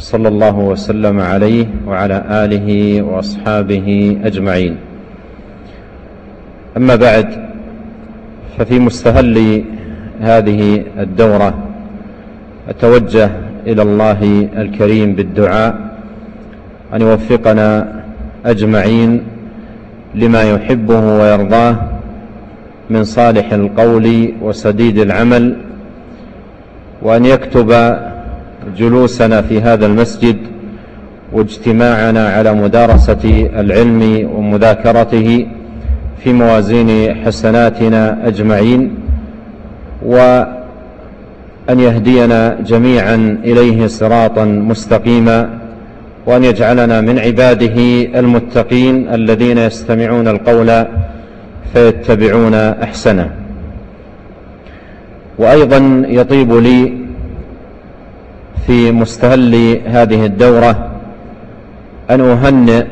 صلى الله وسلم عليه وعلى آله وأصحابه أجمعين. أما بعد ففي مستهل هذه الدورة أتوجه إلى الله الكريم بالدعاء أن يوفقنا أجمعين لما يحبه ويرضاه من صالح القول وسديد العمل وأن يكتب جلوسنا في هذا المسجد واجتماعنا على مدارسة العلم ومذاكرته في موازين حسناتنا أجمعين وأن يهدينا جميعا إليه صراطا مستقيما وأن يجعلنا من عباده المتقين الذين يستمعون القول فيتبعون أحسنه. وأيضا يطيب لي في مستهل هذه الدورة أن أهنئ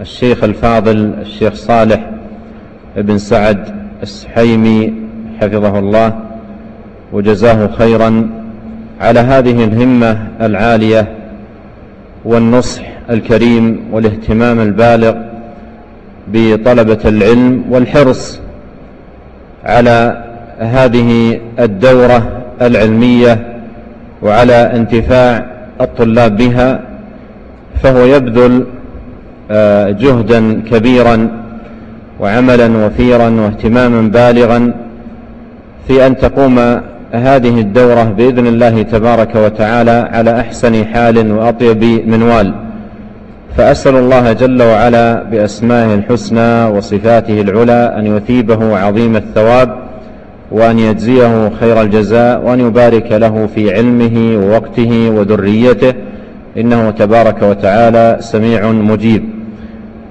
الشيخ الفاضل الشيخ صالح بن سعد السحيمي حفظه الله وجزاه خيرا على هذه الهمة العالية والنصح الكريم والاهتمام البالغ بطلبة العلم والحرص على هذه الدورة العلمية وعلى انتفاع الطلاب بها فهو يبذل آه، جهدا كبيرا وعملا وفيرا واهتماما بالغا في أن تقوم هذه الدورة بإذن الله تبارك وتعالى على أحسن حال وأطيب منوال. فأسأل الله جل وعلا بأسمائه الحسنى وصفاته العلى أن يثيبه عظيم الثواب وأن يجزيه خير الجزاء وأن يبارك له في علمه ووقته وذريته. إنه تبارك وتعالى سميع مجيب.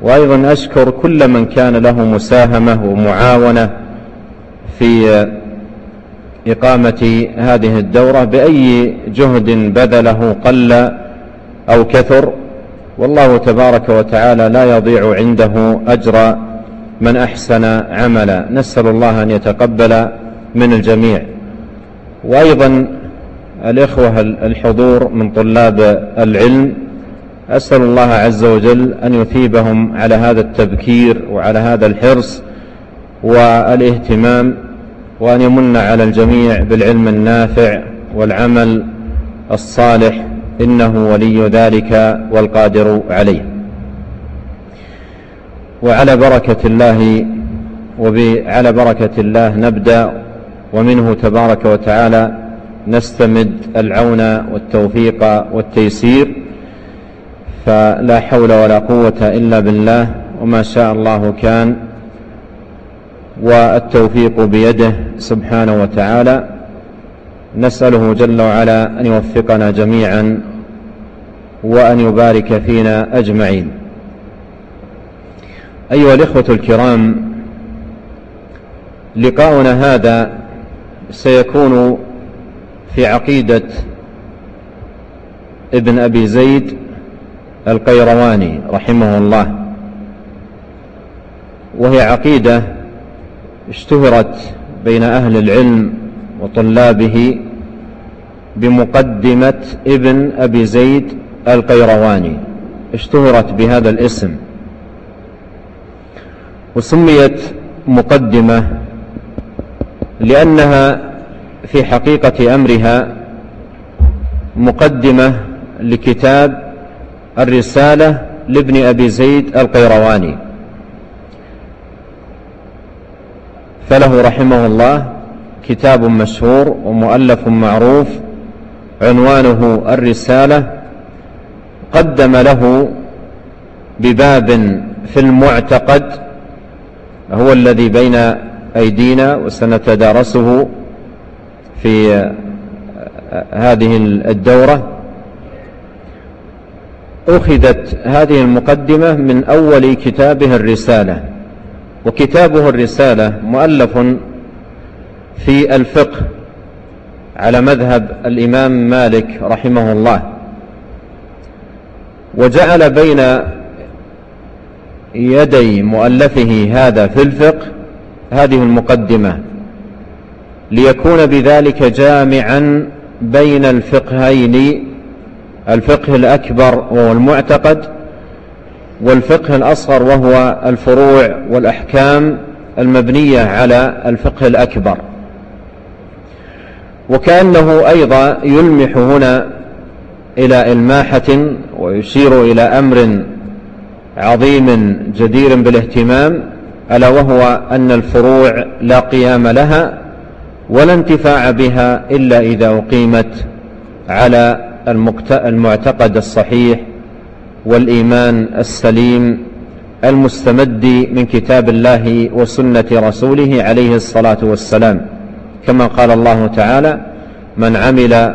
وأيضا أشكر كل من كان له مساهمة ومعاونة في إقامة هذه الدورة بأي جهد بذله قل أو كثر. والله تبارك وتعالى لا يضيع عنده أجر من أحسن عملا. نسأل الله أن يتقبل من الجميع. وأيضا الإخوة الحضور من طلاب العلم أسأل الله عز وجل أن يثيبهم على هذا التبكير وعلى هذا الحرص والاهتمام وأن يمن على الجميع بالعلم النافع والعمل الصالح إنه ولي ذلك والقادر عليه. وعلى بركة الله وعلى بركة الله نبدأ ومنه تبارك وتعالى نستمد العون والتوفيق والتيسير فلا حول ولا قوة إلا بالله وما شاء الله كان والتوفيق بيده سبحانه وتعالى. نسأله جل وعلا أن يوفقنا جميعا وأن يبارك فينا أجمعين. أيها الإخوة الكرام لقاؤنا هذا سيكون في عقيدة ابن أبي زيد القيرواني رحمه الله وهي عقيدة اشتهرت بين أهل العلم وطلابه بمقدمة ابن أبي زيد القيرواني اشتهرت بهذا الاسم وسميت مقدمة لأنها في حقيقة أمرها مقدمة لكتاب الرسالة لابن أبي زيد القيرواني. فله رحمه الله كتاب مشهور ومؤلف معروف عنوانه الرسالة قدم له بباب في المعتقد هو الذي بين أيدينا وسنتدارسه في هذه الدورة. أخذت هذه المقدمة من أول كتابه الرسالة وكتابه الرسالة مؤلف في الفقه على مذهب الإمام مالك رحمه الله. وجعل بين يدي مؤلفه هذا في الفقه هذه المقدمة. ليكون بذلك جامعا بين الفقهين الفقه الأكبر وهو المعتقد والفقه الأصغر وهو الفروع والأحكام المبنية على الفقه الأكبر. وكأنه أيضا يلمح هنا إلى إلماحة ويشير إلى أمر عظيم جدير بالاهتمام ألا وهو أن الفروع لا قيام لها ولا انتفاع بها إلا إذا أقيمت على المعتقد الصحيح والإيمان السليم المستمد من كتاب الله وسنة رسوله عليه الصلاة والسلام. كما قال الله تعالى من عمل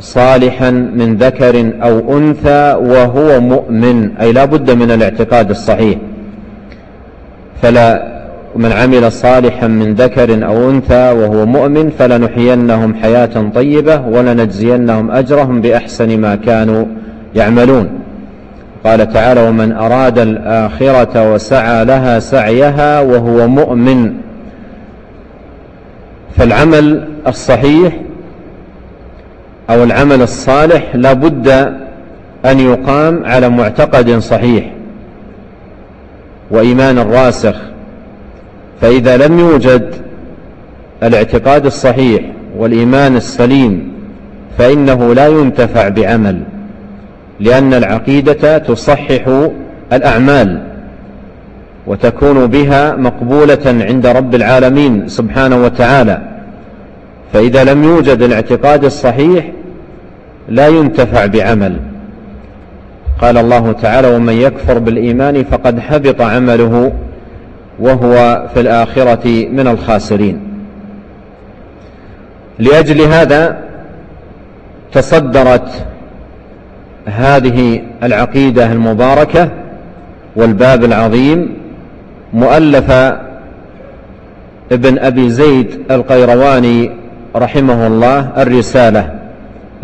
صالحا من ذكر أو أنثى وهو مؤمن أي لا بد من الاعتقاد الصحيح. فلا من عمل صالحا من ذكر أو أنثى وهو مؤمن فلنحيينهم حياة طيبة ولنجزينهم أجرهم بأحسن ما كانوا يعملون. قال تعالى ومن أراد الآخرة وسعى لها سعيها وهو مؤمن. فالعمل الصحيح أو العمل الصالح لا بد أن يقام على معتقد صحيح وإيمان راسخ. فإذا لم يوجد الاعتقاد الصحيح والإيمان السليم فإنه لا ينتفع بعمل لأن العقيدة تصحح الأعمال وتكون بها مقبولة عند رب العالمين سبحانه وتعالى. فإذا لم يوجد الاعتقاد الصحيح لا ينتفع بعمل. قال الله تعالى ومن يكفر بالإيمان فقد حبط عمله وهو في الآخرة من الخاسرين. لأجل هذا تصدرت هذه العقيدة المباركة والباب العظيم مؤلف ابن أبي زيد القيرواني رحمه الله الرسالة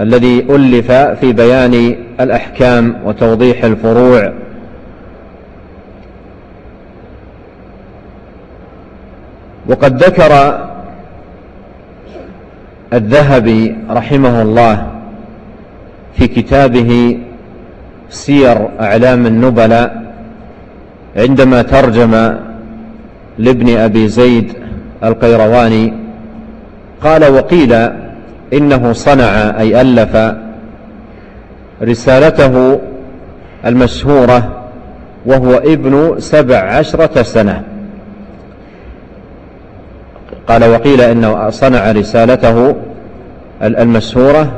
الذي ألف في بيان الأحكام وتوضيح الفروع وقد ذكر الذهبي رحمه الله في كتابه سير أعلام النبلاء عندما ترجم لابن أبي زيد القيرواني قال وقيل إنه صنع أي ألف رسالته المشهورة وهو ابن سبع عشرة سنة قال وقيل إنه صنع رسالته المشهورة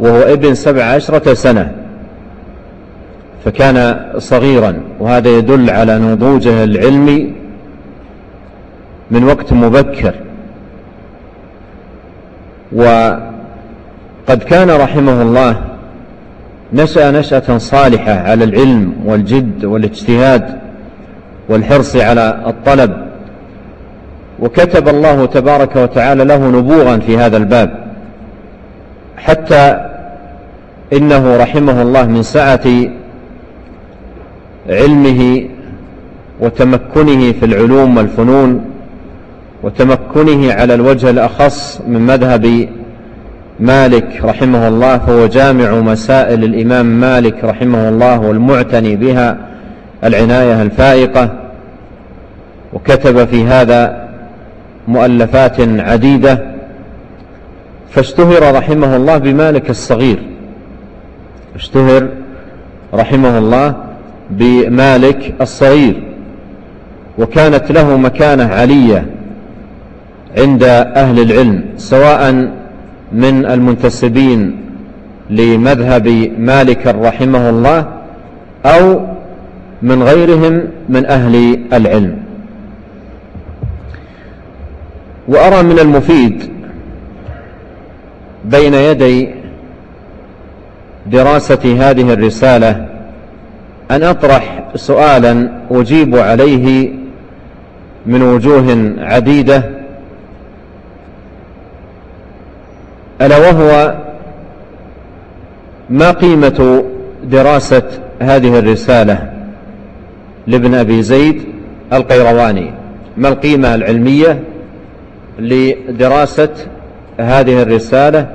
وهو ابن سبع عشرة سنة فكان صغيرا وهذا يدل على نضوجه العلمي من وقت مبكر. وقد كان رحمه الله نشأ نشأة صالحة على العلم والجد والاجتهاد والحرص على الطلب. وكتب الله تبارك وتعالى له نبوغا في هذا الباب حتى إنه رحمه الله من سعة علمه وتمكنه في العلوم والفنون وتمكنه على الوجه الأخص من مذهب مالك رحمه الله فهو جامع مسائل الإمام مالك رحمه الله والمعتني بها العناية الفائقة. وكتب في هذا مؤلفات عديدة. فاشتهر رحمه الله بمالك الصغير. اشتهر رحمه الله بمالك الصغير. وكانت له مكانة علية عند أهل العلم سواء من المنتسبين لمذهب مالك رحمه الله أو من غيرهم من أهل العلم. وأرى من المفيد بين يدي دراسة هذه الرسالة أن أطرح سؤالا أجيب عليه من وجوه عديدة ألا وهو ما قيمة دراسة هذه الرسالة لابن أبي زيد القيرواني؟ ما القيمة العلمية؟ لدراسة هذه الرسالة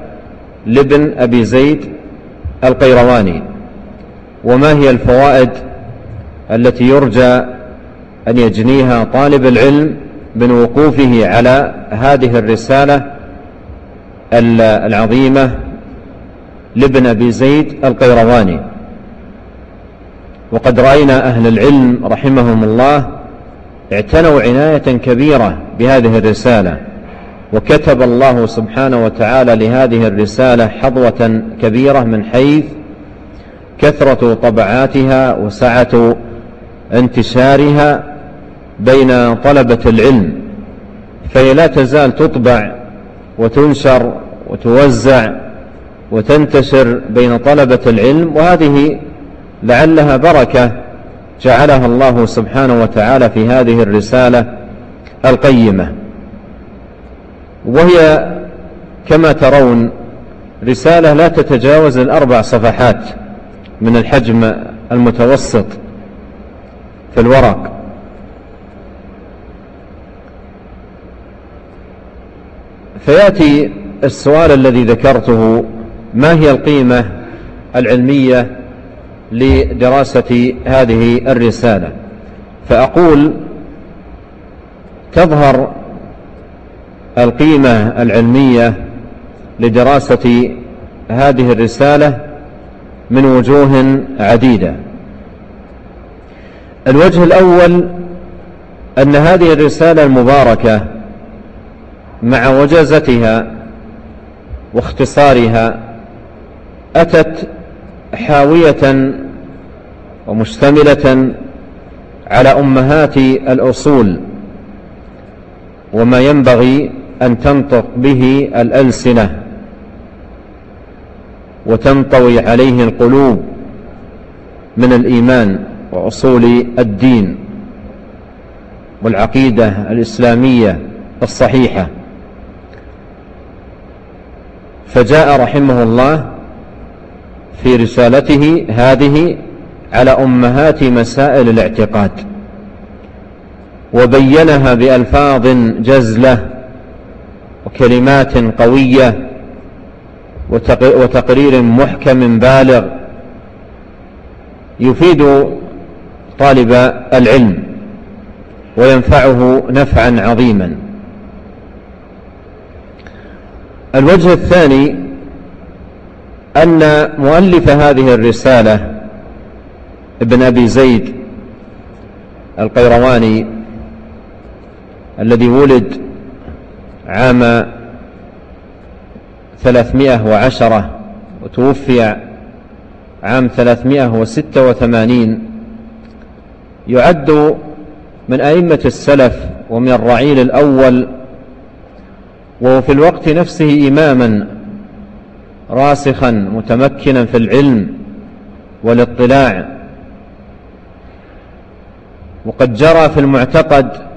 لابن أبي زيد القيرواني. وما هي الفوائد التي يرجى أن يجنيها طالب العلم من وقوفه على هذه الرسالة العظيمة لابن أبي زيد القيرواني. وقد رأينا أهل العلم رحمهم الله اعتنوا عناية كبيرة بهذه الرسالة. وكتب الله سبحانه وتعالى لهذه الرسالة حظوة كبيرة من حيث كثرة طبعاتها وسعة انتشارها بين طلبة العلم فهي لا تزال تطبع وتنشر وتوزع وتنتشر بين طلبة العلم وهذه لعلها بركة جعلها الله سبحانه وتعالى في هذه الرسالة القيمة. وهي كما ترون رسالة لا تتجاوز الأربع صفحات من الحجم المتوسط في الورق. فيأتي السؤال الذي ذكرته ما هي القيمة العلمية لدراسة هذه الرسالة؟ فأقول تظهر القيمة العلمية لدراسة هذه الرسالة من وجوه عديدة. الوجه الأول أن هذه الرسالة المباركة مع وجازتها واختصارها أتت حاوية ومشتملة على أمهات الأصول وما ينبغي أن تنطق به الألسنة وتنطوي عليه القلوب من الإيمان وأصول الدين والعقيدة الإسلامية الصحيحة. فجاء رحمه الله في رسالته هذه على أمهات مسائل الاعتقاد وبينها بألفاظ جزلة وكلمات قوية وتقرير محكم بالغ يفيد طالب العلم وينفعه نفعا عظيما. الوجه الثاني أن مؤلف هذه الرسالة ابن أبي زيد القيرواني الذي ولد عام ثلاثمائة وعشرة وتوفي عام ثلاثمائة وستة وثمانين. يعد من أئمة السلف ومن الرعيل الأول وهو في الوقت نفسه إماما راسخا متمكنا في العلم والاطلاع. وقد جرى في المعتقد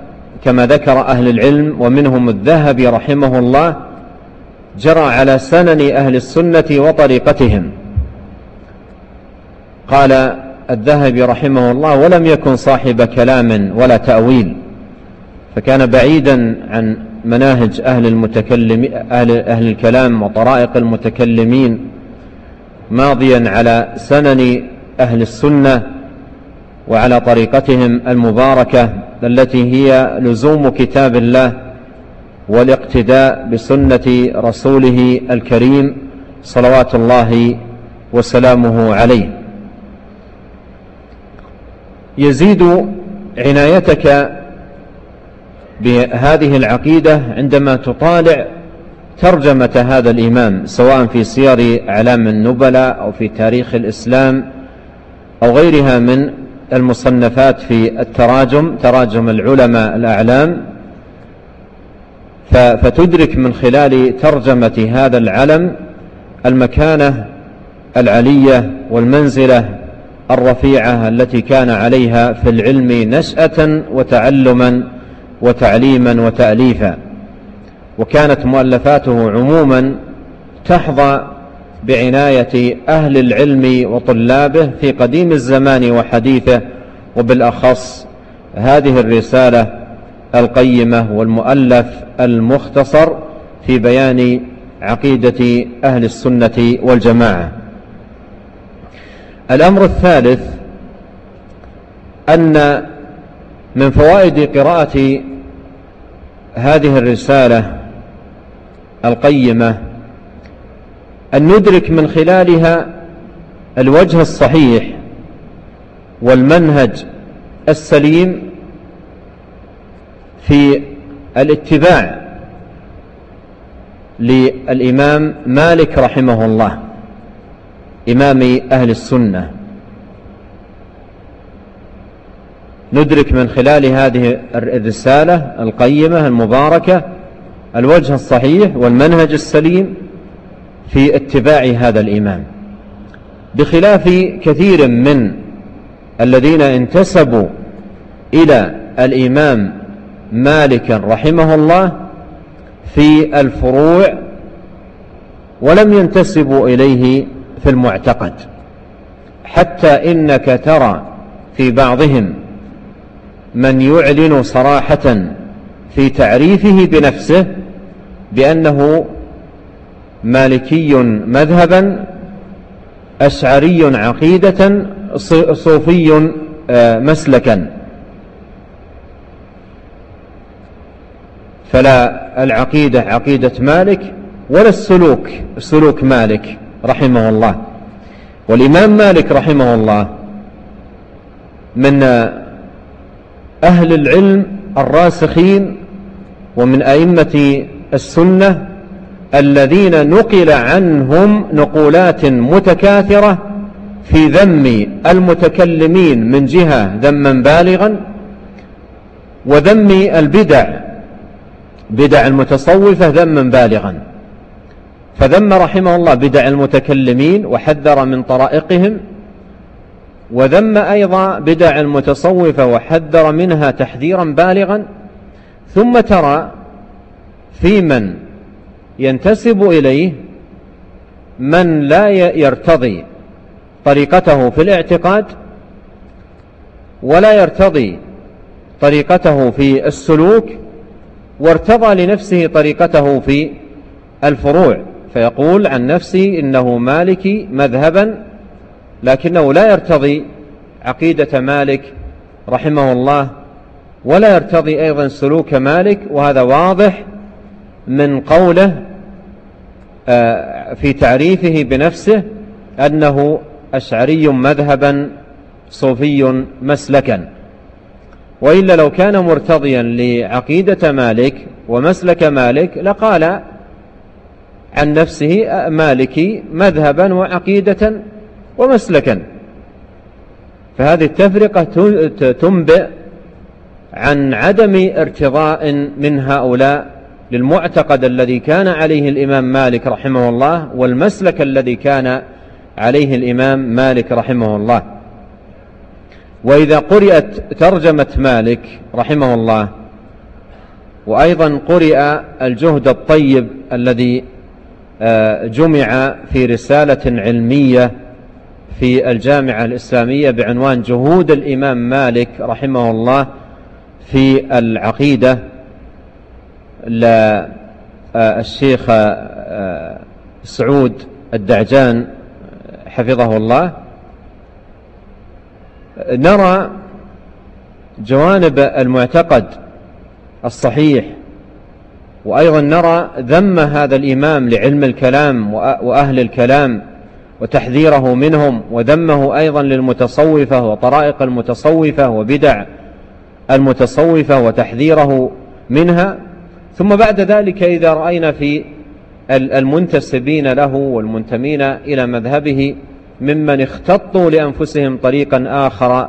كما ذكر أهل العلم ومنهم الذهبي رحمه الله جرى على سنن أهل السنة وطريقتهم. قال الذهبي رحمه الله ولم يكن صاحب كلام ولا تأويل. فكان بعيدا عن مناهج أهل, المتكلم أهل, أهل الكلام وطرائق المتكلمين ماضيا على سنن أهل السنة وعلى طريقتهم المباركة. التي هي لزوم كتاب الله والاقتداء بسنة رسوله الكريم صلوات الله وسلامه عليه. يزيد عنايتك بهذه العقيدة عندما تطالع ترجمة هذا الإمام سواء في سير أعلام النبلاء أو في تاريخ الإسلام أو غيرها من المصنفات في التراجم تراجم العلماء الأعلام. فتدرك من خلال ترجمة هذا العلم المكانة العلية والمنزلة الرفيعة التي كان عليها في العلم نشأة وتعلما وتعليما وتأليفا. وكانت مؤلفاته عموما تحظى بعناية أهل العلم وطلابه في قديم الزمان وحديثه وبالأخص هذه الرسالة القيمة والمؤلف المختصر في بيان عقيدة أهل السنة والجماعة. الأمر الثالث أن من فوائد قراءة هذه الرسالة القيمة أن ندرك من خلالها الوجه الصحيح والمنهج السليم في الاتباع للإمام مالك رحمه الله إمام أهل السنة. ندرك من خلال هذه الرسالة القيمة المباركة الوجه الصحيح والمنهج السليم في اتباع هذا الإمام بخلاف كثير من الذين انتسبوا إلى الإمام مالك رحمه الله في الفروع ولم ينتسبوا إليه في المعتقد حتى إنك ترى في بعضهم من يعلن صراحة في تعريفه بنفسه بأنه مالكي مذهبا أشعري عقيدة صوفي آه، مسلكا. فلا العقيدة عقيدة مالك ولا السلوك سلوك مالك رحمه الله. والإمام مالك رحمه الله من أهل العلم الراسخين ومن أئمة السنة الذين نقل عنهم نقولات متكاثرة في ذم المتكلمين من جهة ذما بالغا وذم البدع بدع المتصوفة ذما بالغا. فذم رحمه الله بدع المتكلمين وحذر من طرائقهم وذم أيضا بدع المتصوفة وحذر منها تحذيرا بالغا. ثم ترى في من ينتسب إليه من لا يرتضي طريقته في الاعتقاد ولا يرتضي طريقته في السلوك وارتضى لنفسه طريقته في الفروع. فيقول عن نفسه إنه مالكي مذهبا لكنه لا يرتضي عقيدة مالك رحمه الله ولا يرتضي أيضا سلوك مالك وهذا واضح من قوله آه، في تعريفه بنفسه أنه أشعري مذهبا صوفي مسلكا. وإلا لو كان مرتضيا لعقيدة مالك ومسلك مالك لقال عن نفسه مالكي مذهبا وعقيدة ومسلكا. فهذه التفرقة تنبئ عن عدم ارتضاء من هؤلاء للمعتقد الذي كان عليه الإمام مالك رحمه الله والمسلك الذي كان عليه الإمام مالك رحمه الله. وإذا قرأت ترجمة مالك رحمه الله وأيضا قرئ الجهد الطيب الذي آه، جمع في رسالة علمية في الجامعة الإسلامية بعنوان جهود الإمام مالك رحمه الله في العقيدة. للشيخ آه، سعود الدعجان حفظه الله نرى جوانب المعتقد الصحيح وأيضا نرى ذم هذا الإمام لعلم الكلام وأهل الكلام وتحذيره منهم وذمه أيضا للمتصوفة وطرائق المتصوفة وبدع المتصوفة وتحذيره منها. ثم بعد ذلك إذا رأينا في المنتسبين له والمنتمين إلى مذهبه ممن اختطوا لأنفسهم طريقا آخر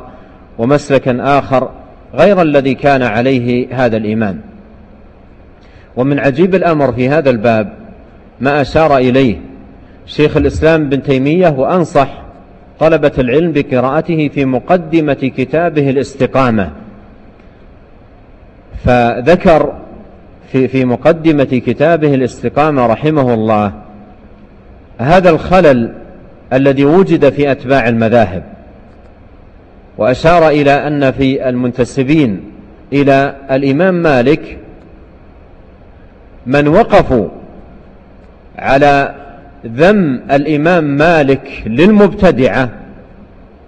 ومسلكا آخر غير الذي كان عليه هذا الإمام ومن عجيب الأمر في هذا الباب ما أشار إليه شيخ الإسلام بن تيمية وأنصح طلبة العلم بقراءته في مقدمة كتابه الاستقامة. فذكر في في مقدمة كتابه الاستقامة رحمه الله هذا الخلل الذي وجد في أتباع المذاهب وأشار إلى أن في المنتسبين إلى الإمام مالك من وقفوا على ذم الإمام مالك للمبتدعة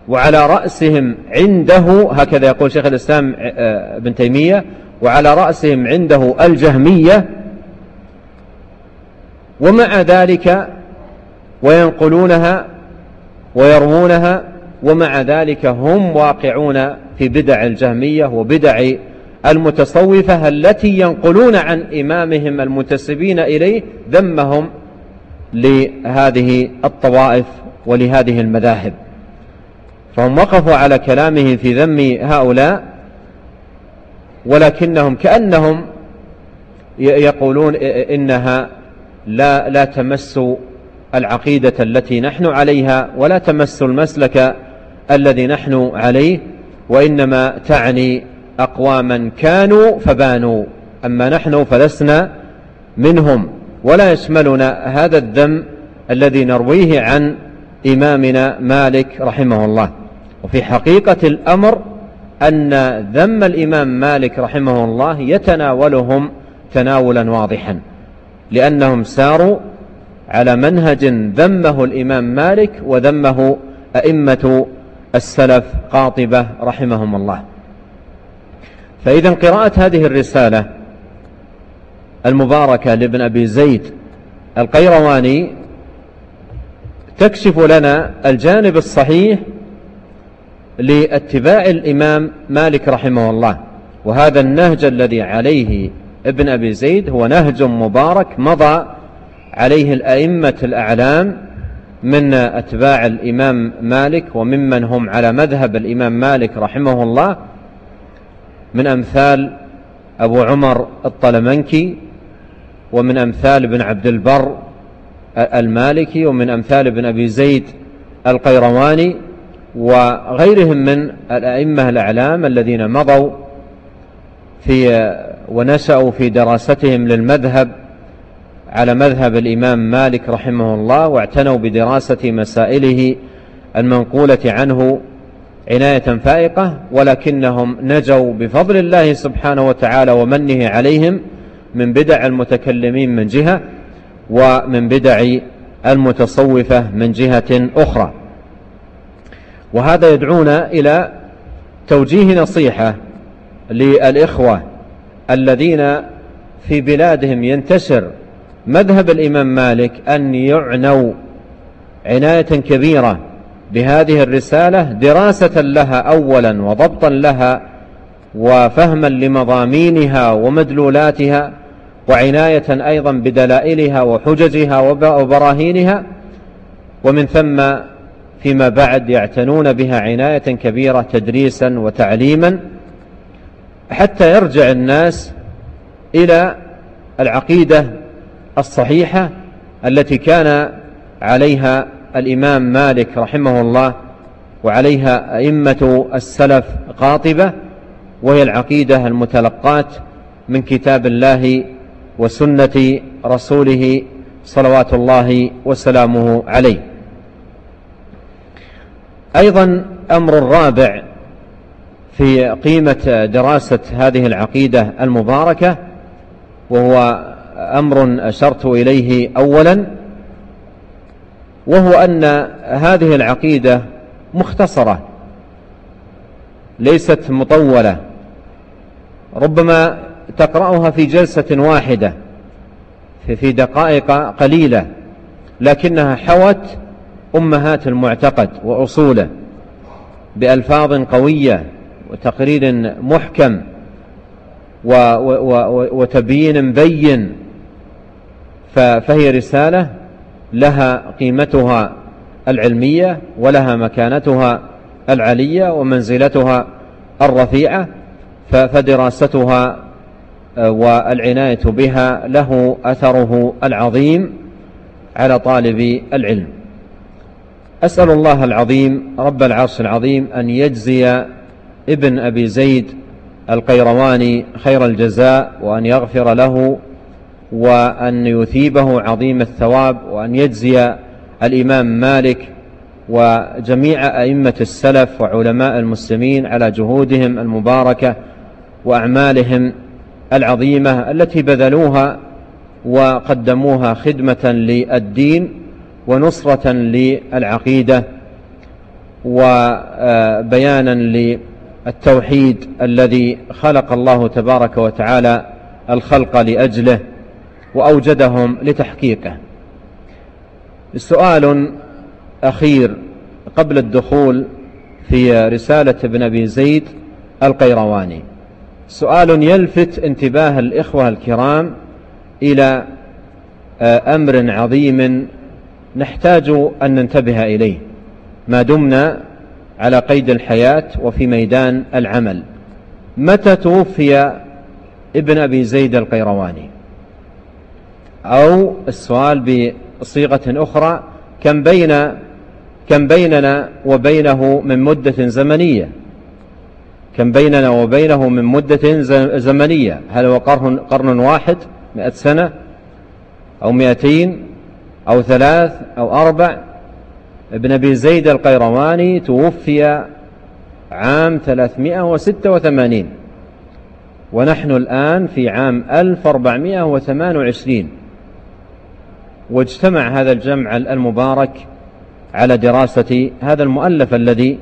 وعلى رأسهم عنده هكذا يقول شيخ الإسلام آه، ابن تيمية وعلى رأسهم عنده الجهمية ومع ذلك وينقلونها ويروونها ومع ذلك هم واقعون في بدع الجهمية وبدع المتصوفة التي ينقلون عن إمامهم المنتسبين إليه ذمهم لهذه الطوائف ولهذه المذاهب. فهم وقفوا على كلامه في ذم هؤلاء ولكنهم كأنهم يقولون إنها لا, لا تمس العقيدة التي نحن عليها ولا تمس المسلك الذي نحن عليه وإنما تعني أقواما كانوا فبانوا. أما نحن فلسنا منهم. ولا يشملنا هذا الذم الذي نرويه عن إمامنا مالك رحمه الله. وفي حقيقة الأمر أن ذم الإمام مالك رحمه الله يتناولهم تناولا واضحا لأنهم ساروا على منهج ذمه الإمام مالك وذمه أئمة السلف قاطبة رحمهم الله. فإذا قراءة هذه الرسالة المباركة لابن أبي زيد القيرواني تكشف لنا الجانب الصحيح لاتباع الإمام مالك رحمه الله. وهذا النهج الذي عليه ابن أبي زيد هو نهج مبارك مضى عليه الأئمة الأعلام من أتباع الإمام مالك وممن هم على مذهب الإمام مالك رحمه الله من أمثال أبو عمر الطلمنكي ومن أمثال ابن عبد البر المالكي ومن أمثال ابن أبي زيد القيرواني وغيرهم من الأئمة الأعلام الذين مضوا في ونشأوا في دراستهم للمذهب على مذهب الإمام مالك رحمه الله واعتنوا بدراسة مسائله المنقولة عنه عناية فائقة ولكنهم نجوا بفضل الله سبحانه وتعالى ومنه عليهم من بدع المتكلمين من جهة ومن بدع المتصوفة من جهة أخرى. وهذا يدعونا إلى توجيه نصيحة للإخوة الذين في بلادهم ينتشر مذهب الإمام مالك أن يعنوا عناية كبيرة بهذه الرسالة دراسة لها أولا وضبطا لها وفهما لمضامينها ومدلولاتها وعناية أيضا بدلائلها وحججها وبراهينها. ومن ثم فيما بعد يعتنون بها عناية كبيرة تدريسا وتعليما حتى يرجع الناس إلى العقيدة الصحيحة التي كان عليها الإمام مالك رحمه الله وعليها أئمة السلف قاطبة وهي العقيدة المتلقاة من كتاب الله وسنة رسوله صلوات الله وسلامه عليه. أيضا أمر رابع في قيمة دراسة هذه العقيدة المباركة وهو أمر أشرت إليه أولا وهو أن هذه العقيدة مختصرة ليست مطولة ربما تقرأها في جلسة واحدة في دقائق قليلة لكنها حوت أمهات المعتقد وأصوله بألفاظ قوية وتقرير محكم وتبيين بين فهي رسالة لها قيمتها العلمية ولها مكانتها العلية ومنزلتها الرفيعة فدراستها والعناية بها له أثره العظيم على طالب العلم. أسأل الله العظيم رب العرش العظيم أن يجزي ابن أبي زيد القيرواني خير الجزاء وأن يغفر له وأن يثيبه عظيم الثواب وأن يجزي الإمام مالك وجميع أئمة السلف وعلماء المسلمين على جهودهم المباركة وأعمالهم العظيمة التي بذلوها وقدموها خدمة للدين ونصرة للعقيدة وبيانا للتوحيد الذي خلق الله تبارك وتعالى الخلق لأجله وأوجدهم لتحقيقه. سؤال أخير قبل الدخول في رسالة ابن أبي زيد القيرواني. سؤال يلفت انتباه الإخوة الكرام إلى أمر عظيم نحتاج أن ننتبه إليه. ما دمنا على قيد الحياة وفي ميدان العمل. متى توفي ابن أبي زيد القيرواني؟ أو السؤال بصيغة أخرى كم بين كم بيننا وبينه من مدة زمنية؟ كم بيننا وبينه من مدة زمنية؟ هل هو قرن, قرن واحد مئة سنة؟ أو مئتين؟ أو ثلاث أو أربع ابن أبي زيد القيرواني توفي عام 386 ونحن الآن في عام 1428 واجتمع هذا الجمع المبارك على دراسة هذا المؤلف الذي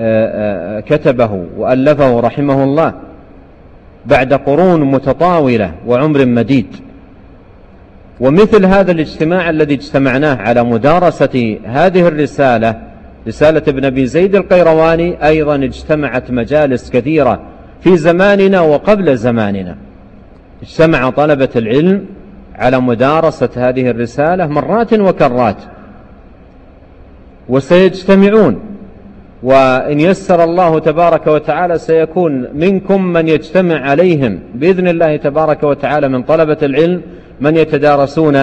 آه، آه، كتبه وألفه رحمه الله بعد قرون متطاولة وعمر مديد. ومثل هذا الاجتماع الذي اجتمعناه على مدارسة هذه الرسالة رسالة ابن أبي زيد القيرواني أيضا اجتمعت مجالس كثيرة في زماننا وقبل زماننا. اجتمع طلبة العلم على مدارسة هذه الرسالة مرات وكرات وسيجتمعون. وإن يسر الله تبارك وتعالى سيكون منكم من يجتمع عليهم بإذن الله تبارك وتعالى من طلبة العلم من يتدارسون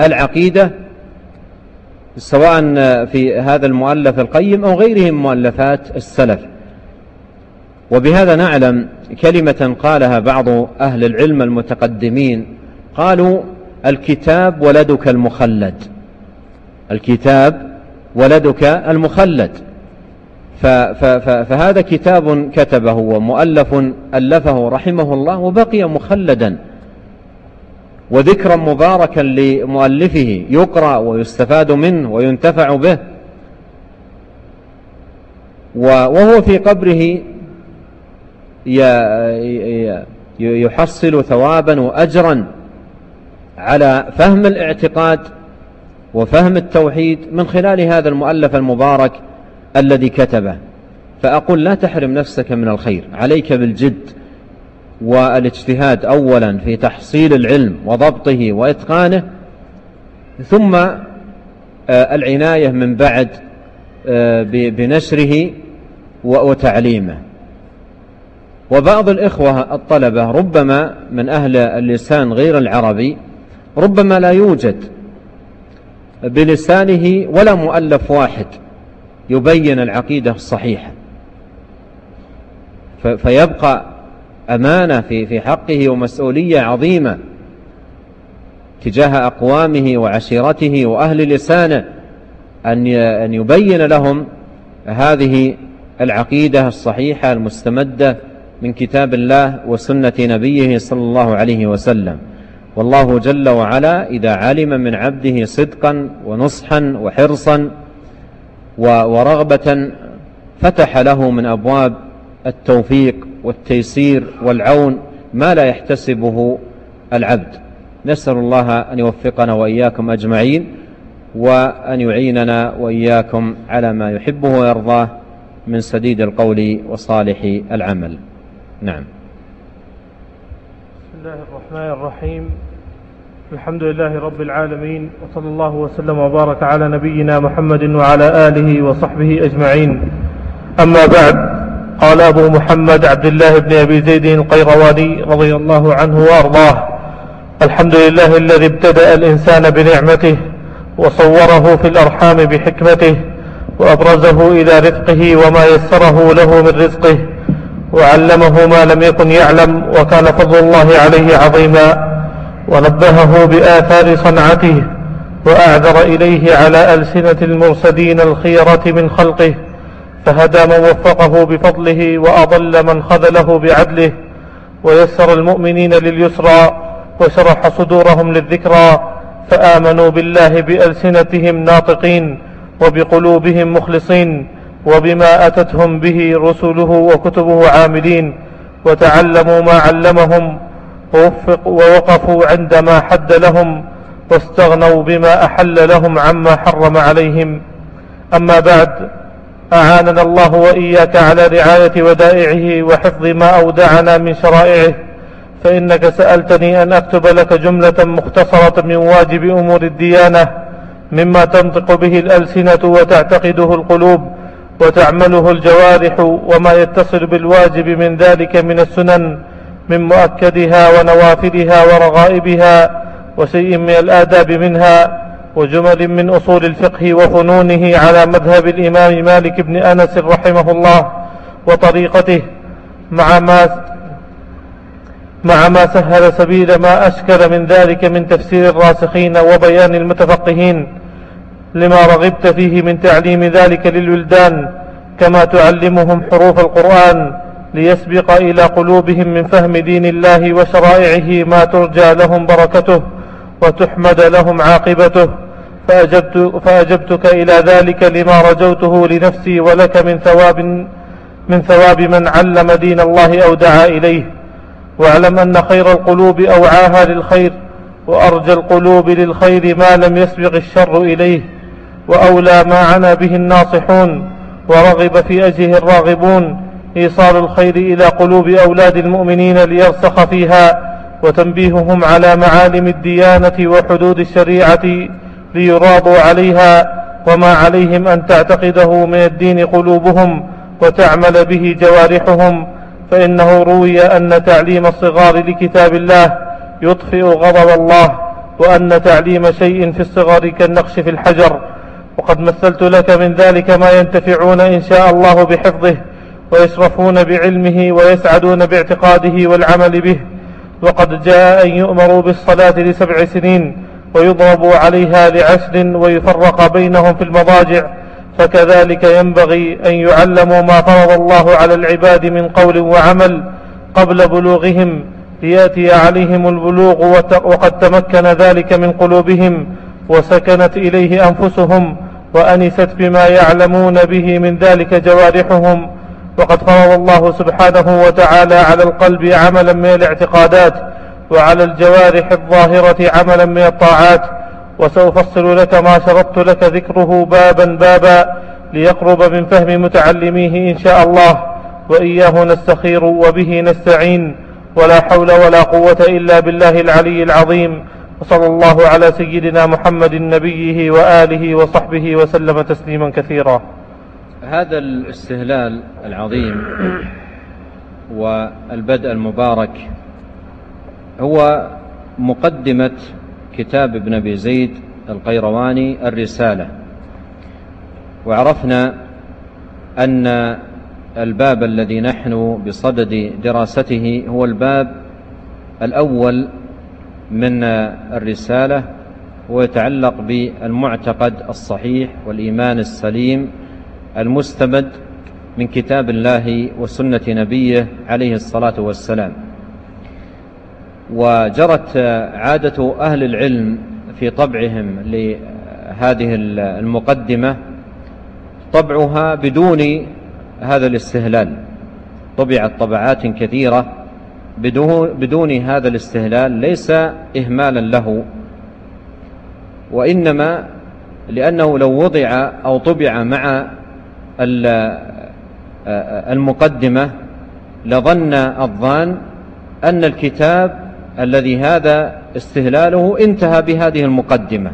العقيدة سواء في هذا المؤلف القيم أو غيره من مؤلفات السلف. وبهذا نعلم كلمة قالها بعض أهل العلم المتقدمين قالوا الكتاب ولدك المخلد. الكتاب ولدك المخلد. فهذا كتاب كتبه ومؤلف ألفه رحمه الله وبقي مخلدا. وذكرا مباركا لمؤلفه يقرأ ويستفاد منه وينتفع به. وهو في قبره يحصل ثوابا وأجرا على فهم الاعتقاد وفهم التوحيد من خلال هذا المؤلف المبارك الذي كتبه. فأقول لا تحرم نفسك من الخير عليك بالجد. والاجتهاد أولا في تحصيل العلم وضبطه وإتقانه ثم آه، العناية من بعد آه، بنشره وتعليمه. وبعض الإخوة الطلبة ربما من أهل اللسان غير العربي ربما لا يوجد بلسانه ولا مؤلف واحد يبين العقيدة الصحيحة. فيبقى أمانة في في حقه ومسؤولية عظيمة تجاه أقوامه وعشيرته وأهل لسانه أن أن يبين لهم هذه العقيدة الصحيحة المستمدة من كتاب الله وسنة نبيه صلى الله عليه وسلم. والله جل وعلا إذا علم من عبده صدقا ونصحا وحرصا ورغبة فتح له من أبواب التوفيق والتيسير والعون ما لا يحتسبه العبد. نسأل الله أن يوفقنا وإياكم أجمعين وأن يعيننا وإياكم على ما يحبه ويرضاه من سديد القول وصالح العمل. نعم. بسم الله الرحمن الرحيم. الحمد لله رب العالمين وصلى الله وسلم وبارك على نبينا محمد وعلى آله وصحبه أجمعين. أما بعد قال أبو محمد عبد الله بن أبي زيد القيرواني رضي الله عنه وأرضاه. الحمد لله الذي ابتدأ الإنسان بنعمته وصوره في الأرحام بحكمته وأبرزه إلى رزقه وما يسره له من رزقه وعلمه ما لم يكن يعلم وكان فضل الله عليه عظيما ونبهه بآثار صنعته وأعذر إليه على ألسنة المرسدين الخيرة من خلقه فهدى من وفقه بفضله وأضل من خذله بعدله ويسر المؤمنين لليسرى وشرح صدورهم للذكرى فآمنوا بالله بألسنتهم ناطقين وبقلوبهم مخلصين وبما أتتهم به رسله وكتبه عاملين وتعلموا ما علمهم ووفق ووقفوا عندما حد لهم واستغنوا بما أحل لهم عما حرم عليهم. أما بعد أعاننا الله وإياك على رعاية ودائعه وحفظ ما أودعنا من شرائعه فإنك سألتني أن أكتب لك جملة مختصرة من واجب أمور الديانة مما تنطق به الألسنة وتعتقده القلوب وتعمله الجوارح وما يتصل بالواجب من ذلك من السنن من مؤكدها ونوافلها ورغائبها وشيء من الآداب منها وجمل من أصول الفقه وفنونه على مذهب الإمام مالك بن أنس رحمه الله وطريقته مع ما مع ما سهل سبيل ما أشكل من ذلك من تفسير الراسخين وبيان المتفقهين لما رغبت فيه من تعليم ذلك للولدان كما تعلمهم حروف القرآن ليسبق إلى قلوبهم من فهم دين الله وشرائعه ما ترجى لهم بركته وتحمد لهم عاقبته فأجبت فأجبتك إلى ذلك لما رجوته لنفسي ولك من ثواب من ثواب من علم دين الله أو دعا إليه. واعلم أن خير القلوب أوعاها للخير وأرجى القلوب للخير ما لم يسبق الشر إليه. وأولى ما عنا به الناصحون ورغب في أجه الراغبون. إيصال الخير إلى قلوب أولاد المؤمنين ليرسخ فيها وتنبيههم على معالم الديانة وحدود الشريعة ليراضوا عليها وما عليهم أن تعتقده من الدين قلوبهم وتعمل به جوارحهم فإنه روي أن تعليم الصغار لكتاب الله يطفئ غضب الله وأن تعليم شيء في الصغار كالنقش في الحجر. وقد مثلت لك من ذلك ما ينتفعون إن شاء الله بحفظه ويشرفون بعلمه ويسعدون باعتقاده والعمل به. وقد جاء أن يؤمروا بالصلاة لسبع سنين ويضربوا عليها لعشر ويفرق بينهم في المضاجع فكذلك ينبغي أن يعلموا ما فرض الله على العباد من قول وعمل قبل بلوغهم ليأتي عليهم البلوغ وقد تمكن ذلك من قلوبهم وسكنت إليه أنفسهم وأنست بما يعلمون به من ذلك جوارحهم. وقد فرض الله سبحانه وتعالى على القلب عملا من الاعتقادات وعلى الجوارح الظاهرة عملا من الطاعات وسأفصل لك ما شرطت لك ذكره بابا بابا ليقرب من فهم متعلميه إن شاء الله وإياه نستخير وبه نستعين ولا حول ولا قوة إلا بالله العلي العظيم وصلى الله على سيدنا محمد نبيه وآله وصحبه وسلم تسليما كثيرا. هذا الاستهلال العظيم والبدء المبارك هو مقدمة كتاب ابن أبي زيد القيرواني الرسالة. وعرفنا أن الباب الذي نحن بصدد دراسته هو الباب الأول من الرسالة ويتعلق بالمعتقد الصحيح والإيمان السليم المستمد من كتاب الله وسنة نبيه عليه الصلاة والسلام. وجرت عادة أهل العلم في طبعهم لهذه المقدمة طبعها بدون هذا الاستهلال. طبعت طبعات كثيرة بدون هذا الاستهلال ليس إهمالا له وإنما لأنه لو وضع أو طبع مع المقدمة لظن الظان أن الكتاب الذي هذا استهلاله انتهى بهذه المقدمة.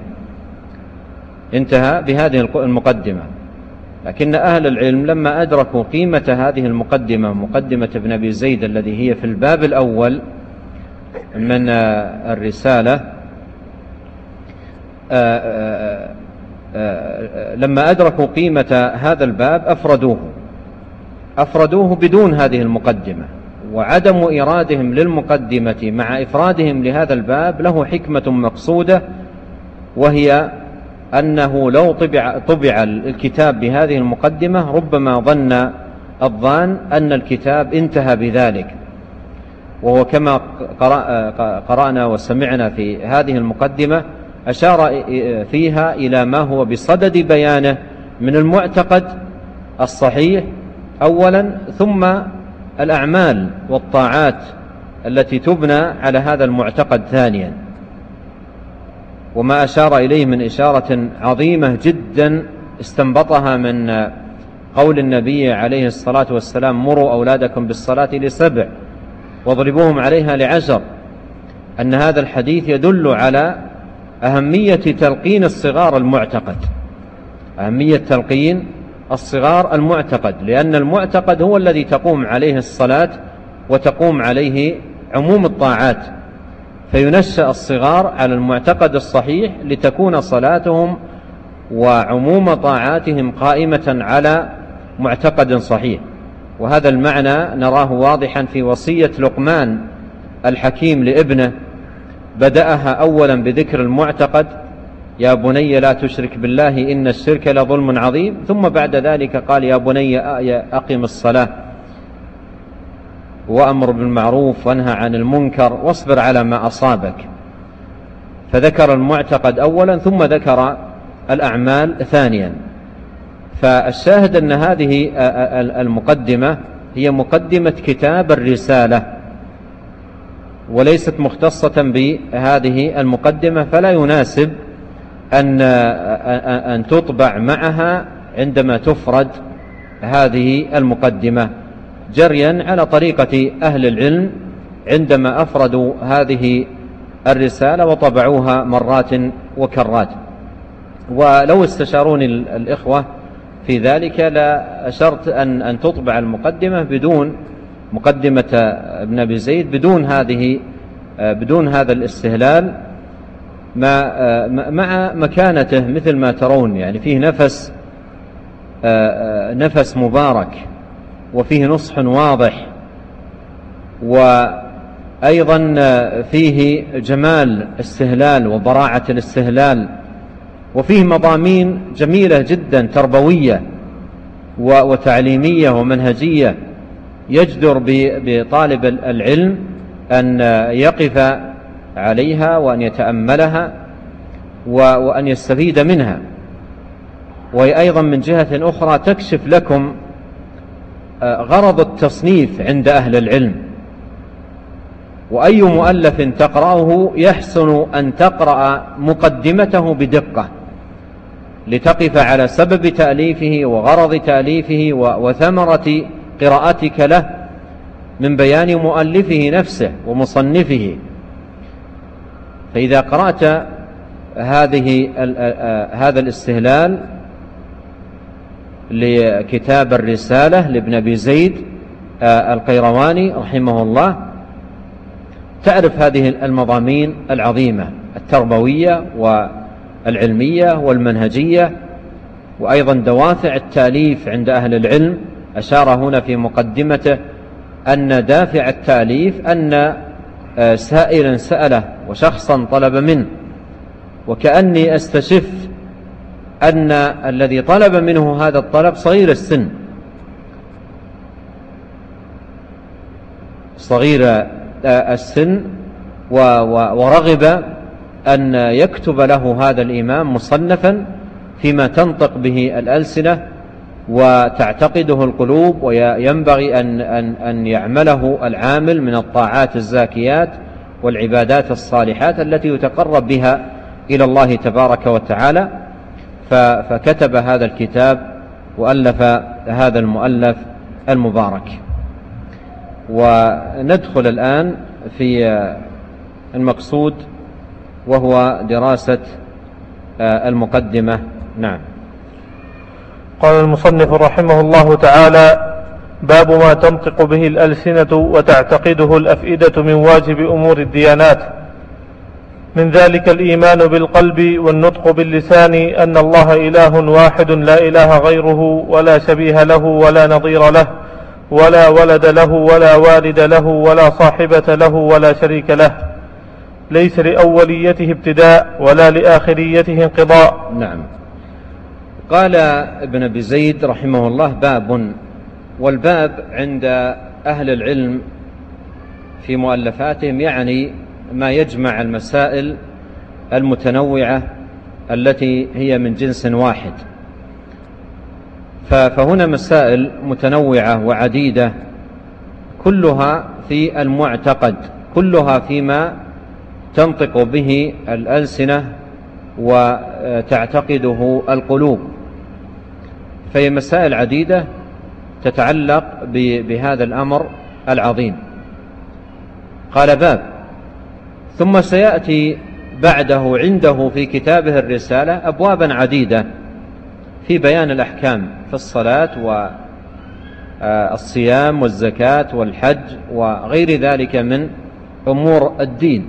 انتهى بهذه المقدمة. لكن أهل العلم لما أدركوا قيمة هذه المقدمة مقدمة ابن أبي زيد الذي هي في الباب الأول من الرسالة آه، لما أدركوا قيمة هذا الباب أفردوه. أفردوه بدون هذه المقدمة. وعدم إيرادهم للمقدمة مع إفرادهم لهذا الباب له حكمة مقصودة وهي أنه لو طبع, طبع الكتاب بهذه المقدمة ربما ظن الظان أن الكتاب انتهى بذلك. وهو كما قرأنا وسمعنا في هذه المقدمة أشار فيها إلى ما هو بصدد بيانه من المعتقد الصحيح أولا ثم الأعمال والطاعات التي تبنى على هذا المعتقد ثانيا. وما أشار إليه من إشارة عظيمة جدا استنبطها من قول النبي عليه الصلاة والسلام مروا أولادكم بالصلاة لسبع واضربوهم عليها لعشر. أن هذا الحديث يدل على أهمية تلقين الصغار المعتقد. أهمية تلقين الصغار المعتقد لأن المعتقد هو الذي تقوم عليه الصلاة وتقوم عليه عموم الطاعات. فينشأ الصغار على المعتقد الصحيح لتكون صلاتهم وعموم طاعاتهم قائمة على معتقد صحيح. وهذا المعنى نراه واضحا في وصية لقمان الحكيم لابنه بدأها أولا بذكر المعتقد يا بني لا تشرك بالله إن الشرك لظلم عظيم. ثم بعد ذلك قال يا بني أقم الصلاة وأمر بالمعروف وانهى عن المنكر واصبر على ما أصابك. فذكر المعتقد أولا ثم ذكر الأعمال ثانيا. فالشاهد أن هذه المقدمة هي مقدمة كتاب الرسالة وليست مختصة بهذه المقدمة فلا يناسب أن, أن تطبع معها عندما تفرد هذه المقدمة. جريا على طريقة أهل العلم عندما أفردوا هذه الرسالة وطبعوها مرات وكرات. ولو استشاروني الإخوة في ذلك لا أشرت أن, أن تطبع المقدمة بدون مقدمة ابن أبي زيد بدون هذه بدون هذا الاستهلال. مع مكانته مثل ما ترون يعني فيه نفس نفس مبارك وفيه نصح واضح وأيضا فيه جمال استهلال وبراعة الاستهلال وفيه مضامين جميلة جدا تربوية وتعليمية ومنهجية. يجدر بطالب العلم أن يقف عليها وأن يتأملها وأن يستفيد منها. وهي أيضا من جهة أخرى تكشف لكم آه، غرض التصنيف عند أهل العلم. وأي مؤلف تقرأه يحسن أن تقرأ مقدمته بدقة لتقف على سبب تأليفه وغرض تأليفه وثمرة قراءتك له من بيان مؤلفه نفسه ومصنفه. فإذا قرأت هذه هذا الاستهلال لكتاب الرسالة لابن أبي زيد القيرواني رحمه الله تعرف هذه المضامين العظيمة التربوية والعلمية والمنهجية وأيضا دوافع التأليف عند أهل العلم. أشار هنا في مقدمته أن دافع التأليف أن آه، سائلا سأله وشخصا طلب منه وكأني أستشف أن الذي طلب منه هذا الطلب صغير السن. صغير آه، السن ورغب أن يكتب له هذا الإمام مصنفا فيما تنطق به الألسنة وتعتقده القلوب وينبغي أن, أن, أن يعمله العامل من الطاعات الزاكيات والعبادات الصالحات التي يتقرب بها إلى الله تبارك وتعالى. فكتب هذا الكتاب وألف هذا المؤلف المبارك. وندخل الآن في المقصود وهو دراسة المقدمة. نعم. قال المصنف رحمه الله تعالى باب ما تنطق به الألسنة وتعتقده الأفئدة من واجب أمور الديانات. من ذلك الإيمان بالقلب والنطق باللسان أن الله إله واحد لا إله غيره ولا شبيه له ولا نظير له ولا ولد له ولا والد له ولا صاحبة له ولا شريك له. ليس لأوليته ابتداء ولا لآخريته انقضاء. نعم. قال ابن أبي زيد رحمه الله باب والباب عند أهل العلم في مؤلفاتهم يعني ما يجمع المسائل المتنوعة التي هي من جنس واحد. فهنا مسائل متنوعة وعديدة كلها في المعتقد كلها فيما تنطق به الألسنة وتعتقده القلوب. فهي مسائل عديدة تتعلق بهذا الأمر العظيم. قال باب ثم سيأتي بعده عنده في كتابه الرسالة أبوابا عديدة في بيان الأحكام في الصلاة والصيام والزكاة والحج وغير ذلك من أمور الدين.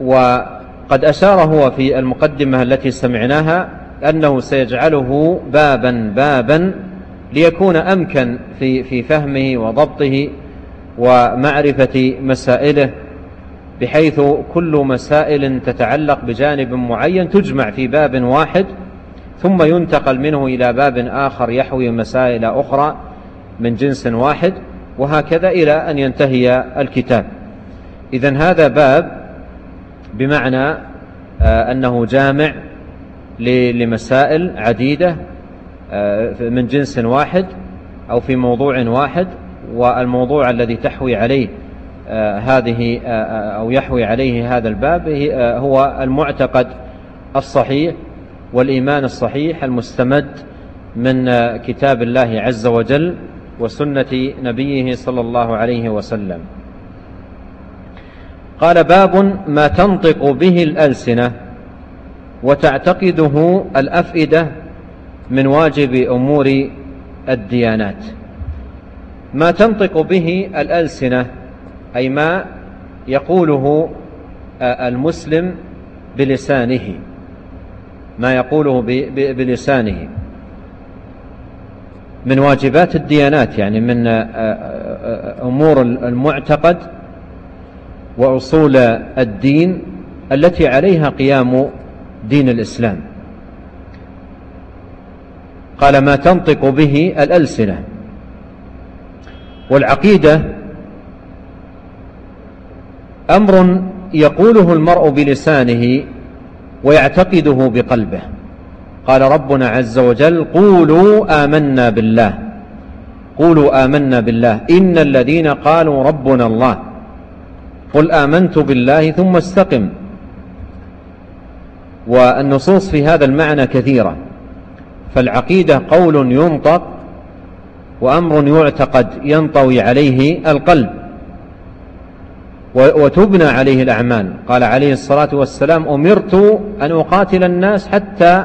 وقد أشار هو في المقدمة التي سمعناها أنه سيجعله بابا بابا ليكون أمكن في, في فهمه وضبطه ومعرفة مسائله بحيث كل مسائل تتعلق بجانب معين تجمع في باب واحد ثم ينتقل منه إلى باب آخر يحوي مسائل أخرى من جنس واحد وهكذا إلى أن ينتهي الكتاب. إذن هذا باب بمعنى آه، أنه جامع لمسائل عديدة آه، من جنس واحد أو في موضوع واحد والموضوع الذي تحوي عليه آه، هذه أو يحوي عليه هذا الباب هو المعتقد الصحيح والإيمان الصحيح المستمد من كتاب الله عز وجل وسنة نبيه صلى الله عليه وسلم. قال باب ما تنطق به الألسنة وتعتقده الأفئدة من واجب أمور الديانات. ما تنطق به الألسنة أي ما يقوله المسلم بلسانه. ما يقوله بلسانه. من واجبات الديانات يعني من أمور المعتقد وأصول الدين التي عليها قيام دين الإسلام. قال ما تنطق به الألسنة. والعقيدة أمر يقوله المرء بلسانه ويعتقده بقلبه. قال ربنا عز وجل قولوا آمنا بالله. قولوا آمنا بالله. إن الذين قالوا ربنا الله قل آمنت بالله ثم استقم. والنصوص في هذا المعنى كثيرة. فالعقيدة قول ينطق وأمر يعتقد ينطوي عليه القلب. وتبنى عليه الأعمال. قال عليه الصلاة والسلام أمرت أن أقاتل الناس حتى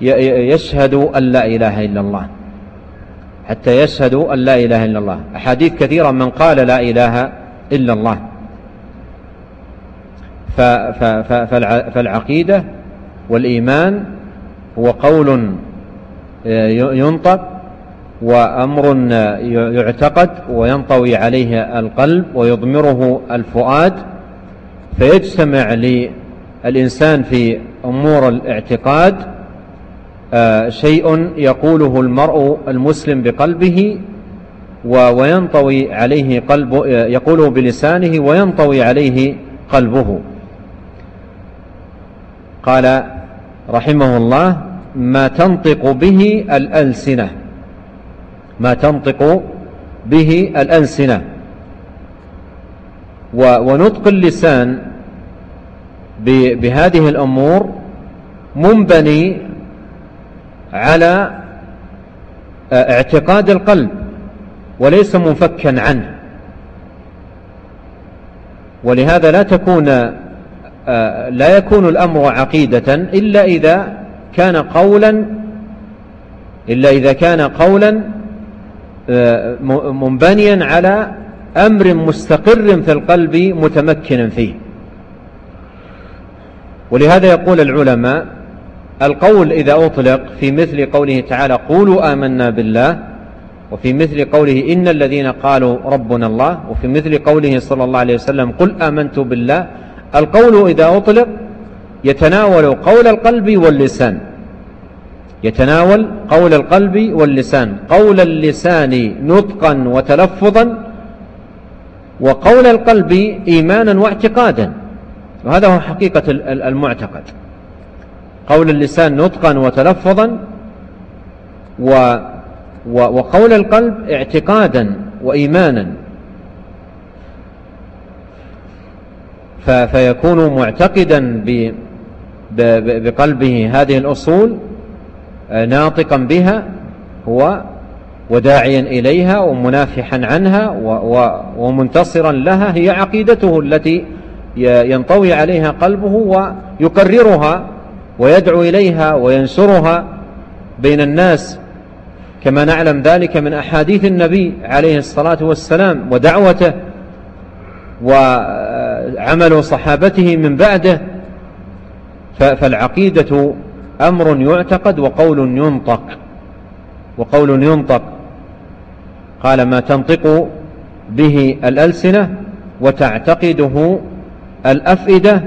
يشهدوا أن لا إله إلا الله. حتى يشهدوا أن لا إله إلا الله. أحاديث كثيرة من قال لا إله إلا الله. فالعقيدة والإيمان هو قول آه، ينطق وأمر آه، يعتقد وينطوي عليه القلب ويضمره الفؤاد فيجتمع للإنسان في أمور الاعتقاد آه، شيء يقوله المرء المسلم بقلبه وينطوي عليه قلبه يقوله بلسانه وينطوي عليه قلبه. قال رحمه الله ما تنطق به الألسنة. ما تنطق به الألسنة. ونطق اللسان بهذه الأمور منبني على اعتقاد القلب وليس منفكا عنه. ولهذا لا تكون آه، لا يكون الأمر عقيدة إلا إذا كان قولا إلا إذا كان قولا آه، منبنيا على أمر مستقر في القلب متمكن فيه. ولهذا يقول العلماء القول إذا أطلق في مثل قوله تعالى قولوا آمنا بالله وفي مثل قوله إن الذين قالوا ربنا الله وفي مثل قوله صلى الله عليه وسلم قل آمنت بالله القول إذا أطلق يتناول قول القلب واللسان. يتناول قول القلب واللسان. قول اللسان نطقا وتلفظا وقول القلب إيمانا واعتقادا. وهذا هو حقيقة المعتقد. قول اللسان نطقا وتلفظا و وقول القلب اعتقادا وإيمانا. فيكون معتقدا بقلبه هذه الأصول آه، ناطقا بها هو وداعيا إليها ومنافحا عنها ومنتصرا لها هي عقيدته التي ينطوي عليها قلبه ويقررها ويدعو إليها وينشرها بين الناس. كما نعلم ذلك من أحاديث النبي عليه الصلاة والسلام ودعوته وعمل صحابته من بعده فالعقيدة أمر يعتقد وقول ينطق وقول ينطق. قال ما تنطق به الألسنة وتعتقده الأفئدة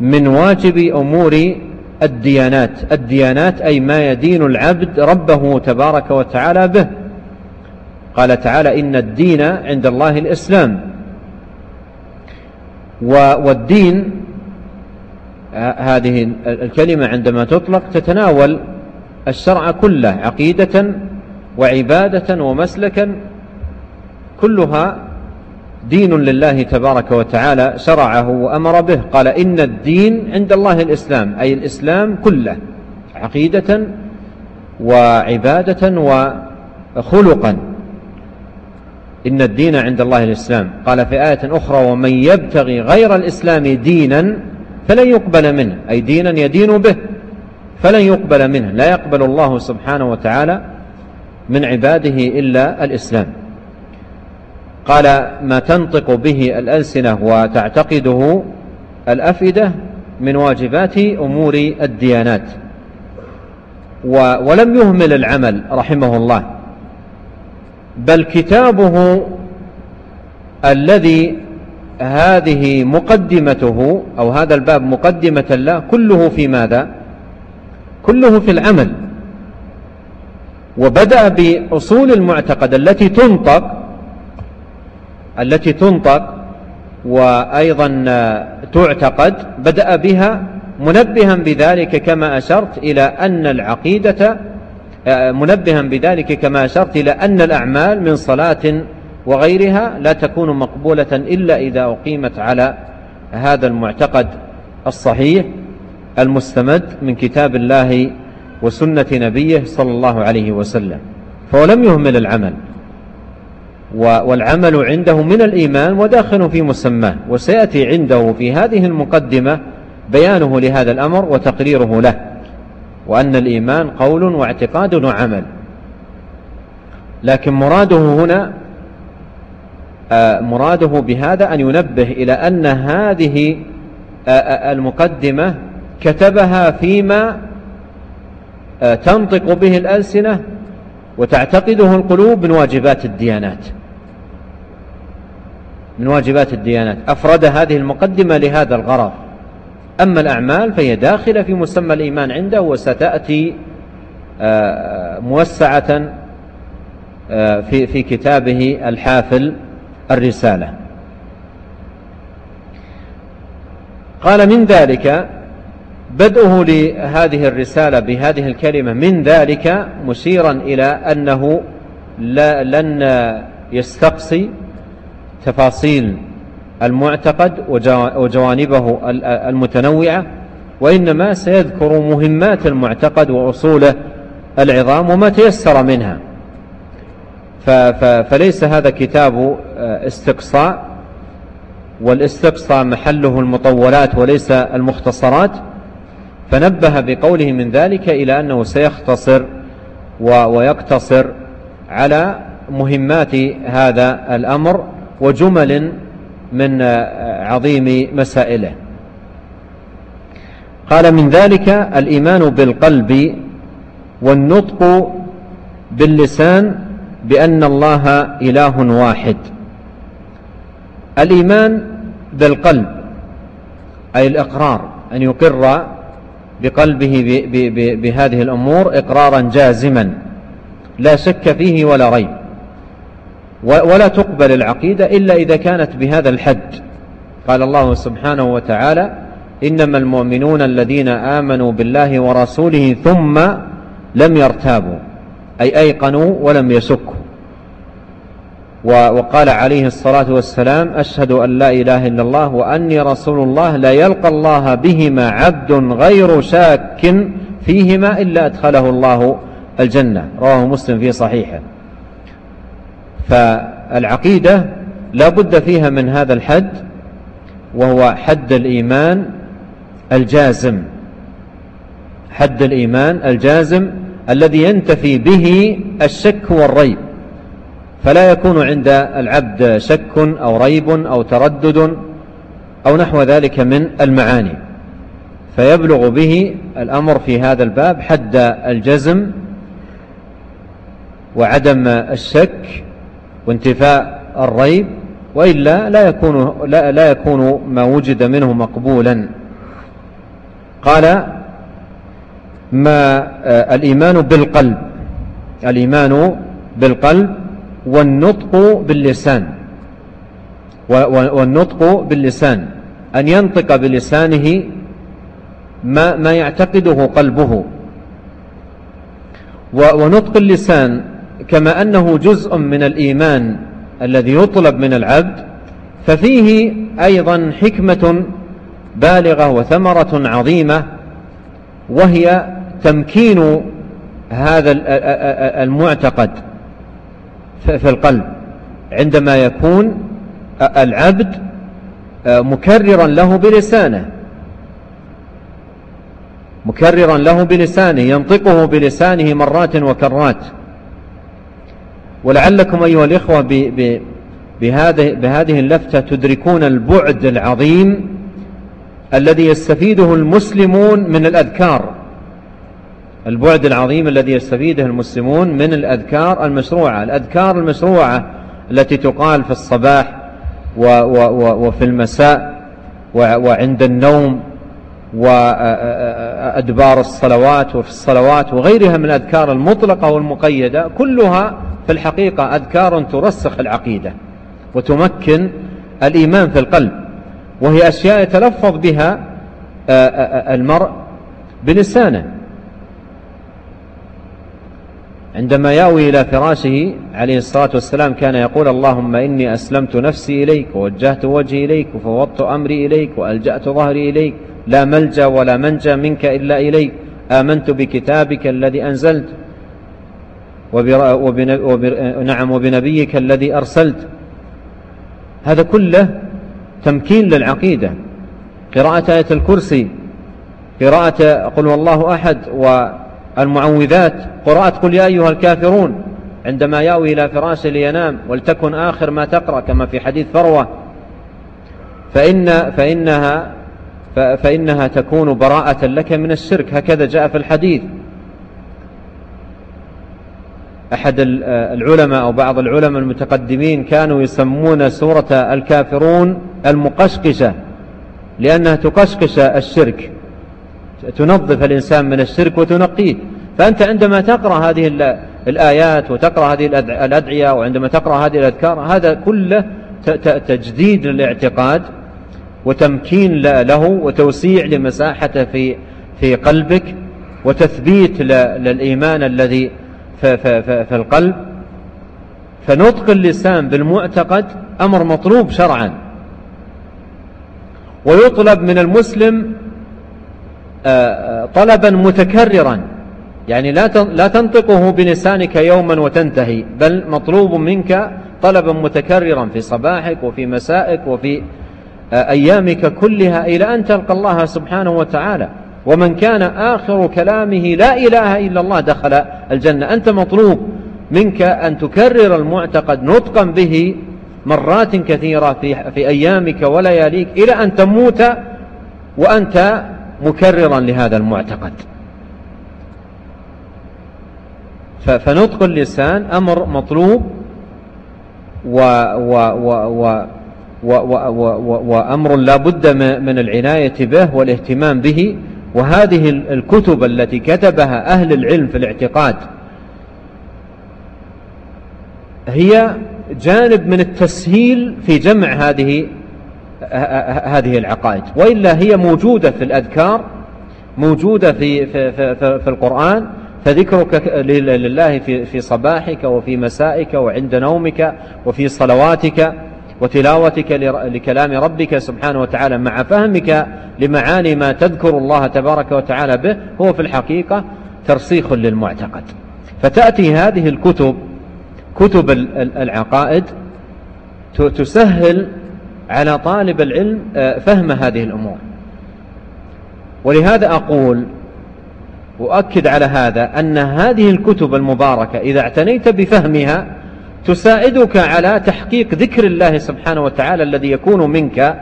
من واجب أمور الديانات الديانات أي ما يدين العبد ربه تبارك وتعالى به. قال تعالى إن الدين عند الله الإسلام. والدين هذه الكلمة عندما تطلق تتناول الشرع كله عقيدة وعبادة ومسلكا كلها دين لله تبارك وتعالى شرعه وأمر به. قال إن الدين عند الله الإسلام أي الإسلام كله عقيدة وعبادة وخلقا. إن الدين عند الله الإسلام. قال في آية أخرى ومن يبتغي غير الإسلام دينا فلن يقبل منه. أي دينا يدين به فلن يقبل منه. لا يقبل الله سبحانه وتعالى من عباده إلا الإسلام. قال ما تنطق به الألسنة وتعتقده الأفئدة من واجبات أمور الديانات. ولم يهمل العمل رحمه الله. بل كتابه الذي هذه مقدمته أو هذا الباب مقدمة له كله في ماذا؟ كله في العمل. وبدأ بأصول المعتقد التي تنطق التي تنطق وأيضا تعتقد بدأ بها منبها بذلك كما أشرت إلى أن العقيدة منبها بذلك كما أشرت إلى أن الأعمال من صلاة وغيرها لا تكون مقبولة إلا إذا أقيمت على هذا المعتقد الصحيح المستمد من كتاب الله وسنة نبيه صلى الله عليه وسلم فهو لم يهمل العمل والعمل عنده من الإيمان وداخل في مسماه وسيأتي عنده في هذه المقدمة بيانه لهذا الأمر وتقريره له. وأن الإيمان قول واعتقاد وعمل. لكن مراده هنا آه، مراده بهذا أن ينبه إلى أن هذه آه، آه، المقدمة كتبها فيما تنطق به الألسنة وتعتقده القلوب من واجبات الديانات. من واجبات الديانات. أفرد هذه المقدمة لهذا الغرض. أما الأعمال فهي داخلة في مسمى الإيمان عنده وستأتي موسعة في في كتابه الحافل الرسالة. قال من ذلك بدءه لهذه الرسالة بهذه الكلمة من ذلك مشيرا إلى أنه لا لن يستقصي تفاصيل المعتقد وجوانبه المتنوعة وإنما سيذكر مهمات المعتقد وأصوله العظام وما تيسر منها. فليس هذا كتاب آه، استقصاء والاستقصاء محله المطولات وليس المختصرات. فنبه بقوله من ذلك إلى أنه سيختصر ويقتصر على مهمات هذا الأمر وجمل من عظيم مسائله. قال من ذلك الإيمان بالقلب والنطق باللسان بأن الله إله واحد. الإيمان بالقلب أي الإقرار أن يقر بقلبه بهذه الأمور إقرارا جازما لا شك فيه ولا ريب. ولا تقبل العقيدة إلا إذا كانت بهذا الحد. قال الله سبحانه وتعالى إنما المؤمنون الذين آمنوا بالله ورسوله ثم لم يرتابوا أي أيقنوا ولم يسكوا. وقال عليه الصلاة والسلام أشهد أن لا إله إلا الله وأني رسول الله لا يلقى الله بهما عبد غير شاك فيهما إلا أدخله الله الجنة. رواه مسلم في صحيحه. فالعقيدة لا بد فيها من هذا الحد وهو حد الإيمان الجازم. حد الإيمان الجازم الذي ينتفي به الشك والريب. فلا يكون عند العبد شك أو ريب أو تردد أو نحو ذلك من المعاني. فيبلغ به الأمر في هذا الباب حد الجزم وعدم الشك وانتفاء الريب وإلا لا يكون, لا, لا يكون ما وجد منه مقبولا. قال ما آه، الإيمان بالقلب الإيمان بالقلب والنطق باللسان والنطق باللسان أن ينطق بلسانه ما, ما يعتقده قلبه. ونطق اللسان كما أنه جزء من الإيمان الذي يطلب من العبد ففيه أيضا حكمة بالغة وثمرة عظيمة وهي تمكين هذا المعتقد في القلب. عندما يكون العبد مكررا له بلسانه مكررا له بلسانه ينطقه بلسانه مرات وكرات ولعلكم أيها الإخوة بهذه, بهذه اللفتة تدركون البعد العظيم الذي يستفيده المسلمون من الأذكار. البعد العظيم الذي يستفيده المسلمون من الأذكار المشروعة. الأذكار المشروعة التي تقال في الصباح وفي المساء وعند النوم وأدبار الصلوات وفي الصلوات وغيرها من الأذكار المطلقة والمقيدة كلها في الحقيقة أذكار ترسخ العقيدة وتمكن الإيمان في القلب وهي أشياء يتلفظ بها المرء بلسانه. عندما يأوي إلى فراشه عليه الصلاة والسلام كان يقول اللهم إني أسلمت نفسي إليك ووجهت وجهي إليك وفوضت أمري إليك وألجأت ظهري إليك لا ملجأ ولا منجأ منك إلا إليك آمنت بكتابك الذي أنزلت نعم وبنبيك الذي أرسلت. هذا كله تمكين للعقيدة. قراءة آية الكرسي قراءة قل والله أحد والمعوذات قراءة قل يا أيها الكافرون عندما يأوي إلى فراشه لينام ولتكن آخر ما تقرأ كما في حديث فروة. فإن فإنها فإنها تكون براءة لك من الشرك. هكذا جاء في الحديث. أحد العلماء أو بعض العلماء المتقدمين كانوا يسمون سورة الكافرون المقشقشة لأنها تقشقش الشرك تنظف الإنسان من الشرك وتنقيه. فأنت عندما تقرأ هذه الآيات وتقرأ هذه الأدعية وعندما تقرأ هذه الأذكار هذا كله تجديد للاعتقاد وتمكين له وتوسيع لمساحته في في قلبك وتثبيت للإيمان الذي في, في, في, في القلب فنطق اللسان بالمعتقد أمر مطلوب شرعا. ويطلب من المسلم آه، آه، طلبا متكررا. يعني لا تنطقه بلسانك يوما وتنتهي بل مطلوب منك طلبا متكررا في صباحك وفي مسائك وفي آه، أيامك كلها إلى أن تلقى الله سبحانه وتعالى. ومن كان آخر كلامه لا إله إلا الله دخل الجنة. أنت مطلوب منك أن تكرر المعتقد نطقا به مرات كثيرة في, في أيامك ولياليك إلى أن تموت وأنت مكررا لهذا المعتقد. فنطق اللسان أمر مطلوب و و و و وأمر لا بد من العناية به والاهتمام به وهذه الكتب التي كتبها أهل العلم في الاعتقاد هي جانب من التسهيل في جمع هذه هذه العقائد. وإلا هي موجودة في الأذكار موجودة في, في, في, في القرآن فذكرك لله في, في صباحك وفي مسائك وعند نومك وفي صلواتك. وتلاوتك لكلام ربك سبحانه وتعالى مع فهمك لمعاني ما تذكر الله تبارك وتعالى به هو في الحقيقة ترسيخ للمعتقد. فتأتي هذه الكتب كتب العقائد تسهل على طالب العلم آه، فهم هذه الأمور. ولهذا أقول وأكد على هذا أن هذه الكتب المباركة إذا اعتنيت بفهمها تساعدك على تحقيق ذكر الله سبحانه وتعالى الذي يكون منك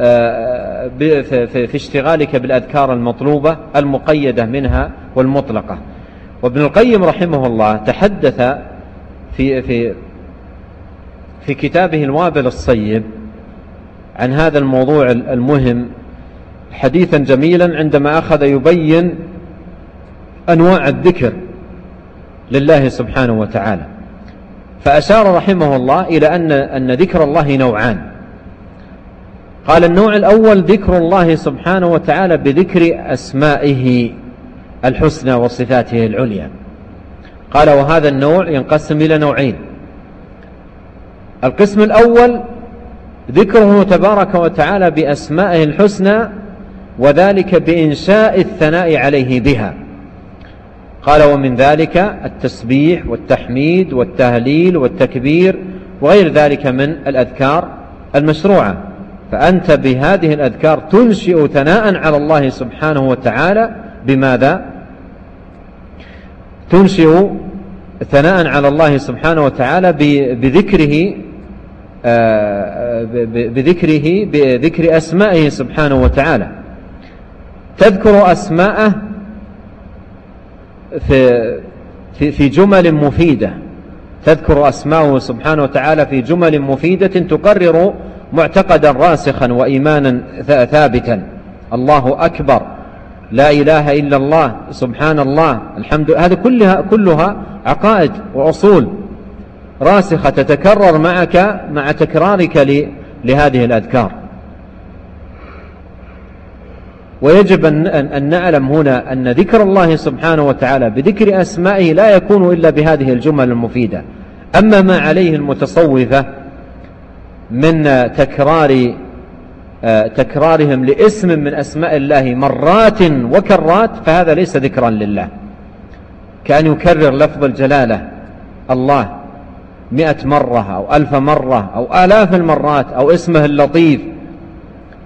آه، في اشتغالك بالأذكار المطلوبة المقيدة منها والمطلقة. وابن القيم رحمه الله تحدث في في في كتابه الوابل الصيب عن هذا الموضوع المهم حديثا جميلا عندما أخذ يبين أنواع الذكر لله سبحانه وتعالى. فأشار رحمه الله إلى أن, أن ذكر الله نوعان. قال النوع الأول ذكر الله سبحانه وتعالى بذكر أسمائه الحسنى وصفاته العليا. قال وهذا النوع ينقسم إلى نوعين. القسم الأول ذكره تبارك وتعالى بأسمائه الحسنى وذلك بإنشاء الثناء عليه بها. قال ومن ذلك التسبيح والتحميد والتهليل والتكبير وغير ذلك من الأذكار المشروعة. فأنت بهذه الأذكار تنشئ ثناء على الله سبحانه وتعالى. بماذا؟ تنشئ ثناء على الله سبحانه وتعالى بذكره آه، بذكره بذكر أسمائه سبحانه وتعالى. تذكر أسماءه في في في جمل مفيدة. تذكر أسماءه سبحانه وتعالى في جمل مفيدة تقرر معتقدا راسخا وإيمانا ثابتا. الله أكبر. لا إله إلا الله. سبحان الله. الحمد هذه كلها كلها عقائد وأصول راسخة تتكرر معك مع تكرارك لهذه الأذكار. ويجب أن نعلم هنا أن ذكر الله سبحانه وتعالى بذكر أسمائه لا يكون إلا بهذه الجمل المفيدة. أما ما عليه المتصوفة من تكرار آه، تكرارهم لاسم من أسماء الله مرات وكرات فهذا ليس ذكرا لله. كأن يكرر لفظ الجلالة الله مئة مرة أو ألف مرة أو آلاف المرات أو اسمه اللطيف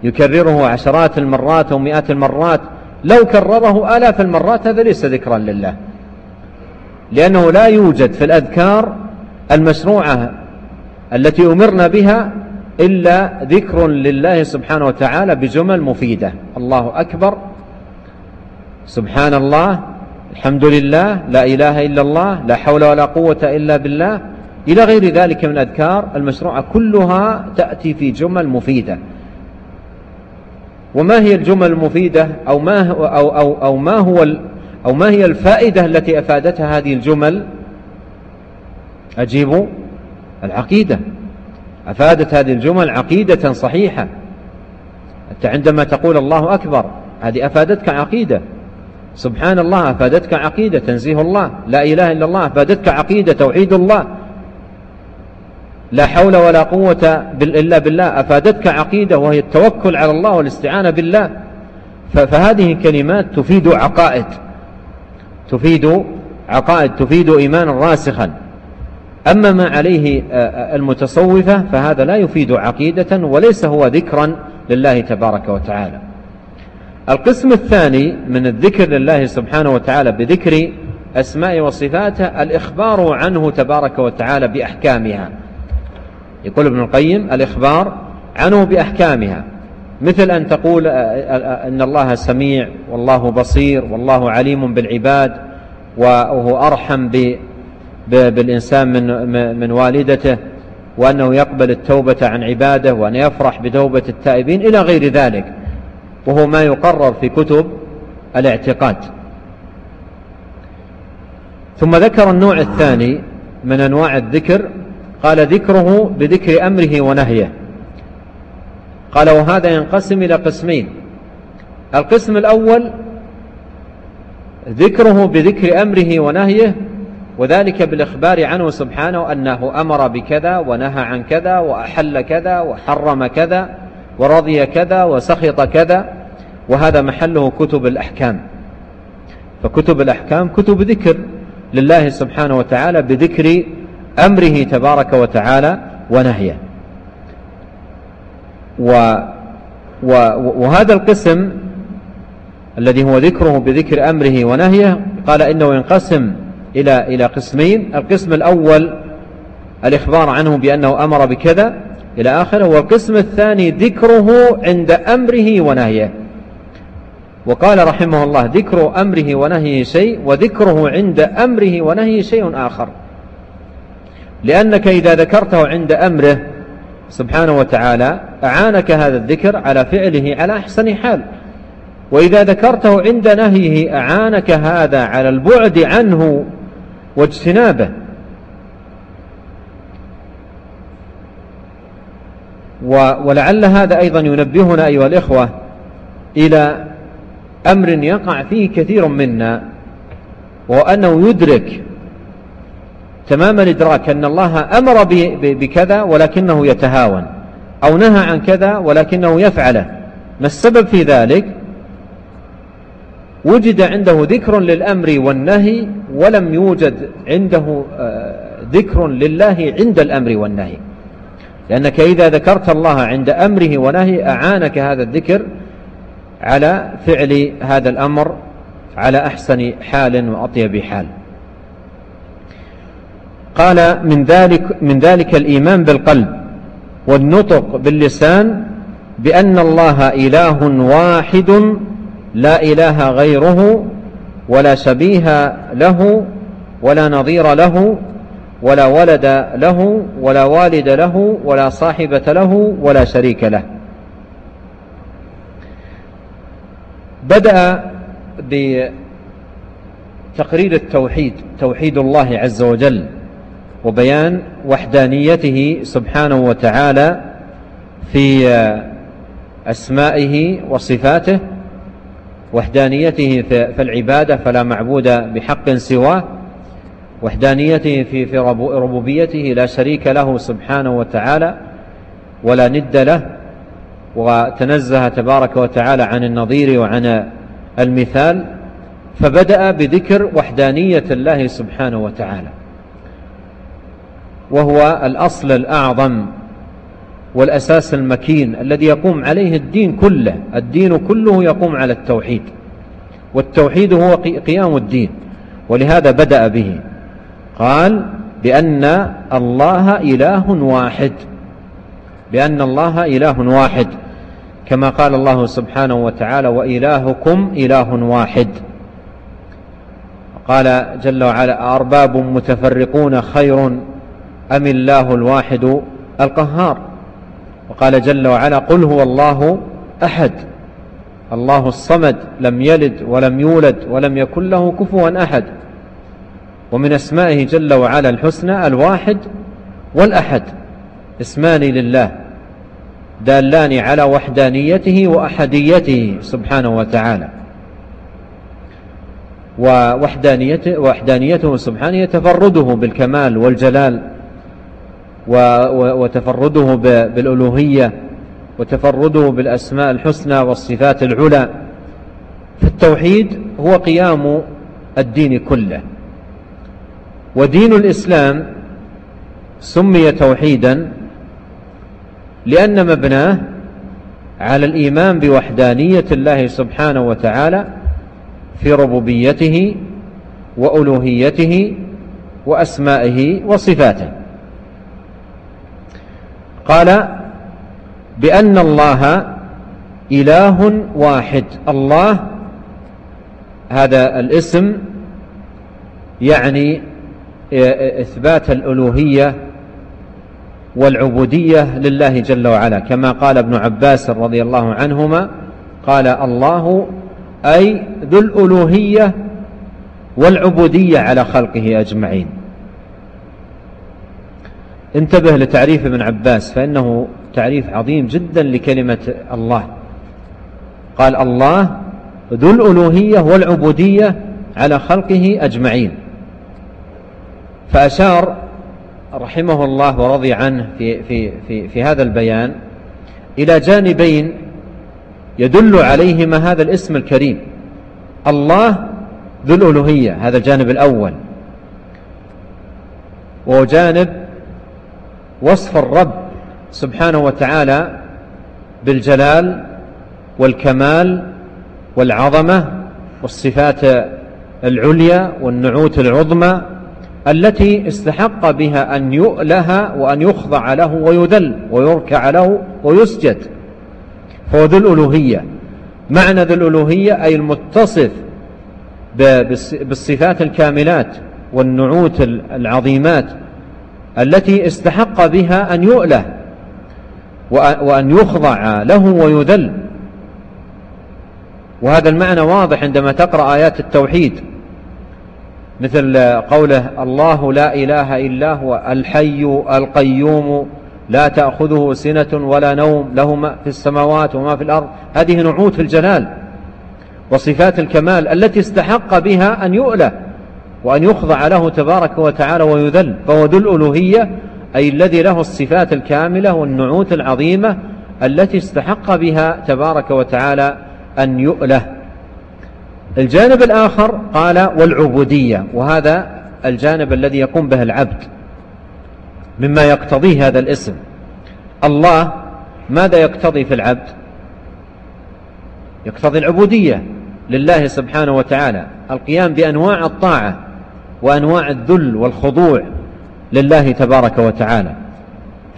يكرره عشرات المرات أو مئات المرات. لو كرره آلاف المرات هذا ليس ذكرا لله. لأنه لا يوجد في الأذكار المشروعة التي أمرنا بها إلا ذكر لله سبحانه وتعالى بجمل مفيدة. الله أكبر. سبحان الله. الحمد لله. لا إله إلا الله. لا حول ولا قوة إلا بالله. إلى غير ذلك من الأذكار المشروعة كلها تأتي في جمل مفيدة. وما هي الجمل المفيدة أو ما هو أو أو أو ما هو أو ما هي الفائدة التي أفادتها هذه الجمل؟ أجيبوا العقيدة. أفادت هذه الجمل عقيدة صحيحة. أنت عندما تقول الله أكبر هذه أفادتك عقيدة. سبحان الله أفادتك عقيدة تنزيه الله. لا إله إلا الله أفادتك عقيدة توحيد الله. لا حول ولا قوة إلا بالله. أفادتك عقيدة وهي التوكل على الله والاستعانة بالله. فهذه كلمات تفيد عقائد. تفيد عقائد تفيد إيمانا راسخا. أما ما عليه المتصوفة فهذا لا يفيد عقيدة وليس هو ذكرا لله تبارك وتعالى. القسم الثاني من الذكر لله سبحانه وتعالى بذكر أسماء وصفاته الإخبار عنه تبارك وتعالى بأحكامها. يقول ابن القيم الإخبار عنه بأحكامها. مثل أن تقول أن الله سميع والله بصير والله عليم بالعباد وهو أرحم بالإنسان من, من والدته وأنه يقبل التوبة عن عباده وأن يفرح بتوبة التائبين إلى غير ذلك. وهو ما يقرر في كتب الاعتقاد. ثم ذكر النوع الثاني من أنواع الذكر قال ذكره بذكر أمره ونهيه. قال وهذا ينقسم إلى قسمين. القسم الأول ذكره بذكر أمره ونهيه وذلك بالإخبار عنه سبحانه أنه أمر بكذا ونهى عن كذا وأحل كذا وحرم كذا ورضي كذا وسخط كذا وهذا محله كتب الأحكام. فكتب الأحكام كتب ذكر لله سبحانه وتعالى بذكر أمره تبارك وتعالى ونهيه. و و وهذا القسم الذي هو ذكره بذكر أمره ونهيه قال إنه ينقسم إلى إلى قسمين. القسم الأول الإخبار عنه بأنه أمر بكذا إلى آخره. والقسم الثاني ذكره عند أمره ونهيه. وقال رحمه الله ذكر أمره ونهيه شيء وذكره عند أمره ونهيه شيء آخر. لأنك إذا ذكرته عند أمره سبحانه وتعالى أعانك هذا الذكر على فعله على أحسن حال. وإذا ذكرته عند نهيه أعانك هذا على البعد عنه واجتنابه. ولعل هذا أيضا ينبهنا أيها الإخوة إلى أمر يقع فيه كثير منا وأنه يدرك تمام الإدراك أن الله أمر بكذا ولكنه يتهاون أو نهى عن كذا ولكنه يفعله. ما السبب في ذلك؟ وجد عنده ذكر للأمر والنهي ولم يوجد عنده آه، ذكر لله عند الأمر والنهي. لأنك إذا ذكرت الله عند أمره ونهي أعانك هذا الذكر على فعل هذا الأمر على أحسن حال وأطيب حال. قال من ذلك, من ذلك الإيمان بالقلب والنطق باللسان بأن الله إله واحد لا إله غيره ولا شبيه له ولا نظير له ولا ولد له ولا والد له ولا صاحبة له ولا شريك له. بدأ بتقرير التوحيد توحيد الله عز وجل. وبيان وحدانيته سبحانه وتعالى في أسمائه وصفاته وحدانيته في العبادة فلا معبود بحق سواه وحدانيته في في ربوبيته لا شريك له سبحانه وتعالى ولا ند له وتنزه تبارك وتعالى عن النظير وعن المثال فبدأ بذكر وحدانية الله سبحانه وتعالى. وهو الأصل الأعظم والأساس المكين الذي يقوم عليه الدين كله. الدين كله يقوم على التوحيد والتوحيد هو قيام الدين ولهذا بدأ به. قال بأن الله إله واحد بأن الله إله واحد كما قال الله سبحانه وتعالى وإلهكم إله واحد قال جل وعلا أرباب متفرقون خير أم الله الواحد القهار؟ وقال جل وعلا قل هو الله أحد. الله الصمد لم يلد ولم يولد ولم يكن له كفوا أحد. ومن أسمائه جل وعلا الحسنى الواحد والأحد. اسمان لله دالان على وحدانيته وأحديته سبحانه وتعالى. ووحدانيته, وحدانيته سبحانه يتفرده بالكمال والجلال. وتفرده بالألوهية وتفرده بالأسماء الحسنى والصفات العلى. فالتوحيد هو قيام الدين كله. ودين الإسلام سمي توحيدا لأن مبناه على الإيمان بوحدانية الله سبحانه وتعالى في ربوبيته وألوهيته وأسمائه وصفاته. قال بأن الله إله واحد. الله هذا الاسم يعني إثبات الألوهية والعبودية لله جل وعلا. كما قال ابن عباس رضي الله عنهما قال الله أي ذو الألوهية والعبودية على خلقه أجمعين. انتبه لتعريف ابن عباس فإنه تعريف عظيم جدا لكلمة الله. قال الله ذو الألوهية والعبودية على خلقه أجمعين. فأشار رحمه الله ورضي عنه في, في, في, في هذا البيان إلى جانبين يدل عليهما هذا الاسم الكريم. الله ذو الألوهية هذا الجانب الأول. وهو جانب وصف الرب سبحانه وتعالى بالجلال والكمال والعظمة والصفات العليا والنعوت العظمى التي استحق بها أن يؤله وأن يخضع له ويذل ويركع له ويسجد. فهو ذو الألوهية. معنى ذو الألوهية أي المتصف بالصفات الكاملات والنعوت العظيمات التي استحق بها أن يؤله وأن يخضع له ويذل. وهذا المعنى واضح عندما تقرأ آيات التوحيد مثل قوله الله لا إله إلا هو الحي القيوم لا تأخذه سنة ولا نوم له ما في السماوات وما في الأرض. هذه نعوت الجلال وصفات الكمال التي استحق بها أن يؤله. وأن يخضع له تبارك وتعالى ويذل فهو ذو الألوهية أي الذي له الصفات الكاملة والنعوت العظيمة التي استحق بها تبارك وتعالى أن يؤله. الجانب الآخر قال والعبودية وهذا الجانب الذي يقوم به العبد مما يقتضيه هذا الاسم. الله ماذا يقتضي في العبد؟ يقتضي العبودية لله سبحانه وتعالى. القيام بأنواع الطاعة وأنواع الذل والخضوع لله تبارك وتعالى.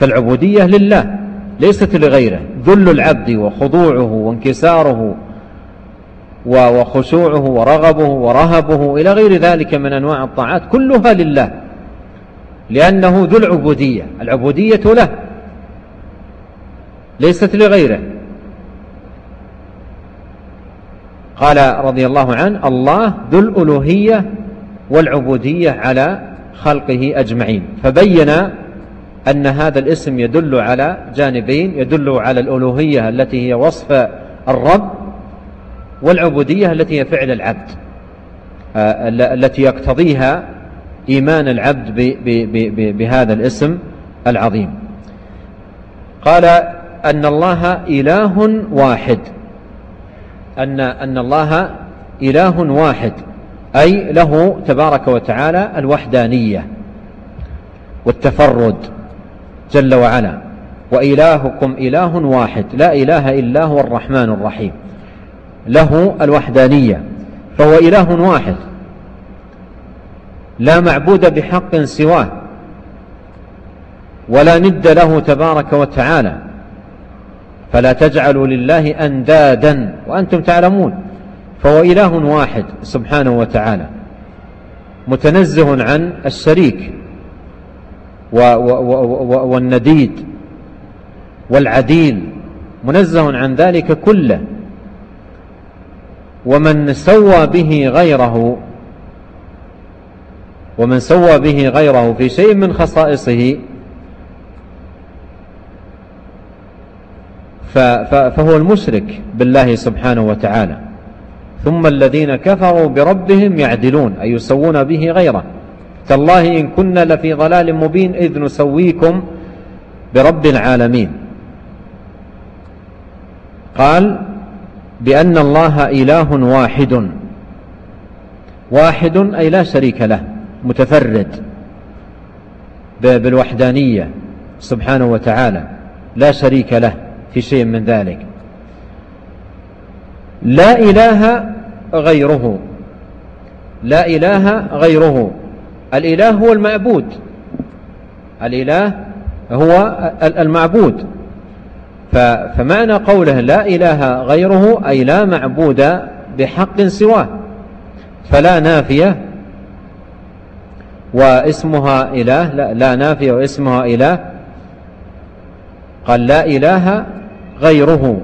فالعبودية لله ليست لغيره. ذل العبد وخضوعه وانكساره وخشوعه ورغبه ورهبه إلى غير ذلك من أنواع الطاعات كلها لله. لأنه ذو العبودية. العبودية له ليست لغيره. قال رضي الله عنه الله ذو الألوهية والعبودية على خلقه أجمعين. فبين أن هذا الاسم يدل على جانبين يدل على الألوهية التي هي وصف الرب والعبودية التي هي فعل العبد آه، التي يقتضيها إيمان العبد بهذا الاسم العظيم. قال أن الله إله واحد أن, أن الله إله واحد. أي له تبارك وتعالى الوحدانية والتفرد جل وعلا. وإلهكم إله واحد. لا إله إلا هو الرحمن الرحيم. له الوحدانية. فهو إله واحد. لا معبود بحق سواه. ولا ند له تبارك وتعالى. فلا تجعلوا لله أندادا. وأنتم تعلمون. فهو إله واحد سبحانه وتعالى متنزه عن الشريك والنديد والعديل منزه عن ذلك كله. ومن سوى به غيره ومن سوى به غيره في شيء من خصائصه فهو المشرك بالله سبحانه وتعالى. ثم الذين كفروا بربهم يعدلون أي يسوون به غيره. تالله إن كنا لفي ضلال مبين إذ نسويكم برب العالمين. قال بأن الله إله واحد. واحد أي لا شريك له متفرد. بالوحدانية سبحانه وتعالى لا شريك له في شيء من ذلك. لا إله غيره. لا إله غيره. الإله هو المعبود. الإله هو المعبود. فمعنى قوله لا إله غيره أي لا معبود بحق سواه. فلا نافية واسمها إله لا, لا نافية واسمها إله. قال لا إله غيره.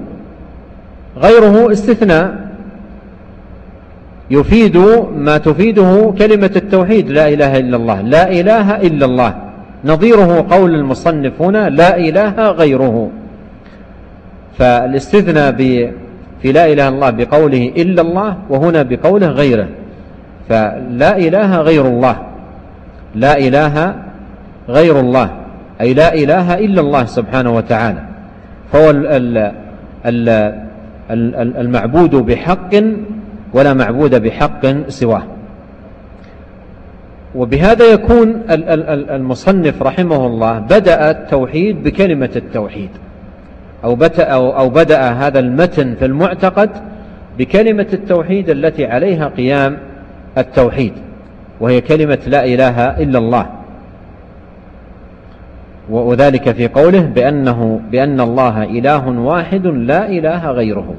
غيره استثناء. يفيد ما تفيده كلمة التوحيد لا إله إلا الله. لا إله إلا الله. نظيره قول المصنف هنا لا إله غيره. فالاستثناء في لا إله الله بقوله إلا الله وهنا بقوله غيره. فلا إله غير الله. لا إله غير الله. أي لا إله إلا الله سبحانه وتعالى. فهو المعبود بحق ولا معبود بحق سواه. وبهذا يكون المصنف رحمه الله بدأ التوحيد بكلمة التوحيد. أو, أو بدأ هذا المتن في المعتقد بكلمة التوحيد التي عليها قيام التوحيد وهي كلمة لا إله إلا الله. وذلك في قوله بأنه بأن الله إله واحد لا إله غيره.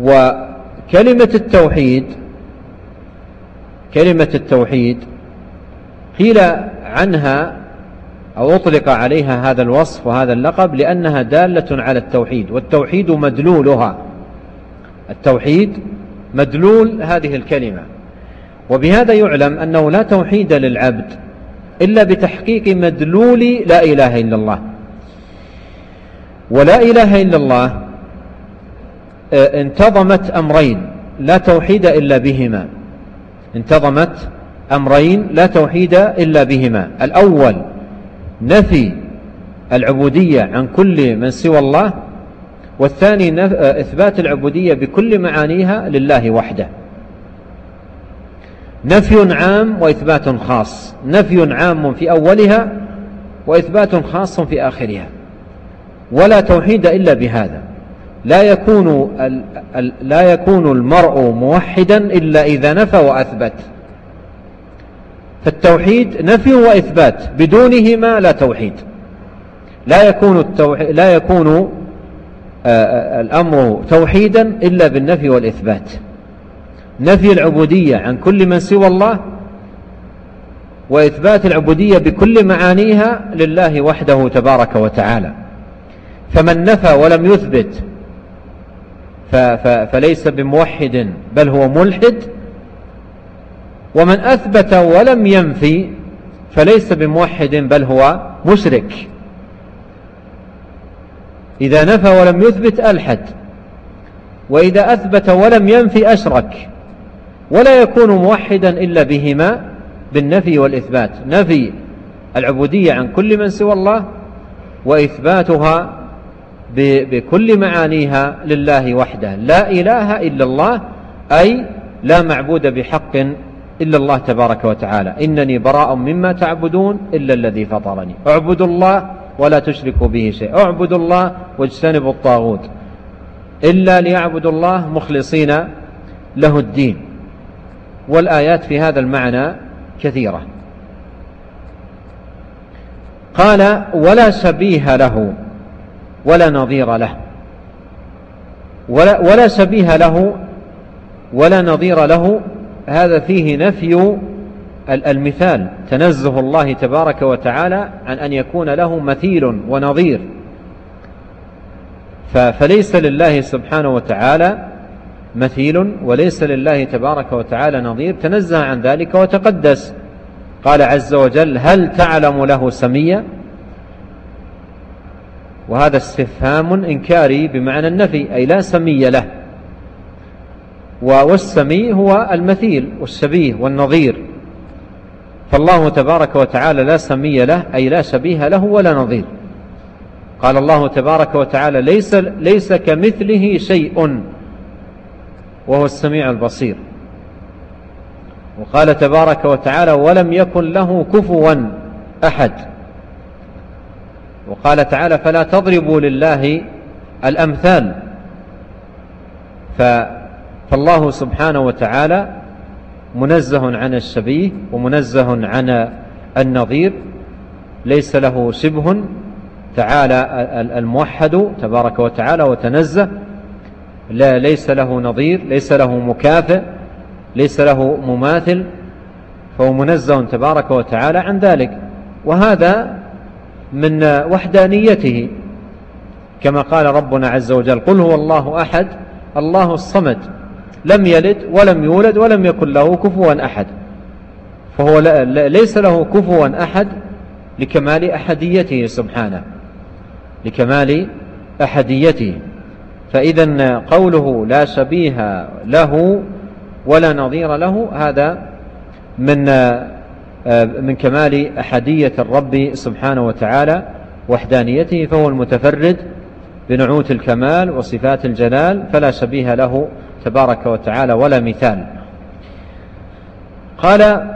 وكلمة التوحيد كلمة التوحيد قيل عنها أو أطلق عليها هذا الوصف وهذا اللقب لأنها دالة على التوحيد والتوحيد مدلولها. التوحيد مدلول هذه الكلمة. وبهذا يعلم أنه لا توحيد للعبد إلا بتحقيق مدلول لا إله إلا الله. ولا إله إلا الله آه، انتظمت أمرين لا توحيد إلا بهما. انتظمت أمرين لا توحيد إلا بهما. الأول نفي العبودية عن كل من سوى الله والثاني آه، إثبات العبودية بكل معانيها لله وحده. نفي عام وإثبات خاص. نفي عام في أولها وإثبات خاص في آخرها. ولا توحيد إلا بهذا. لا يكون لا يكون المرء موحدا إلا إذا نفى وأثبت. فالتوحيد نفي وإثبات. بدونهما لا توحيد. لا يكون التوحيد لا يكون الأمر توحيدا إلا بالنفي والإثبات. نفي العبودية عن كل من سوى الله وإثبات العبودية بكل معانيها لله وحده تبارك وتعالى. فمن نفى ولم يثبت فليس بموحد بل هو ملحد. ومن أثبت ولم ينفي فليس بموحد بل هو مشرك. إذا نفى ولم يثبت ألحد وإذا أثبت ولم ينفي أشرك. ولا يكون موحدا إلا بهما بالنفي والإثبات. نفي العبودية عن كل من سوى الله وإثباتها بكل معانيها لله وحده. لا إله إلا الله أي لا معبود بحق إلا الله تبارك وتعالى. إنني براء مما تعبدون إلا الذي فطرني. اعبدوا الله ولا تشركوا به شيء اعبدوا الله واجتنبوا الطاغوت. إلا ليعبدوا الله مخلصين له الدين. والآيات في هذا المعنى كثيرة. قال ولا شبيه له ولا نظير له ولا, ولا شبيه له ولا نظير له. هذا فيه نفي المثال تنزه الله تبارك وتعالى عن أن يكون له مثيل ونظير. فليس لله سبحانه وتعالى مثيل وليس لله تبارك وتعالى نظير تنزه عن ذلك وتقدس. قال عز وجل هل تعلم له سميا؟ وهذا استفهام إنكاري بمعنى النفي أي لا سمي له. والسمي هو المثيل والشبيه والنظير. فالله تبارك وتعالى لا سمي له أي لا شبيه له ولا نظير. قال الله تبارك وتعالى ليس, ليس كمثله شيء. وهو السميع البصير. وقال تبارك وتعالى ولم يكن له كفوا أحد. وقال تعالى فلا تضربوا لله الأمثال. فالله سبحانه وتعالى منزه عن الشبيه ومنزه عن النظير. ليس له شبه. تعالى الموحد تبارك وتعالى وتنزه لا ليس له نظير ليس له مكافئ ليس له مماثل فهو منزه تبارك وتعالى عن ذلك. وهذا من وحدانيته كما قال ربنا عز وجل قل هو الله أحد الله الصمد لم يلد ولم يولد ولم يكن له كفوا أحد. فهو ليس له كفوا أحد لكمال أحديته سبحانه لكمال أحديته. فإذا قوله لا شبيه له ولا نظير له هذا من من كمال أحدية الرب سبحانه وتعالى وحدانيته فهو المتفرد بنعوت الكمال وصفات الجلال فلا شبيه له تبارك وتعالى ولا مثال. قال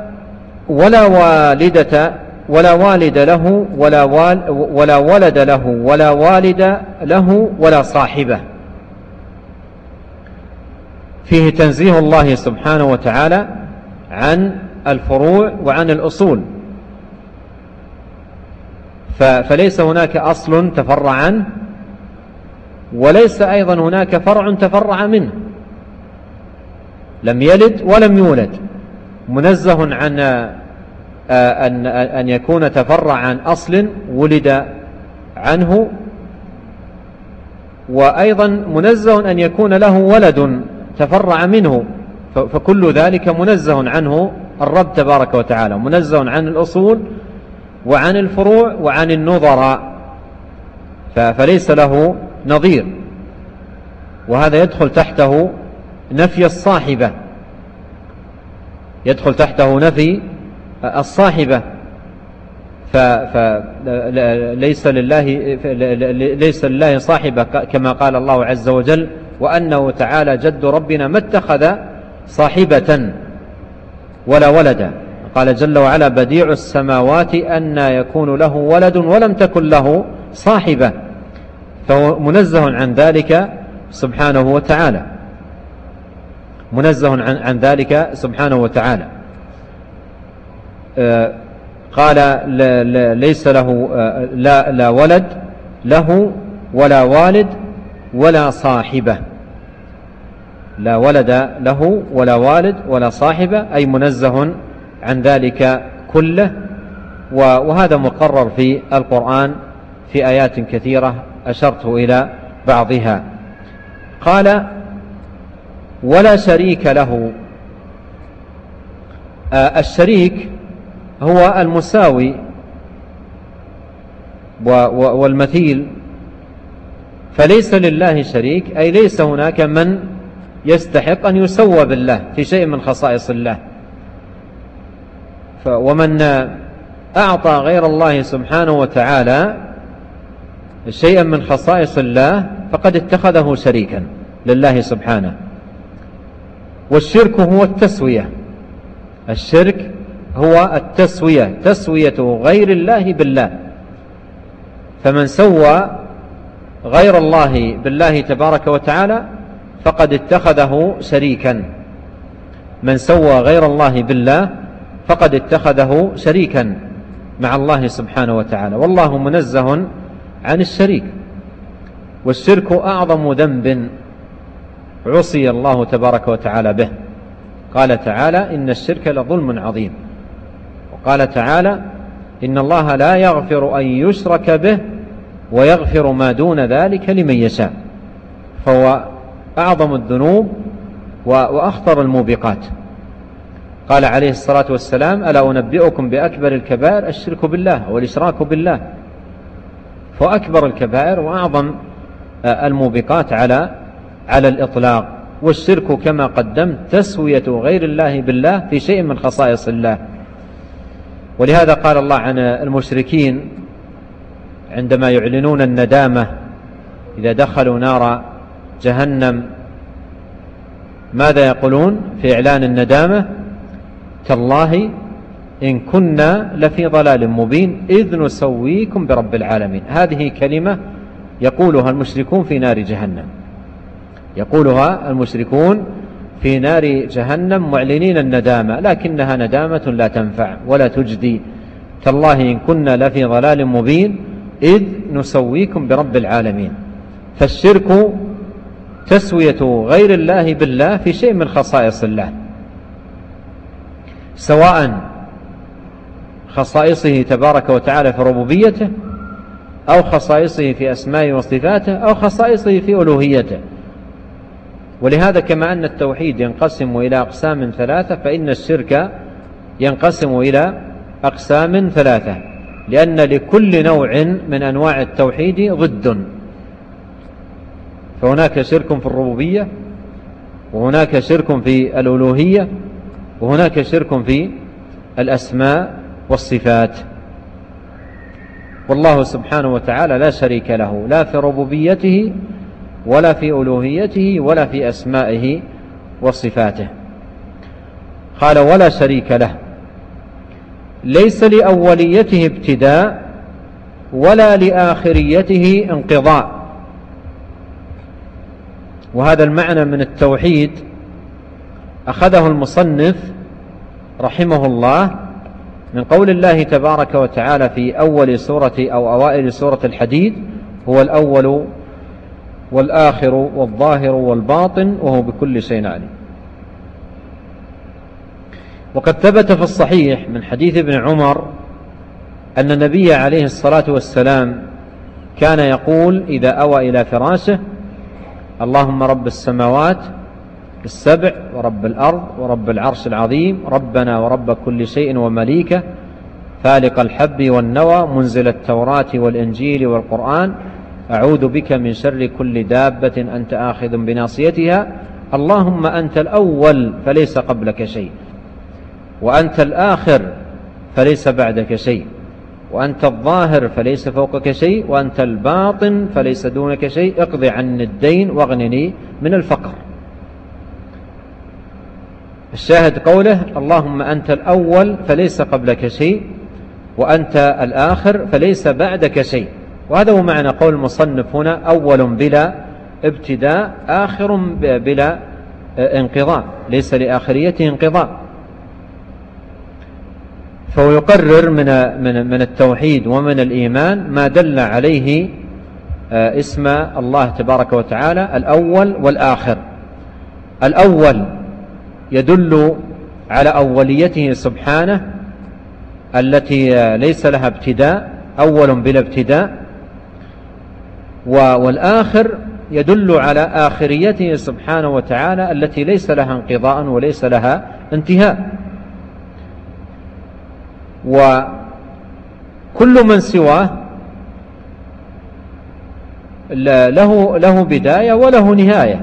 ولا والدة ولا والد له ولا, وال ولا ولد له ولا والد له ولا صاحبه. فيه تنزيه الله سبحانه وتعالى عن الفروع وعن الأصول. فليس هناك أصل تفرع عنه وليس أيضا هناك فرع تفرع منه. لم يلد ولم يولد. منزه عن آه، أن, أن يكون تفرع عن أصل ولد عنه وأيضا منزه أن يكون له ولد تفرع منه فكل ذلك منزه عنه الرب تبارك وتعالى منزه عن الأصول وعن الفروع وعن النظراء فليس له نظير. وهذا يدخل تحته نفي الصاحبة يدخل تحته نفي الصاحبة فليس لله ليس لله صاحبة كما قال الله عز وجل وأنه تعالى جد ربنا ما اتخذ صاحبة ولا ولدا. قال جل وعلا بديع السماوات أن يكون له ولد ولم تكن له صاحبة. فهو منزه عن ذلك سبحانه وتعالى. منزه عن, عن ذلك سبحانه وتعالى. آه، قال ليس له آه، لا, لا ولد له ولا والد ولا صاحبة. لا ولد له ولا والد ولا صاحبة أي منزه عن ذلك كله. وهذا مقرر في القرآن في آيات كثيرة أشرت إلى بعضها. قال ولا شريك له. آه، الشريك هو المساوي والمثيل فليس لله شريك أي ليس هناك من يستحق أن يسوى بالله في شيء من خصائص الله. ومن أعطى غير الله سبحانه وتعالى شيئا من خصائص الله فقد اتخذه شريكا لله سبحانه. والشرك هو التسوية. الشرك هو التسوية تسوية غير الله بالله. فمن سوى غير الله بالله تبارك وتعالى فقد اتخذه شريكا من سوى غير الله بالله فقد اتخذه شريكا مع الله سبحانه وتعالى. والله منزه عن الشريك. والشرك أعظم ذنب عصي الله تبارك وتعالى به. قال تعالى إن الشرك لظلم عظيم. وقال تعالى إن الله لا يغفر أن يشرك به ويغفر ما دون ذلك لمن يشاء. فهو أعظم الذنوب وأخطر الموبقات. قال عليه الصلاة والسلام ألا أنبئكم بأكبر الكبائر؟ الشرك بالله والإشراك بالله. فأكبر الكبائر وأعظم الموبقات على على الإطلاق. والشرك كما قدمت تسوية غير الله بالله في شيء من خصائص الله. ولهذا قال الله عن المشركين عندما يعلنون الندامة إذا دخلوا نار جهنم ماذا يقولون في إعلان الندامة؟ تالله إن كنا لفي ضلال مبين إذ نسويكم برب العالمين. هذه كلمة يقولها المشركون في نار جهنم. يقولها المشركون في نار جهنم معلنين الندامة لكنها ندامة لا تنفع ولا تجدي. تالله إن كنا لفي ضلال مبين إذ نسويكم برب العالمين. فالشرك تسوية غير الله بالله في شيء من خصائص الله. سواء خصائصه تبارك وتعالى في ربوبيته أو خصائصه في أسمائه وصفاته أو خصائصه في ألوهيته. ولهذا كما أن التوحيد ينقسم إلى أقسام ثلاثة فإن الشرك ينقسم إلى أقسام ثلاثة. لأن لكل نوع من أنواع التوحيد ضد. فهناك شرك في الربوبية وهناك شرك في الألوهية وهناك شرك في الأسماء والصفات. والله سبحانه وتعالى لا شريك له لا في ربوبيته ولا في ألوهيته ولا في أسمائه وصفاته. قال ولا شريك له. ليس لأوليته ابتداء ولا لآخريته انقضاء. وهذا المعنى من التوحيد أخذه المصنف رحمه الله من قول الله تبارك وتعالى في أول سورة أو أوائل سورة الحديد هو الأول والآخر والظاهر والباطن وهو بكل شيء عليم. وقد ثبت في الصحيح من حديث ابن عمر أن النبي عليه الصلاة والسلام كان يقول إذا أوى إلى فراشه اللهم رب السماوات السبع ورب الأرض ورب العرش العظيم ربنا ورب كل شيء ومليكه فالق الحب والنوى منزل التوراة والإنجيل والقرآن أعوذ بك من شر كل دابة أنت آخذ بناصيتها اللهم أنت الأول فليس قبلك شيء وأنت الآخر فليس بعدك شيء وأنت الظاهر فليس فوقك شيء وأنت الباطن فليس دونك شيء. اقض عني الدين واغنني من الفقر. الشاهد قوله اللهم أنت الأول فليس قبلك شيء وأنت الآخر فليس بعدك شيء. وهذا هو معنى قول المصنف هنا أول بلا ابتداء آخر بلا انقضاء ليس لآخريته انقضاء. فهو يقرر من من من التوحيد ومن الإيمان ما دل عليه آه، اسم الله تبارك وتعالى الأول والآخر. الأول يدل على أوليته سبحانه التي ليس لها ابتداء أول بلا ابتداء. والآخر يدل على آخريته سبحانه وتعالى التي ليس لها انقضاء وليس لها انتهاء. وكل من سواه له له بداية وله نهاية.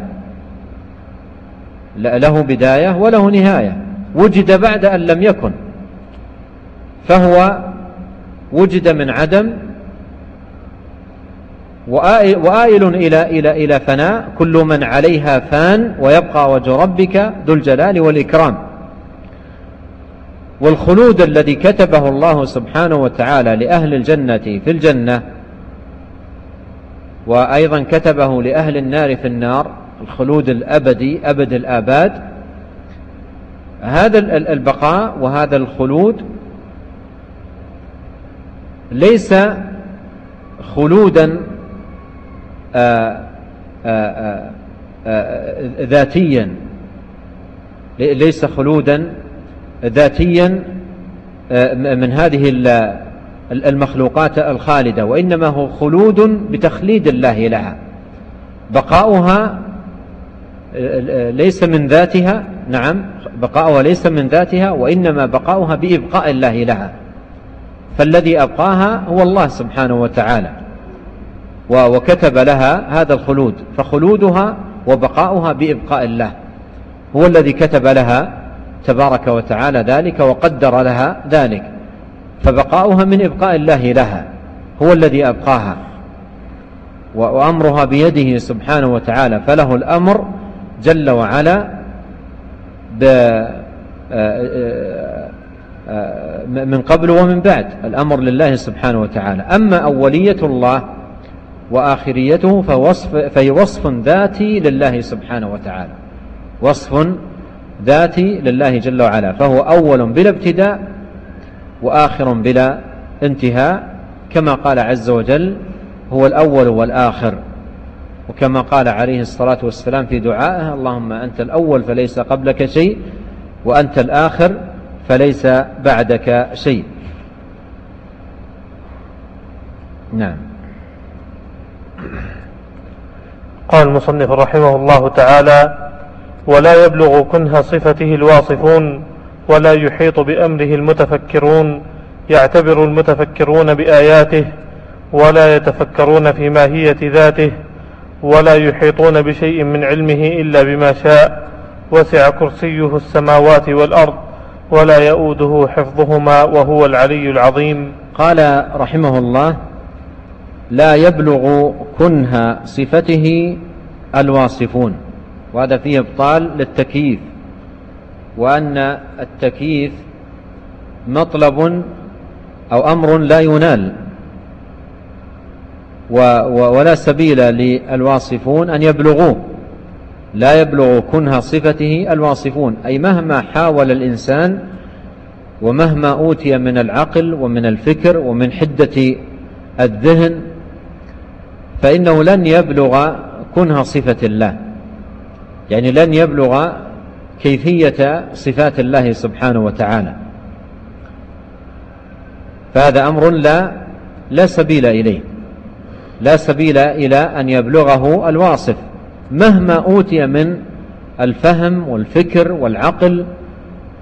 له بداية وله نهاية. وجد بعد أن لم يكن. فهو وجد من عدم وآئل إلى, إلى, إلى فناء. كل من عليها فان ويبقى وجه ربك ذو الجلال والإكرام. والخلود الذي كتبه الله سبحانه وتعالى لأهل الجنة في الجنة وأيضا كتبه لأهل النار في النار الخلود الأبدي أبد الآباد هذا البقاء وهذا الخلود ليس خلودا آآ آآ آآ ذاتيا ليس خلودا ذاتيا من هذه المخلوقات الخالدة وإنما هو خلود بتخليد الله لها. بقاؤها ليس من ذاتها نعم بقاؤها ليس من ذاتها وإنما بقاؤها بإبقاء الله لها. فالذي أبقاها هو الله سبحانه وتعالى. وكتب لها هذا الخلود فخلودها وبقاؤها بإبقاء الله. هو الذي كتب لها تبارك وتعالى ذلك وقدر لها ذلك فبقاؤها من إبقاء الله لها هو الذي أبقاها وأمرها بيده سبحانه وتعالى فله الأمر جل وعلا من قبل ومن بعد الأمر لله سبحانه وتعالى. أما أولية الله وآخريته فوصف فهي وصف ذاتي لله سبحانه وتعالى وصف ذاتي لله جل وعلا فهو أول بلا ابتداء وآخر بلا انتهاء كما قال عز وجل هو الأول والآخر وكما قال عليه الصلاة والسلام في دعائه اللهم أنت الأول فليس قبلك شيء وأنت الآخر فليس بعدك شيء نعم. قال المصنف رحمه الله تعالى ولا يبلغ كنه صفته الواصفون ولا يحيط بأمره المتفكرون يعتبر المتفكرون بآياته ولا يتفكرون في ماهية ذاته ولا يحيطون بشيء من علمه إلا بما شاء وسع كرسيه السماوات والأرض ولا يؤوده حفظهما وهو العلي العظيم. قال رحمه الله لا يبلغ كنه صفته الواصفون. وهذا فيه إبطال للتكييف وأن التكييف مطلب أو أمر لا ينال ولا سبيل للواصفون أن يبلغوه لا يبلغ كنه صفته الواصفون أي مهما حاول الإنسان ومهما أوتي من العقل ومن الفكر ومن حدة الذهن فإنه لن يبلغ كنه صفة الله. يعني لن يبلغ كيفية صفات الله سبحانه وتعالى. فهذا أمر لا لا سبيل إليه. لا سبيل إلى أن يبلغه الواصف. مهما أوتي من الفهم والفكر والعقل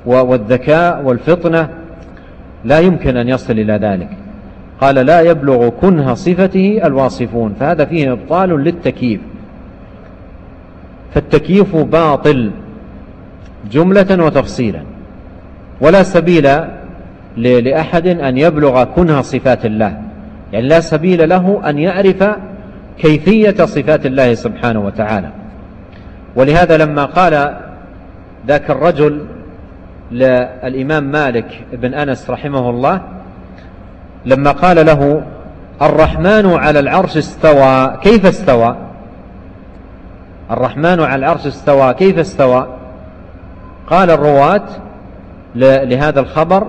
والذكاء والفطنة لا يمكن أن يصل إلى ذلك. قال لا يبلغ كنه صفته الواصفون. فهذا فيه إبطال للتكييف. فالتكييف باطل جملة وتفصيلا. ولا سبيل لأحد أن يبلغ كنه صفات الله. يعني لا سبيل له أن يعرف كيفية صفات الله سبحانه وتعالى. ولهذا لما قال ذاك الرجل للإمام مالك بن أنس رحمه الله لما قال له الرحمن على العرش استوى كيف استوى؟ الرحمن على العرش استوى كيف استوى؟ قال الرواة لهذا الخبر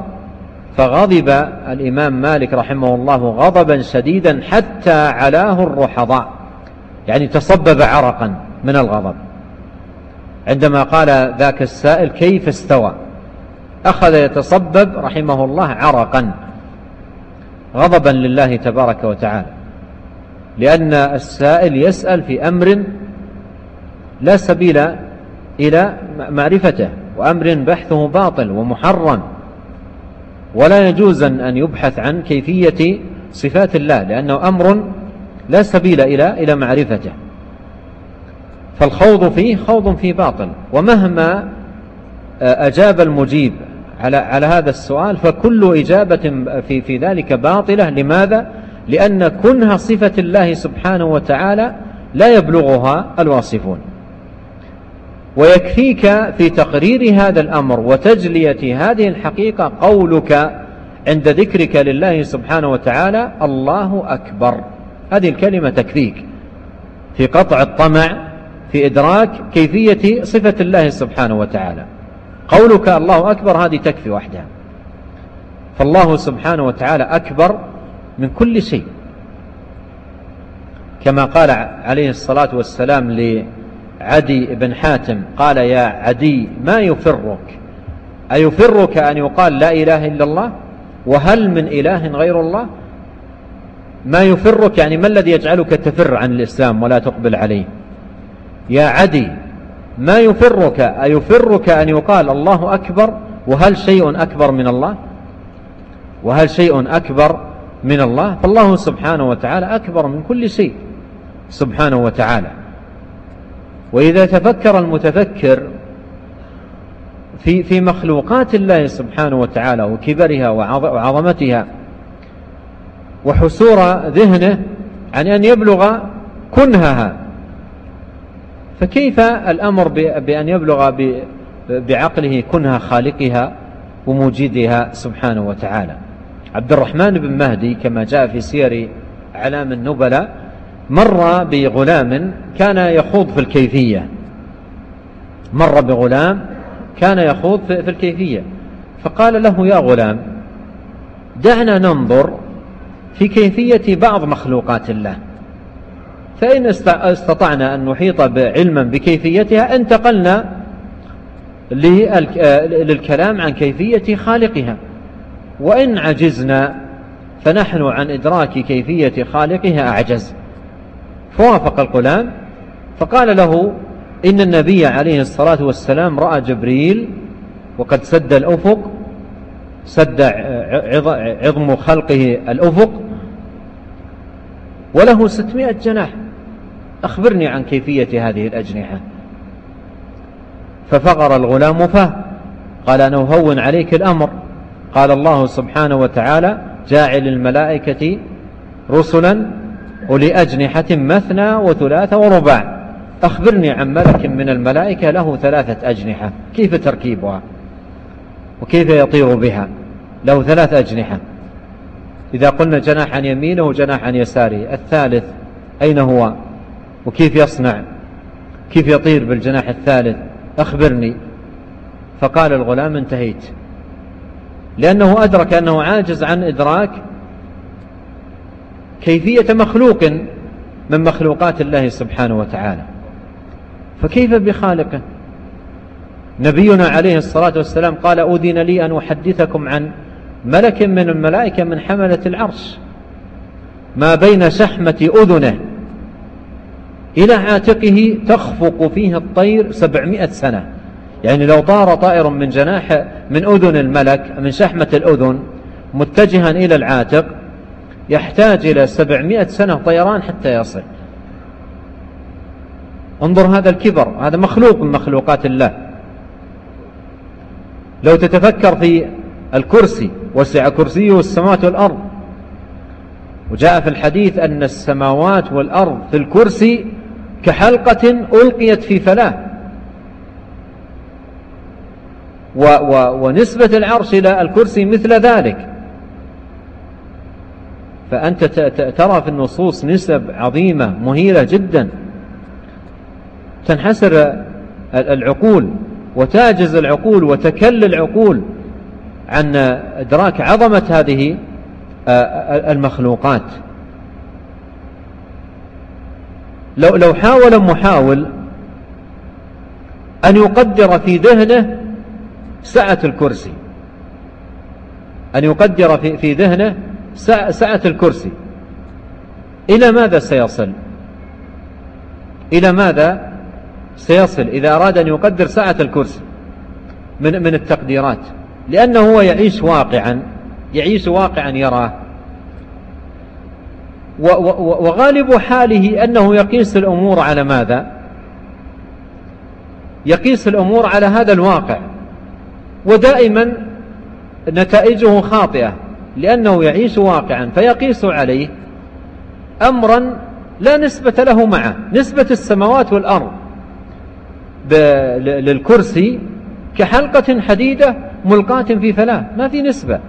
فغضب الإمام مالك رحمه الله غضبا شديدا حتى علاه الرحضاء. يعني تصبب عرقا من الغضب. عندما قال ذاك السائل كيف استوى؟ أخذ يتصبب رحمه الله عرقا. غضبا لله تبارك وتعالى. لأن السائل يسأل في أمر لا سبيل إلى معرفته وأمر بحثه باطل ومحرم. ولا يجوز أن يبحث عن كيفية صفات الله لأنه أمر لا سبيل إلى إلى معرفته. فالخوض فيه خوض في باطل. ومهما أجاب المجيب على على هذا السؤال فكل إجابة في في ذلك باطلة. لماذا؟ لأن كنها صفة الله سبحانه وتعالى لا يبلغها الواصفون. ويكفيك في تقرير هذا الأمر وتجلية هذه الحقيقة قولك عند ذكرك لله سبحانه وتعالى الله أكبر. هذه الكلمة تكفيك. في قطع الطمع في إدراك كيفية صفة الله سبحانه وتعالى. قولك الله أكبر هذه تكفي وحدها. فالله سبحانه وتعالى أكبر من كل شيء. كما قال عليه الصلاة والسلام عدي بن حاتم قال يا عدي ما يفرك؟ أيفرك أن يقال لا إله إلا الله؟ وهل من إله غير الله؟ ما يفرك؟ يعني ما الذي يجعلك تفر عن الإسلام ولا تقبل عليه؟ يا عدي ما يفرك؟ أيفرك أن يقال الله أكبر؟ وهل شيء أكبر من الله؟ وهل شيء أكبر من الله؟ فالله سبحانه وتعالى أكبر من كل شيء سبحانه وتعالى. وإذا تفكر المتفكر في في مخلوقات الله سبحانه وتعالى وكبرها وعظمتها وحسور ذهنه عن أن يبلغ كنهها فكيف الأمر بأن يبلغ بعقله كنها خالقها وموجدها سبحانه وتعالى؟ عبد الرحمن بن مهدي كما جاء في سير أعلام النبلاء مر بغلام كان يخوض في الكيفية. مر بغلام كان يخوض في الكيفية. فقال له يا غلام دعنا ننظر في كيفية بعض مخلوقات الله. فإن استطعنا أن نحيط علما بكيفيتها انتقلنا للكلام عن كيفية خالقها. وإن عجزنا فنحن عن إدراك كيفية خالقها أعجز. فوافق الغلام فقال له إن النبي عليه الصلاة والسلام رأى جبريل وقد سد الأفق سد عظم خلقه الأفق وله ستمائة جناح. أخبرني عن كيفية هذه الأجنحة. ففغر الغلام فه قال أنا أهون عليك الأمر. قال الله سبحانه وتعالى جاعل الملائكة رسلا أولي أجنحة مثنى وثلاثة ورباع أخبرني عن ملك من الملائكة له ثلاثة أجنحة. كيف تركيبها؟ وكيف يطير بها؟ له ثلاث أجنحة. إذا قلنا جناح عن يمينه وجناح عن يساره الثالث أين هو؟ وكيف يصنع؟ كيف يطير بالجناح الثالث؟ أخبرني. فقال الغلام انتهيت. لأنه أدرك أنه عاجز عن إدراك كيفية مخلوق من مخلوقات الله سبحانه وتعالى. فكيف بخالقه نبينا عليه الصلاة والسلام قال أذن لي أن أحدثكم عن ملك من الملائكة من حملة العرش. ما بين شحمة أذنه إلى عاتقه تخفق فيه الطير سبعمائة سنة. يعني لو طار طائر من جناح من أذن الملك من شحمة الأذن متجها إلى العاتق يحتاج إلى سبعمائة سنة طيران حتى يصل. انظر هذا الكبر هذا مخلوق من مخلوقات الله. لو تتفكر في الكرسي وسع كرسيه السماوات والأرض. وجاء في الحديث أن السماوات والأرض في الكرسي كحلقة ألقيت في فلاة. و و ونسبة العرش إلى الكرسي مثل ذلك. فأنت ترى في النصوص نسب عظيمة مهيلة جدا. تنحسر العقول وتعجز العقول وتكل العقول عن إدراك عظمة هذه المخلوقات. لو, لو حاول محاول أن يقدر في ذهنه سعة الكرسي أن يقدر في ذهنه سعة الكرسي. إلى ماذا سيصل؟ إلى ماذا سيصل إذا أراد أن يقدر سعة الكرسي؟ من, من التقديرات. لأنه هو يعيش واقعا يعيش واقعا يراه. وغالب حاله أنه يقيس الأمور على ماذا؟ يقيس الأمور على هذا الواقع. ودائما نتائجه خاطئة. لأنه يعيش واقعا فيقيس عليه أمرا لا نسبة له معه. نسبة السماوات والأرض للكرسي كحلقة حديدة ملقاة في فلاة. ما في نسبة.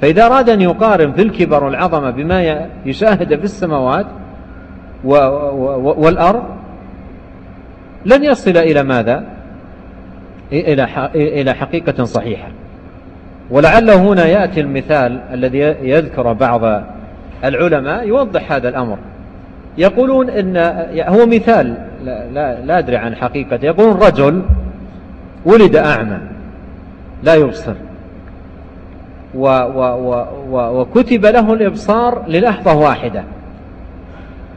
فإذا أراد أن يقارن في الكبر والعظمة بما يشاهد في السماوات والأرض لن يصل إلى ماذا؟ إلى حقيقة صحيحة. ولعله هنا يأتي المثال الذي يذكر بعض العلماء يوضح هذا الأمر. يقولون إن هو مثال لا, لا, لا أدري عن حقيقة يقولون رجل ولد أعمى لا يبصر. و و و و وكتب له الإبصار للحظة واحدة.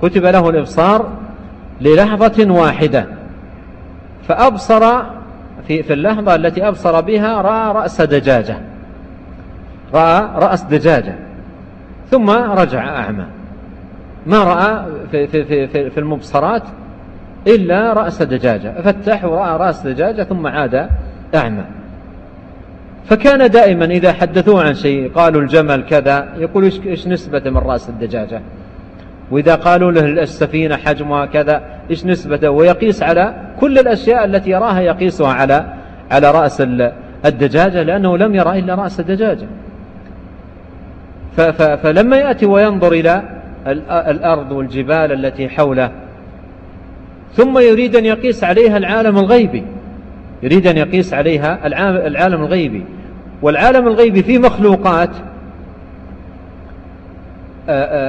كتب له الإبصار للحظة واحدة. فأبصر في, في اللحظة التي أبصر بها رأى رأس دجاجة. رأى رأس دجاجة ثم رجع أعمى. ما رأى في, في, في, في المبصرات إلا رأس دجاجة. فتح ورأى رأس دجاجة ثم عاد أعمى. فكان دائما إذا حدثوه عن شيء قالوا الجمل كذا يقول إيش نسبة من رأس الدجاجة؟ وإذا قالوا له السفينة حجمها كذا إيش نسبته؟ ويقيس على كل الأشياء التي يراها يقيسها على على رأس الدجاجة لأنه لم يرى إلا رأس الدجاجة. فلما يأتي وينظر إلى الأرض والجبال التي حوله ثم يريد أن يقيس عليها العالم الغيبي يريد أن يقيس عليها العالم الغيبي. والعالم الغيبي فيه مخلوقات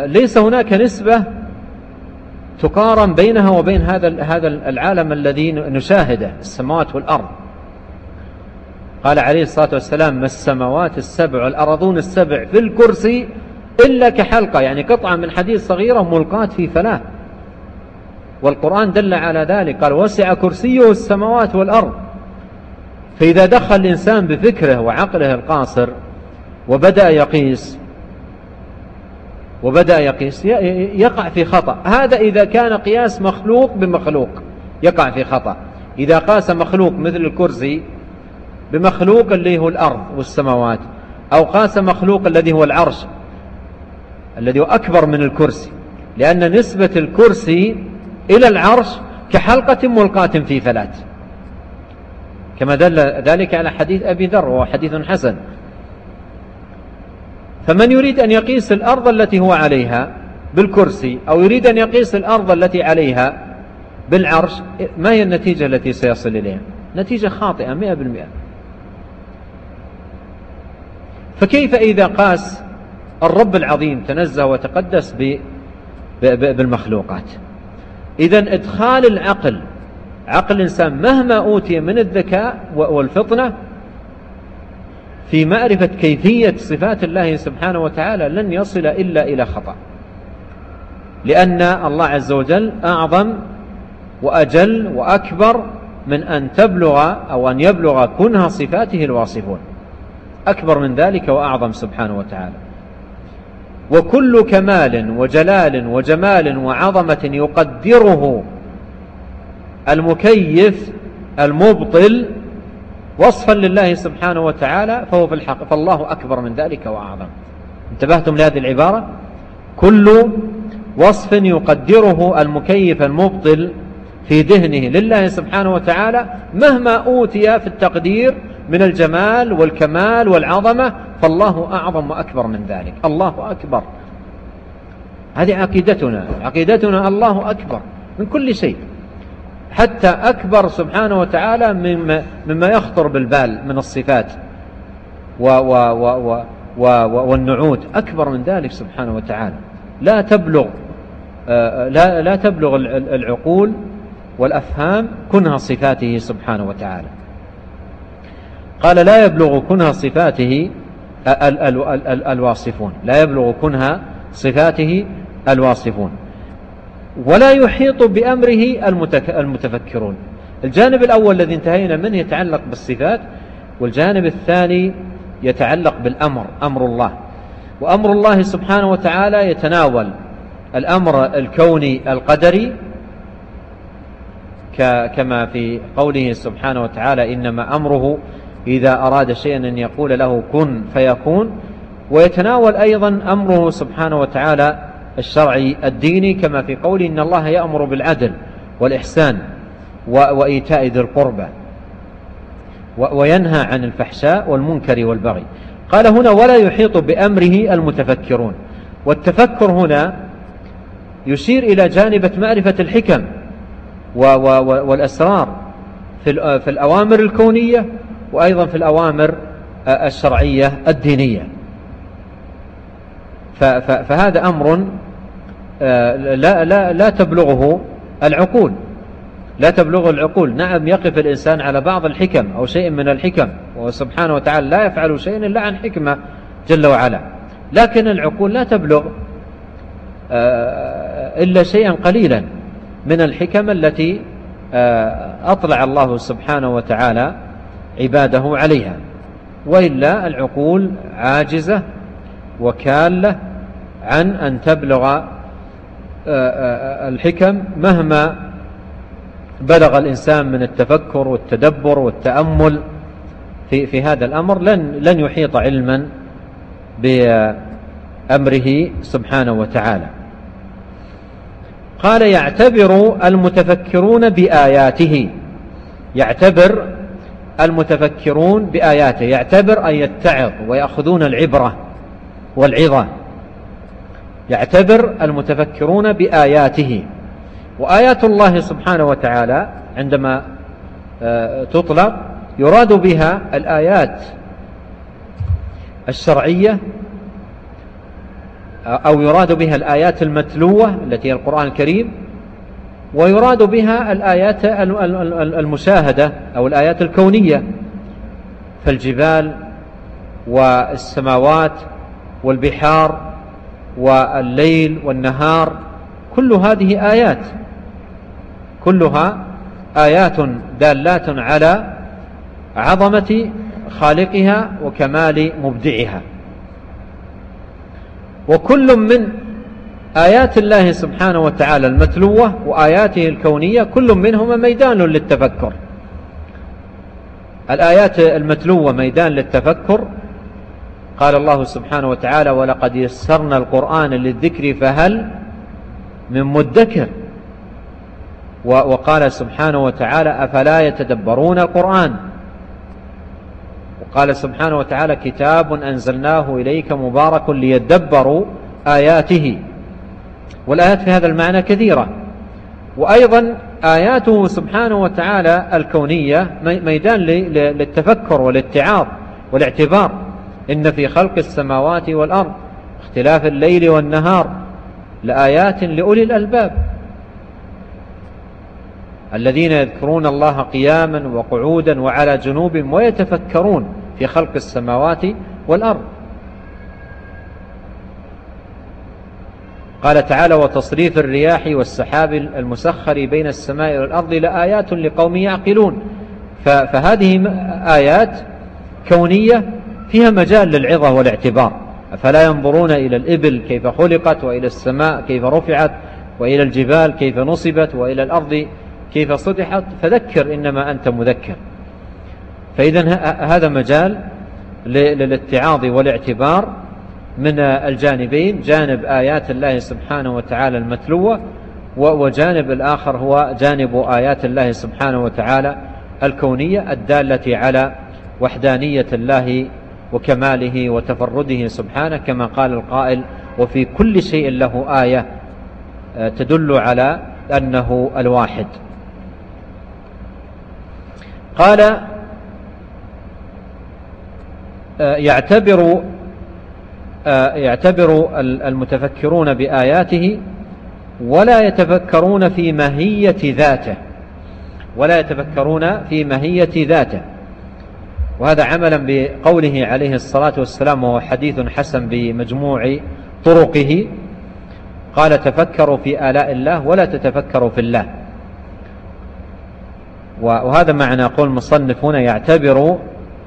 ليس هناك نسبة تقارن بينها وبين هذا هذا العالم الذي نشاهده السماوات والأرض. قال عليه الصلاة والسلام ما السماوات السبع والأرضون السبع في الكرسي إلا كحلقة. يعني قطعة من حديد صغيرة ملقاة في فلاة. والقرآن دل على ذلك قال وسع كرسيه السماوات والأرض. فإذا دخل الإنسان بفكره وعقله القاصر وبدأ يقيس وبدأ يقيس يقع في خطأ. هذا إذا كان قياس مخلوق بمخلوق يقع في خطأ. إذا قاس مخلوق مثل الكرسي بمخلوق اللي هو الأرض والسماوات أو قاس مخلوق الذي هو العرش الذي هو أكبر من الكرسي لأن نسبة الكرسي إلى العرش كحلقة ملقاة في فلاة كما دل ذلك على حديث أبي ذر وهو حديث حسن. فمن يريد أن يقيس الأرض التي هو عليها بالكرسي أو يريد أن يقيس الأرض التي عليها بالعرش ما هي النتيجة التي سيصل إليها؟ نتيجة خاطئة مئة بالمئة. فكيف إذا قاس الرب العظيم تنزه وتقدس بالمخلوقات؟ إذا إدخال العقل عقل الإنسان مهما أوتي من الذكاء والفطنة في معرفة كيفية صفات الله سبحانه وتعالى لن يصل إلا إلى خطأ. لأن الله عز وجل أعظم وأجل وأكبر من أن تبلغ أو أن يبلغ كنها صفاته الواصفون. أكبر من ذلك وأعظم سبحانه وتعالى. وكل كمال وجلال وجمال وعظمة يقدره المكيف المبطل وصفا لله سبحانه وتعالى فهو في الحق فالله أكبر من ذلك وأعظم. انتبهتم لهذه العبارة؟ كل وصف يقدره المكيف المبطل في ذهنه لله سبحانه وتعالى مهما أوتي في التقدير من الجمال والكمال والعظمة فالله أعظم وأكبر من ذلك. الله أكبر. هذه عقيدتنا. عقيدتنا الله أكبر من كل شيء. حتى أكبر سبحانه وتعالى مما, مما يخطر بالبال من الصفات و و و و و والنعوت. أكبر من ذلك سبحانه وتعالى. لا تبلغ آه، لا, لا تبلغ العقول والأفهام كنها صفاته سبحانه وتعالى. قال لا يبلغ كنها صفاته الواصفون. لا يبلغ كنها صفاته الواصفون. ولا يحيط بأمره المتفكرون. الجانب الأول الذي انتهينا منه يتعلق بالصفات والجانب الثاني يتعلق بالأمر أمر الله. وأمر الله سبحانه وتعالى يتناول الأمر الكوني القدري كما في قوله سبحانه وتعالى إنما أمره إذا أراد شيئا أن يقول له كن فيكون. ويتناول أيضا أمره سبحانه وتعالى الشرعي الديني كما في قوله إن الله يأمر بالعدل والإحسان وإيتاء ذي القربى وينهى عن الفحشاء والمنكر والبغي. قال هنا ولا يحيط بأمره المتفكرون. والتفكر هنا يشير إلى جانبة معرفة الحكم والأسرار في الأوامر الكونية وأيضا في الأوامر الشرعية الدينية. فهذا أمر آه، لا, لا, لا تبلغه العقول. لا تبلغ العقول. نعم يقف الإنسان على بعض الحكم أو شيء من الحكم وسبحانه وتعالى لا يفعل شيئا إلا عن حكمة جل وعلا. لكن العقول لا تبلغ آه، إلا شيئا قليلا من الحكم التي آه، أطلع الله سبحانه وتعالى عباده عليها. وإلا العقول عاجزة وكالة عن أن تبلغ آه، آه، الحكم مهما بلغ الإنسان من التفكر والتدبر والتأمل في, في هذا الأمر لن, لن يحيط علما بأمره سبحانه وتعالى. قال يعتبر المتفكرون بآياته يعتبر المتفكرون بآياته يعتبر أن يتعظ ويأخذون العبرة والعظة. يعتبر المتفكرون بآياته. وآيات الله سبحانه وتعالى عندما آه، تطلق يراد بها الآيات الشرعية أو يراد بها الآيات المتلوة التي هي القرآن الكريم ويراد بها الآيات المشاهدة أو الآيات الكونية فالجبال والسماوات والبحار والليل والنهار كل هذه آيات كلها آيات دالات على عظمة خالقها وكمال مبدعها. وكل من آيات الله سبحانه وتعالى المتلوة وآياته الكونية كل منهما ميدان للتفكر. الآيات المتلوة ميدان للتفكر. قال الله سبحانه وتعالى ولقد يسرنا القرآن للذكر فهل من مدكر؟ وقال سبحانه وتعالى أفلا يتدبرون القرآن؟ وقال سبحانه وتعالى كتاب أنزلناه إليك مبارك ليدبروا آياته. والآيات في هذا المعنى كثيرة. وأيضا آياته سبحانه وتعالى الكونية ميدان للتفكر والاتعاظ والاعتبار. إن في خلق السماوات والأرض اختلاف الليل والنهار لآيات لأولي الألباب. الذين يذكرون الله قياما وقعودا وعلى جنوب ويتفكرون في خلق السماوات والأرض. قال تعالى وتصريف الرياح والسحاب المسخر بين السماء والأرض لآيات لقوم يعقلون. فهذه آيات كونية فيها مجال للعظة والاعتبار. أفلا ينظرون إلى الإبل كيف خلقت وإلى السماء كيف رفعت وإلى الجبال كيف نصبت وإلى الأرض كيف صدحت فذكر إنما أنت مذكر. فإذا هذا مجال للاتعاظ والاعتبار من الجانبين جانب آيات الله سبحانه وتعالى المتلوة وجانب الآخر هو جانب آيات الله سبحانه وتعالى الكونية الدالة على وحدانية الله وكماله وتفرده سبحانه كما قال القائل وفي كل شيء له آية آه، تدل على أنه الواحد. قال آه، يعتبر يعتبر المتفكرون بآياته ولا يتفكرون في ماهية ذاته. ولا يتفكرون في ماهية ذاته. وهذا عملا بقوله عليه الصلاة والسلام وهو حديث حسن بمجموع طرقه. قال تفكروا في آلاء الله ولا تتفكروا في الله. وهذا معنى قول المصنف هنا يعتبر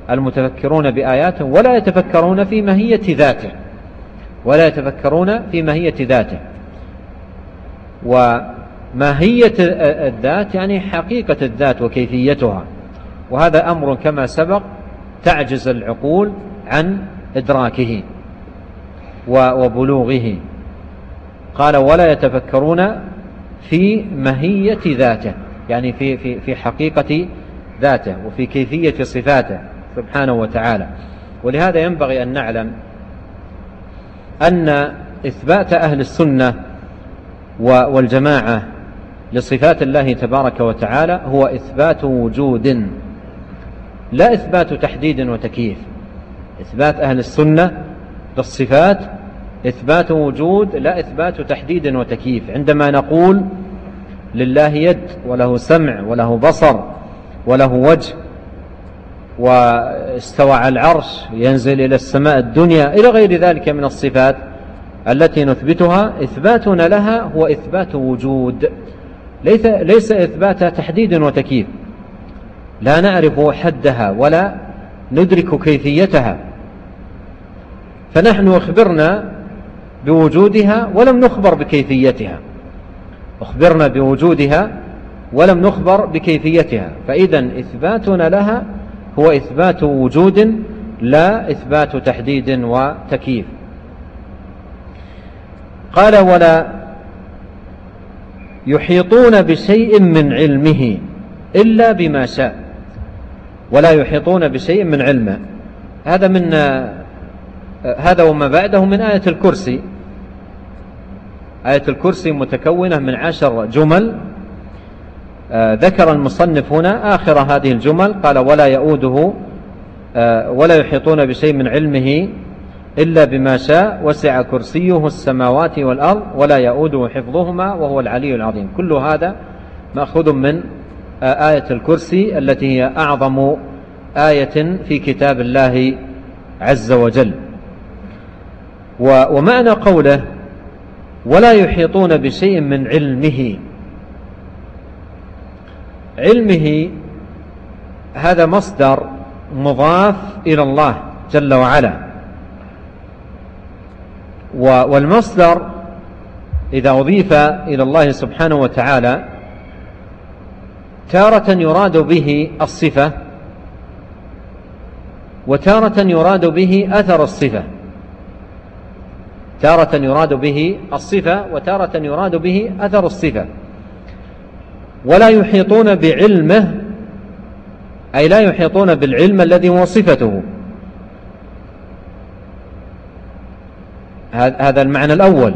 المتفكرون بآياته ولا يتفكرون في ماهية ذاته. ولا يتفكرون في ماهية ذاته. وماهية الذات يعني حقيقة الذات وكيفيتها. وهذا أمر كما سبق تعجز العقول عن إدراكه وبلوغه. قال ولا يتفكرون في ماهية ذاته. يعني في, في, في حقيقة ذاته وفي كيفية صفاته سبحانه وتعالى. ولهذا ينبغي أن نعلم أن إثبات أهل السنة والجماعة لصفات الله تبارك وتعالى هو إثبات وجود لا إثبات تحديد وتكييف. إثبات أهل السنة للصفات إثبات وجود لا إثبات تحديد وتكييف. عندما نقول لله يد وله سمع وله بصر وله وجه واستوى على العرش ينزل إلى السماء الدنيا إلى غير ذلك من الصفات التي نثبتها. إثباتنا لها هو إثبات وجود. ليس, ليس إثبات تحديد وتكييف. لا نعرف حدها ولا ندرك كيفيتها. فنحن أخبرنا بوجودها ولم نخبر بكيفيتها. أخبرنا بوجودها ولم نخبر بكيفيتها. فإذا إثباتنا لها هو إثبات وجود لا إثبات تحديد وتكييف. قال ولا يحيطون بشيء من علمه إلا بما شاء. ولا يحيطون بشيء من علمه. هذا من هذا وما بعده من آية الكرسي. آية الكرسي متكونة من عشر جمل ذكر المصنف هنا آخر هذه الجمل قال ولا يؤوده آه، ولا يحيطون بشيء من علمه إلا بما شاء وسع كرسيه السماوات والأرض ولا يؤوده حفظهما وهو العلي العظيم. كل هذا مأخوذ من آية الكرسي التي هي أعظم آية في كتاب الله عز وجل. ومعنى قوله ولا يحيطون بشيء من علمه علمه هذا مصدر مضاف إلى الله جل وعلا. والمصدر إذا أضيف إلى الله سبحانه وتعالى تارة يراد به الصفة وتارة يراد به أثر الصفة. تارة يراد به الصفة وتارة يراد به أثر الصفة. ولا يحيطون بعلمه أي لا يحيطون بالعلم الذي هو صفته. هذا المعنى الأول.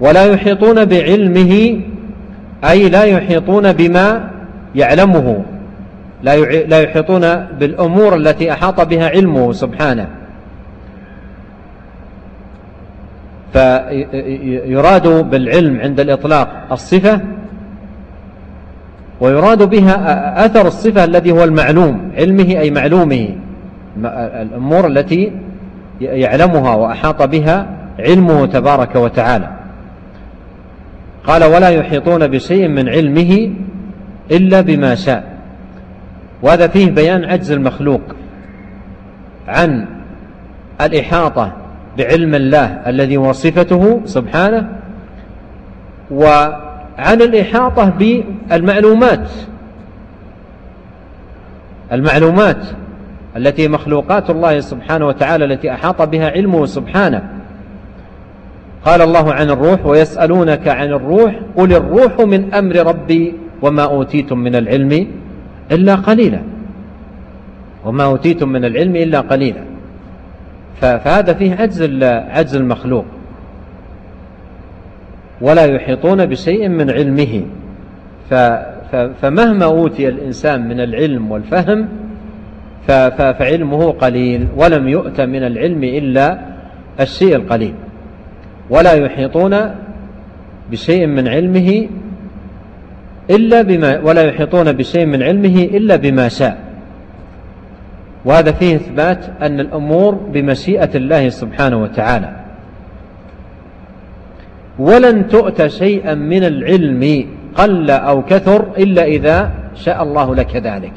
ولا يحيطون بعلمه أي لا يحيطون بما يعلمه. لا يحيطون بالأمور التي أحاط بها علمه سبحانه. فيراد بالعلم عند الإطلاق الصفة ويراد بها أثر الصفة الذي هو المعلوم علمه أي معلومه. الأمور التي يعلمها وأحاط بها علمه تبارك وتعالى. قال ولا يحيطون بشيء من علمه إلا بما شاء. وهذا فيه بيان عجز المخلوق عن الإحاطة بعلم الله الذي هو صفته سبحانه وعن الإحاطة بالمعلومات. المعلومات التي مخلوقات الله سبحانه وتعالى التي أحاط بها علمه سبحانه. قال الله عن الروح ويسألونك عن الروح قل الروح من أمر ربي وما أوتيتم من العلم إلا قليلا. وما أوتيتم من العلم إلا قليلا. فهذا فيه عجز عجز المخلوق. ولا يحيطون بشيء من علمه. فمهما أوتي الإنسان من العلم والفهم فعلمه قليل ولم يؤت من العلم إلا الشيء القليل. ولا يحيطون بشيء من علمه إلا بما ولا يحيطون بشيء من علمه إلا بما شاء. وهذا فيه إثبات أن الأمور بمشيئة الله سبحانه وتعالى. ولن تؤت شيئا من العلم قل أو كثر إلا إذا شاء الله لك ذلك.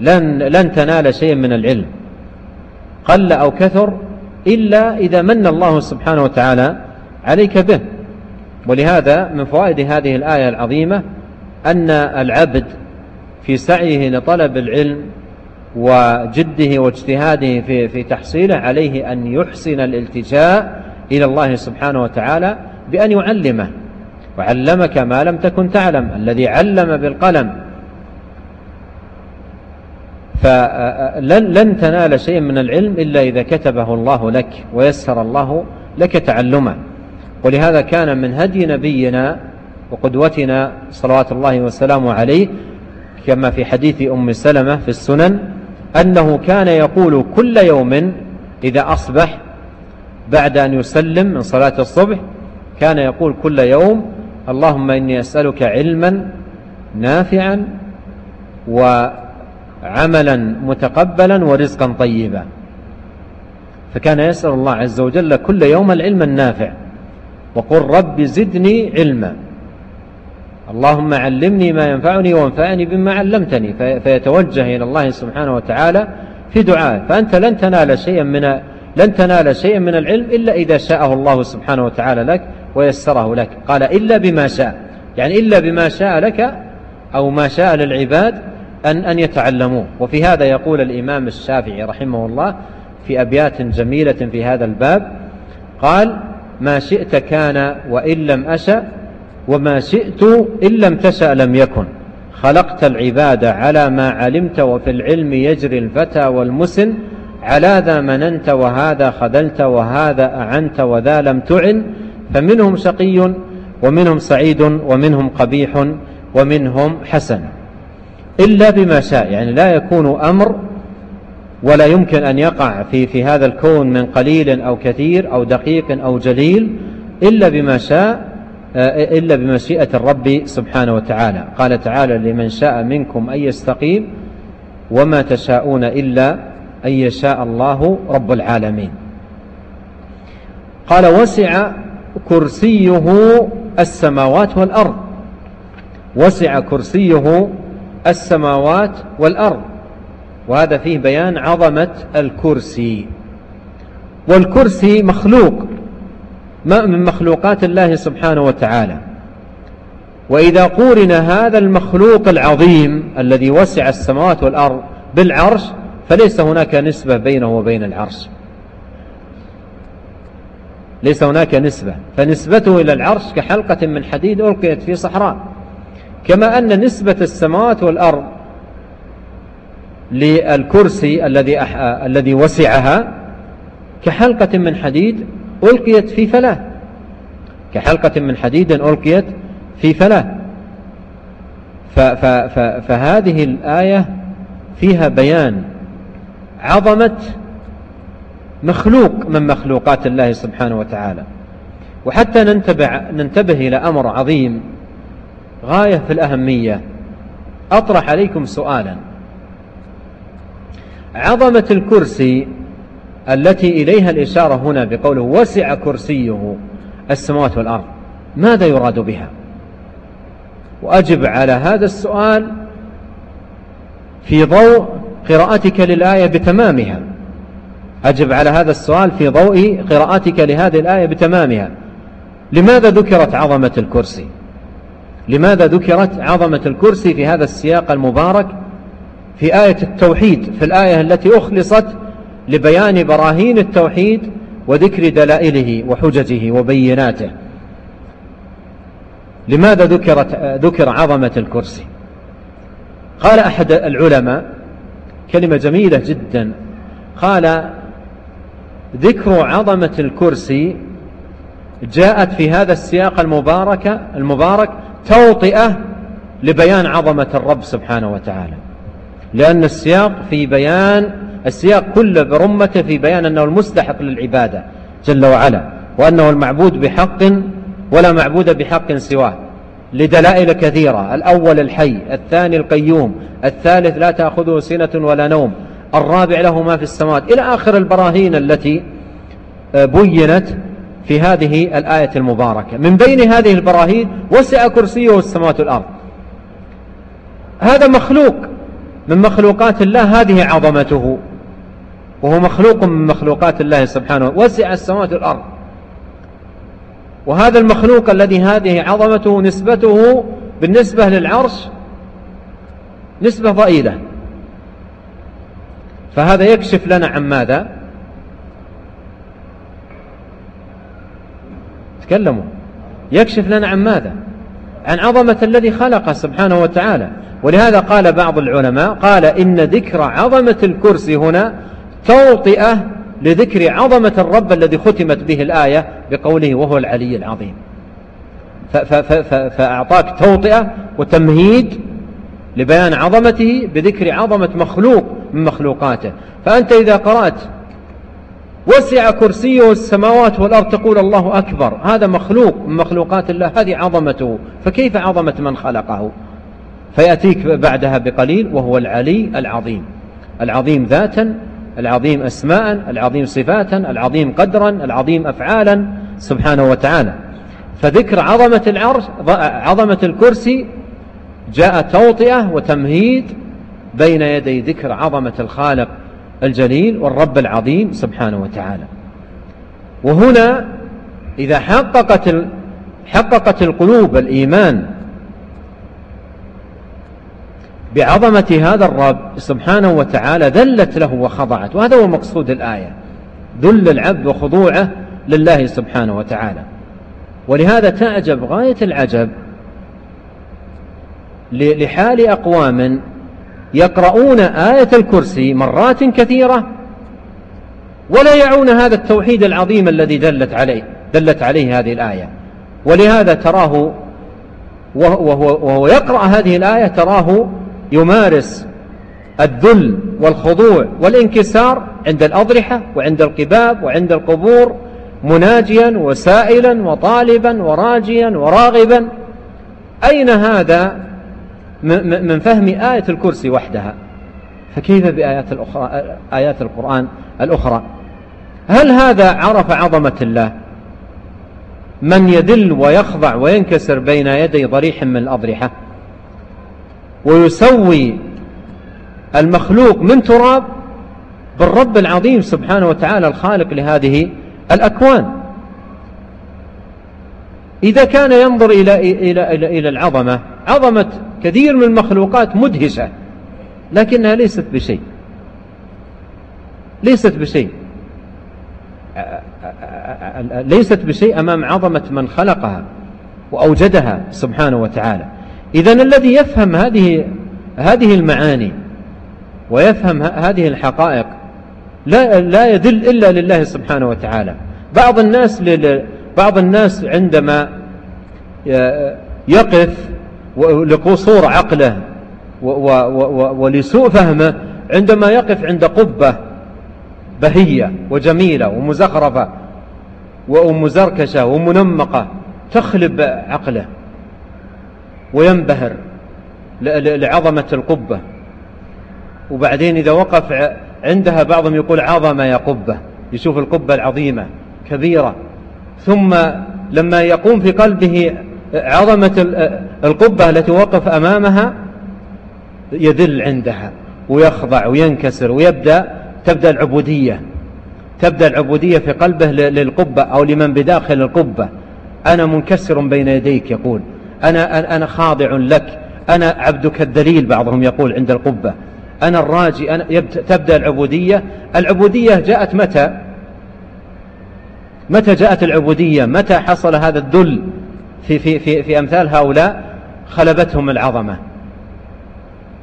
لن, لن تنال شيئا من العلم. قل أو كثر إلا إذا من الله سبحانه وتعالى عليك به. ولهذا من فوائد هذه الآية العظيمة أن العبد في سعيه لطلب العلم وجده واجتهاده في, في تحصيله عليه أن يحسن الالتجاء إلى الله سبحانه وتعالى بأن يعلمه. وعلمك ما لم تكن تعلم الذي علم بالقلم. فلن لن تنال شيء من العلم إلا إذا كتبه الله لك ويسر الله لك تعلمه. ولهذا كان من هدي نبينا وقدوتنا صلوات الله وسلامه عليه كما في حديث أم سلمة في السنن أنه كان يقول كل يوم إذا أصبح بعد أن يسلم من صلاة الصبح كان يقول كل يوم اللهم إني أسألك علما نافعا وعملا متقبلا ورزقا طيبا. فكان يسأل الله عز وجل كل يوم العلم النافع وقل رب زدني علما. اللهم علمني ما ينفعني وانفعني بما علمتني. فيتوجه إلى الله سبحانه وتعالى في دعائه فأنت لن تنال شيئا من لن تنال شيئا من العلم إلا إذا شاءه الله سبحانه وتعالى لك ويسره لك. قال إلا بما شاء. يعني إلا بما شاء لك أو ما شاء للعباد أن, أن يتعلموه. وفي هذا يقول الإمام الشافعي رحمه الله في أبيات جميلة في هذا الباب. قال ما شئت كان وإن لم أشأ وما شئت إن لم تشأ لم يكن. خلقت العباد على ما علمت وفي العلم يجري الفتى والمسن. على ذا مننت وهذا خذلت وهذا أعنت وذا لم تعن فمنهم شقي ومنهم سعيد ومنهم قبيح ومنهم حسن. إلا بما شاء يعني لا يكون أمر ولا يمكن أن يقع في, في هذا الكون من قليل أو كثير أو دقيق أو جليل إلا بما شاء آه، إلا بمشيئة الرب سبحانه وتعالى. قال تعالى لمن شاء منكم أن يستقيم وما تشاءون إلا أن يشاء الله رب العالمين. قال وسع كرسيه السماوات والأرض. وسع كرسيه السماوات والأرض. وهذا فيه بيان عظمة الكرسي. والكرسي مخلوق. من مخلوقات الله سبحانه وتعالى. وإذا قورن هذا المخلوق العظيم الذي وسع السماوات والأرض بالعرش فليس هناك نسبة بينه وبين العرش. ليس هناك نسبة. فنسبته إلى العرش كحلقة من حديد ألقيت في صحراء. كما أن نسبة السماوات والأرض للكرسي الذي الذي وسعها كحلقة من حديد ألقيت في فلاة. كحلقة من حديد ألقيت في فلاة. فهذه الآية فيها بيان عظمة مخلوق من مخلوقات الله سبحانه وتعالى. وحتى ننتبه, ننتبه إلى أمر عظيم غاية في الأهمية. أطرح عليكم سؤالا. عظمة الكرسي التي إليها الإشارة هنا بقوله وسع كرسيه السماوات والأرض ماذا يراد بها؟ وأجب على هذا السؤال في ضوء قراءتك للآية بتمامها. أجب على هذا السؤال في ضوء قراءتك لهذه الآية بتمامها. لماذا ذكرت عظمة الكرسي؟ لماذا ذكرت عظمة الكرسي في هذا السياق المبارك؟ في آية التوحيد في الآية التي أخلصت لبيان براهين التوحيد وذكر دلائله وحججه وبيناته. لماذا ذكرت ذكر عظمة الكرسي؟ قال أحد العلماء كلمة جميلة جدا. قال ذكر عظمة الكرسي جاءت في هذا السياق المبارك المبارك توطئة لبيان عظمة الرب سبحانه وتعالى. لأن السياق في بيان السياق كله برمته في بيان أنه المستحق للعبادة جل وعلا وأنه المعبود بحق ولا معبود بحق سواه. لدلائل كثيرة. الأول الحي الثاني القيوم الثالث لا تأخذه سنة ولا نوم الرابع له ما في السماوات. إلى آخر البراهين التي آه، بينت في هذه الآية المباركة. من بين هذه البراهين وسع كرسيه السماوات والأرض. هذا مخلوق من مخلوقات الله هذه عظمته. وهو مخلوق من مخلوقات الله سبحانه. وسع السماوات والأرض. وهذا المخلوق الذي هذه عظمته نسبته بالنسبة للعرش نسبة ضئيلة. فهذا يكشف لنا عن ماذا؟ تكلموا. يكشف لنا عن ماذا؟ عن عظمة الذي خلق سبحانه وتعالى. ولهذا قال بعض العلماء قال إن ذكر عظمة الكرسي هنا توطئة لذكر عظمة الرب الذي ختمت به الآية بقوله وهو العلي العظيم. فأعطاك توطئة وتمهيد لبيان عظمته بذكر عظمة مخلوق من مخلوقاته. فأنت إذا قرأت وسع كرسيه السماوات والأرض تقول الله أكبر هذا مخلوق من مخلوقات الله هذه عظمته. فكيف عظمة من خلقه؟ فيأتيك بعدها بقليل وهو العلي العظيم. العظيم ذاتا العظيم أسماء العظيم صفاتا العظيم قدرا العظيم أفعالا سبحانه وتعالى. فذكر عظمة العرش عظمة الكرسي جاء توطئة وتمهيد بين يدي ذكر عظمة الخالق الجليل والرب العظيم سبحانه وتعالى. وهنا إذا حققت حققت القلوب الإيمان بعظمة هذا الرب سبحانه وتعالى ذلت له وخضعت. وهذا هو مقصود الآية. ذل العبد وخضوعه لله سبحانه وتعالى. ولهذا تعجب غاية العجب لحال أقوام يقرؤون آية الكرسي مرات كثيرة ولا يعون هذا التوحيد العظيم الذي دلت عليه دلت عليه هذه الآية. ولهذا تراه وهو, وهو يقرأ هذه الآية تراه يمارس الذل والخضوع والانكسار عند الأضرحة وعند القباب وعند القبور مناجيا وسائلا وطالبا وراجيا وراغبا. أين هذا؟ من فهم آية الكرسي وحدها. فكيف بآيات الأخرى آيات القرآن الأخرى؟ هل هذا عرف عظمة الله؟ من يذل ويخضع وينكسر بين يدي ضريح من الأضرحة؟ ويسوي المخلوق من تراب بالرب العظيم سبحانه وتعالى الخالق لهذه الأكوان. إذا كان ينظر إلى, إلى, إلى, إلى العظمة عظمة كثير من المخلوقات مدهشة لكنها ليست بشيء. ليست بشيء. ليست بشيء أمام عظمة من خلقها وأوجدها سبحانه وتعالى. إذا الذي يفهم هذه هذه المعاني ويفهم هذه الحقائق لا لا يدل إلا لله سبحانه وتعالى. بعض الناس بعض الناس عندما يقف لقصور عقله ولسوء فهمه عندما يقف عند قبة بهية وجميلة ومزخرفة ومزركشة ومنمقة تخلب عقله. وينبهر لعظمة القبة. وبعدين إذا وقف عندها بعضهم يقول عظمة يا قبة. يشوف القبة العظيمة كبيرة. ثم لما يقوم في قلبه عظمة القبة التي وقف أمامها يذل عندها ويخضع وينكسر ويبدأ تبدأ العبودية. تبدأ العبودية في قلبه للقبة أو لمن بداخل القبة. أنا منكسر بين يديك يقول. أنا, أنا خاضع لك. أنا عبدك الدليل بعضهم يقول عند القبة. أنا الراجي أنا تبدأ العبودية. العبودية جاءت متى؟ متى جاءت العبودية؟ متى حصل هذا الذل في, في, في, في أمثال هؤلاء؟ خلبتهم العظمة.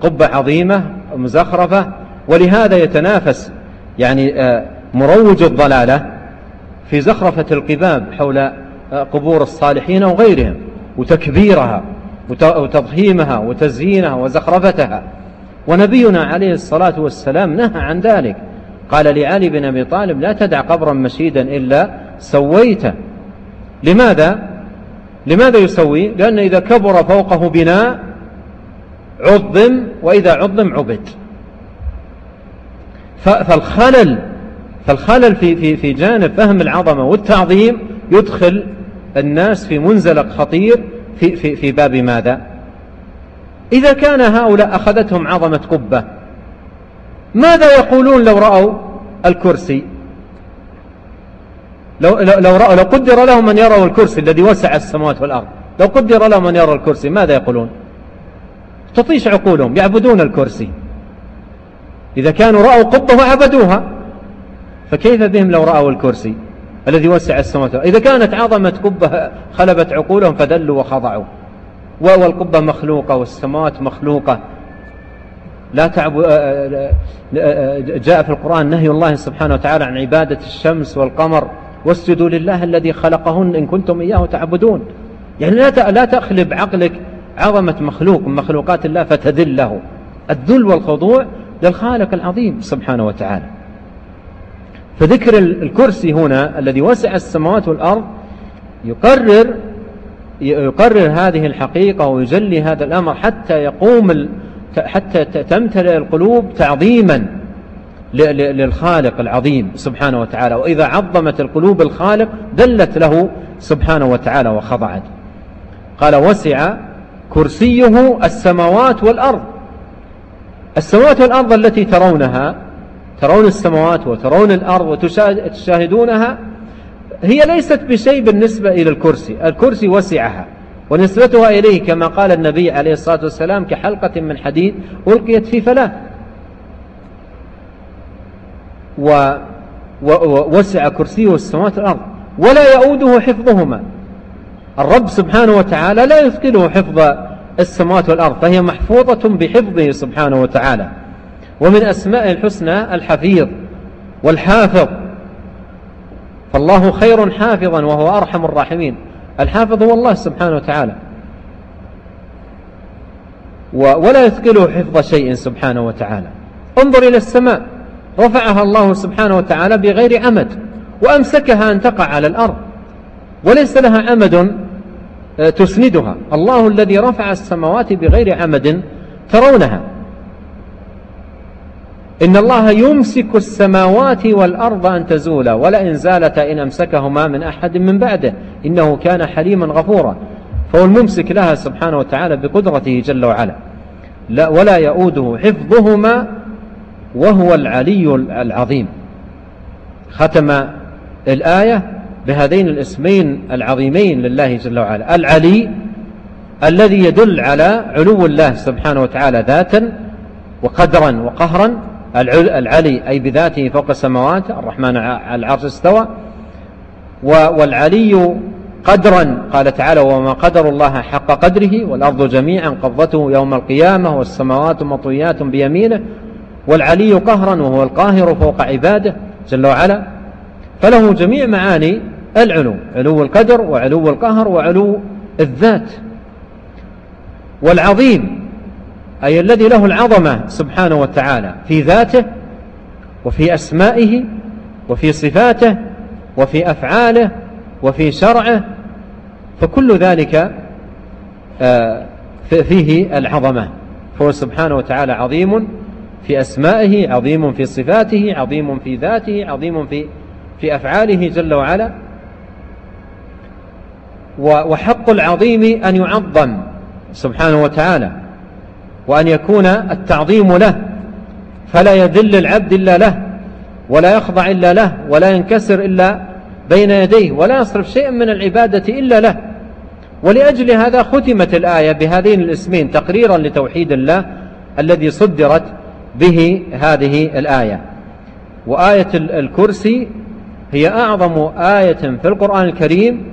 قبة عظيمة مزخرفة. ولهذا يتنافس يعني آه، مروج الضلالة في زخرفة القباب حول آه، قبور الصالحين وغيرهم وتكبيرها وتضخيمها وتزيينها وزخرفتها ونبينا عليه الصلاة والسلام نهى عن ذلك قال لعلي بن أبي طالب لا تدع قبرا مشيدا إلا سويته لماذا؟ لماذا يسوي؟ لأن إذا كبر فوقه بناء عظم وإذا عظم عبد فالخلل فالخلل في في في جانب فهم العظمة والتعظيم يدخل الناس في منزلق خطير في في في باب ماذا؟ إذا كان هؤلاء أخذتهم عظمة قبة ماذا يقولون لو رأوا الكرسي؟ لو, لو, لو, رأوا لو قدر لهم أن يروا الكرسي الذي وسع السماوات والأرض لو قدر لهم أن يروا الكرسي ماذا يقولون؟ تطيش عقولهم يعبدون الكرسي. إذا كانوا رأوا قبة وعبدوها فكيف بهم لو رأوا الكرسي؟ الذي وسع السماوات إذا كانت عظمة قبة خلبت عقولهم فدلوا وخضعوا. والقبة مخلوقة والسماوات مخلوقة. لا تعب آه، آه، آه، جاء في القرآن نهي الله سبحانه وتعالى عن عبادة الشمس والقمر. واسجدوا لله الذي خلقهن إن كنتم إياه تعبدون. يعني لا لا تخلب عقلك عظمة مخلوق من مخلوقات الله فتذل له الذل والخضوع للخالق العظيم سبحانه وتعالى. فذكر الكرسي هنا الذي وسع السماوات والأرض يقرر يقرر هذه الحقيقة ويجلي هذا الأمر حتى يقوم حتى تمتلئ القلوب تعظيما للخالق العظيم سبحانه وتعالى. وإذا عظمت القلوب الخالق دلت له سبحانه وتعالى وخضعت. قال وسع كرسيه السماوات والأرض. السماوات والأرض التي ترونها ترون السماوات وترون الأرض وتشاهدونها هي ليست بشيء بالنسبة إلى الكرسي. الكرسي وسعها ونسبتها إليه كما قال النبي عليه الصلاة والسلام كحلقة من حديد ألقيت في فلاة. ووسع كرسيه السماوات والأرض ولا يؤوده حفظهما. الرب سبحانه وتعالى لا يثقله حفظ السماوات والأرض فهي محفوظة بحفظه سبحانه وتعالى. ومن أسماء الحسنى الحفيظ والحافظ. فالله خير حافظا وهو أرحم الراحمين. الحافظ هو الله سبحانه وتعالى. ولا يثقله حفظ شيء سبحانه وتعالى. انظر إلى السماء. رفعها الله سبحانه وتعالى بغير عمد وأمسكها أن تقع على الأرض. وليس لها عمد آه، تسندها. الله الذي رفع السماوات بغير عمد ترونها. إن الله يمسك السماوات والأرض أن تزولا ولئن زالتا إن أمسكهما من أحد من بعده. إنه كان حليما غفورا. فهو الممسك لها سبحانه وتعالى بقدرته جل وعلا. لا ولا يؤوده حفظهما وهو العلي العظيم. ختم الآية بهذين الاسمين العظيمين لله جل وعلا. العلي الذي يدل على علو الله سبحانه وتعالى ذاتا وقدرا وقهرا. العلي أي بذاته فوق السماوات الرحمن على العرش استوى. والعلي قدرا قال تعالى وما قدر الله حق قدره والأرض جميعا قبضته يوم القيامة والسماوات مطويات بيمينه. والعلي قهرا وهو القاهر فوق عباده جل وعلا. فله جميع معاني العلو علو القدر وعلو القهر وعلو الذات. والعظيم أي الذي له العظمة سبحانه وتعالى في ذاته وفي أسمائه وفي صفاته وفي أفعاله وفي شرعه فكل ذلك آه، فيه العظمة. فهو سبحانه وتعالى عظيم في أسمائه عظيم في صفاته عظيم في ذاته عظيم في في أفعاله جل وعلا. وحق العظيم أن يعظم سبحانه وتعالى. وأن يكون التعظيم له فلا يذل العبد إلا له ولا يخضع إلا له ولا ينكسر إلا بين يديه ولا يصرف شيئا من العبادة إلا له. ولأجل هذا ختمت الآية بهذين الاسمين تقريرا لتوحيد الله الذي صدرت به هذه الآية. وآية الكرسي هي أعظم آية في القرآن الكريم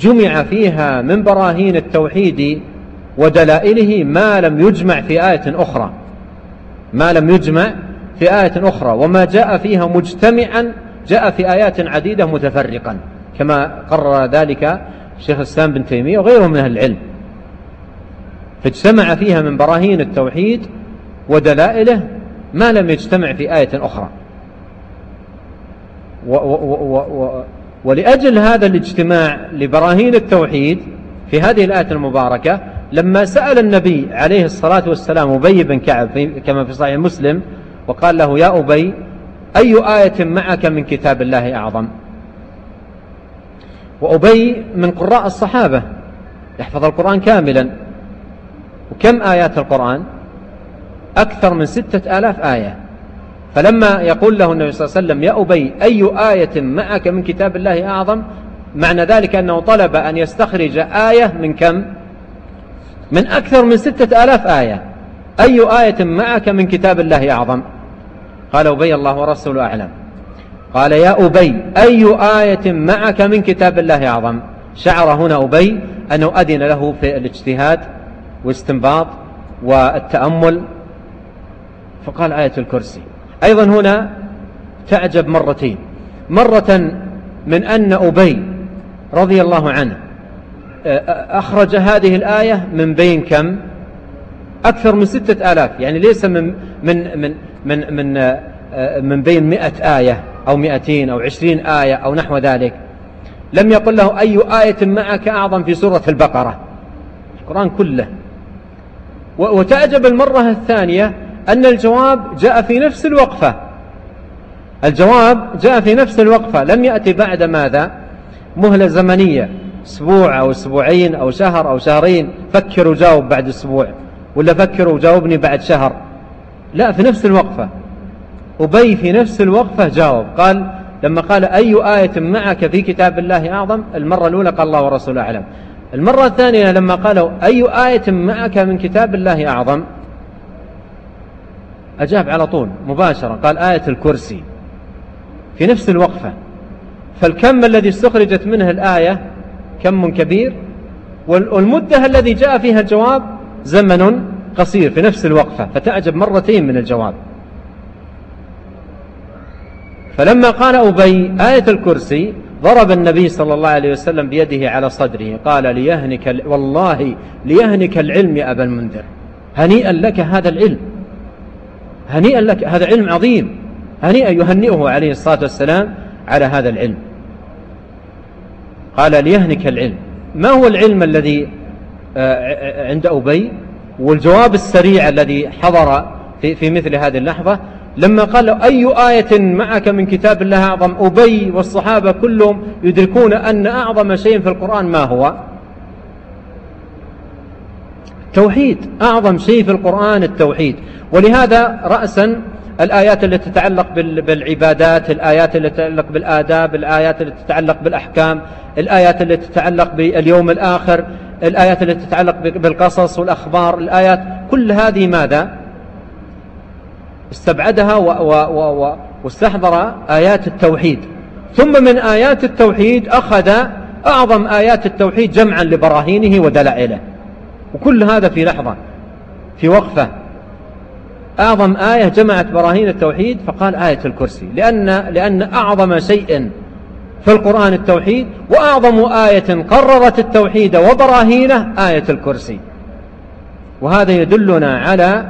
جمع فيها من براهين التوحيد ودلائله ما لم يجمع في آية أخرى. ما لم يجمع في آية أخرى. وما جاء فيها مجتمعا جاء في آيات عديدة متفرقا. كما قرر ذلك شيخ الإسلام بن تيمية وغيره من أهل العلم. فاجتمع فيها من براهين التوحيد ودلائله ما لم يجتمع في آية أخرى. و و و و ولأجل هذا الاجتماع لبراهين التوحيد في هذه الآية المباركة لما سأل النبي عليه الصلاة والسلام أبي بن كعب كما في صحيح مسلم وقال له يا أبي أي آية معك من كتاب الله أعظم؟ وأبي من قراء الصحابة يحفظ القرآن كاملا. وكم آيات القرآن؟ أكثر من ستة آلاف آية. فلما يقول له النبي صلى الله عليه وسلم يا أبي أي آية معك من كتاب الله أعظم؟ معنى ذلك أنه طلب أن يستخرج آية من كم؟ من أكثر من ستة آلاف آية. أي آية معك من كتاب الله أعظم؟ قال أبي الله ورسوله أعلم. قال يا أبي أي آية معك من كتاب الله أعظم؟ شعر هنا أبي أنه أذن له في الاجتهاد واستنباط والتأمل. فقال آية الكرسي. أيضا هنا تعجب مرتين. مرة من أن أبي رضي الله عنه أخرج هذه الآية من بين كم؟ أكثر من ستة آلاف يعني ليس من من من من من, من بين مئة آية أو مئتين أو عشرين آية أو نحو ذلك. لم يقل له أي آية معك أعظم في سورة البقرة. القرآن كله. وتعجب المرة الثانية أن الجواب جاء في نفس الوقفة. الجواب جاء في نفس الوقفة. لم يأتي بعد ماذا؟ مهلة زمنية. أسبوع أو أسبوعين أو شهر أو شهرين فكر وجاوب بعد أسبوع. ولا فكر وجاوبني بعد شهر. لا في نفس الوقفة. أبي في نفس الوقفة جاوب. قال لما قال أي آية معك في كتاب الله أعظم؟ المرة الأولى قال الله ورسوله أعلم. المرة الثانية لما قالوا أي آية معك من كتاب الله أعظم؟ أجاب على طول مباشرة. قال آية الكرسي. في نفس الوقفة. فالكم الذي استخرجت منه الآية كم كبير. والمدة الذي جاء فيها الجواب زمن قصير في نفس الوقفة فتعجب مرتين من الجواب. فلما قال أبي آية الكرسي ضرب النبي صلى الله عليه وسلم بيده على صدره قال ليهنك والله ليهنك العلم يا أبا المنذر هنيئا لك هذا العلم هنيئا لك هذا علم عظيم هنيئا يهنئه عليه الصلاة والسلام على هذا العلم. قال ليهنك العلم. ما هو العلم الذي آه، عند أبي؟ والجواب السريع الذي حضر في, في مثل هذه اللحظة لما قال أي آية معك من كتاب الله أعظم؟ أبي والصحابة كلهم يدركون أن أعظم شيء في القرآن ما هو؟ التوحيد أعظم شيء في القرآن التوحيد. ولهذا رأسا الآيات التي تتعلق بالعبادات الآيات التي تتعلق بالآداب الآيات التي تتعلق بالأحكام الآيات التي تتعلق باليوم الآخر الآيات التي تتعلق بالقصص والأخبار الآيات كل هذه ماذا؟ استبعدها و و و و واستحضر آيات التوحيد. ثم من آيات التوحيد أخذ أعظم آيات التوحيد جمعا لبراهينه ودلائله. وكل هذا في لحظة في وقفة. أعظم آية جمعت براهين التوحيد فقال آية الكرسي. لأن, لأن أعظم شيء في القرآن التوحيد وأعظم آية قررت التوحيد وبراهينه آية الكرسي. وهذا يدلنا على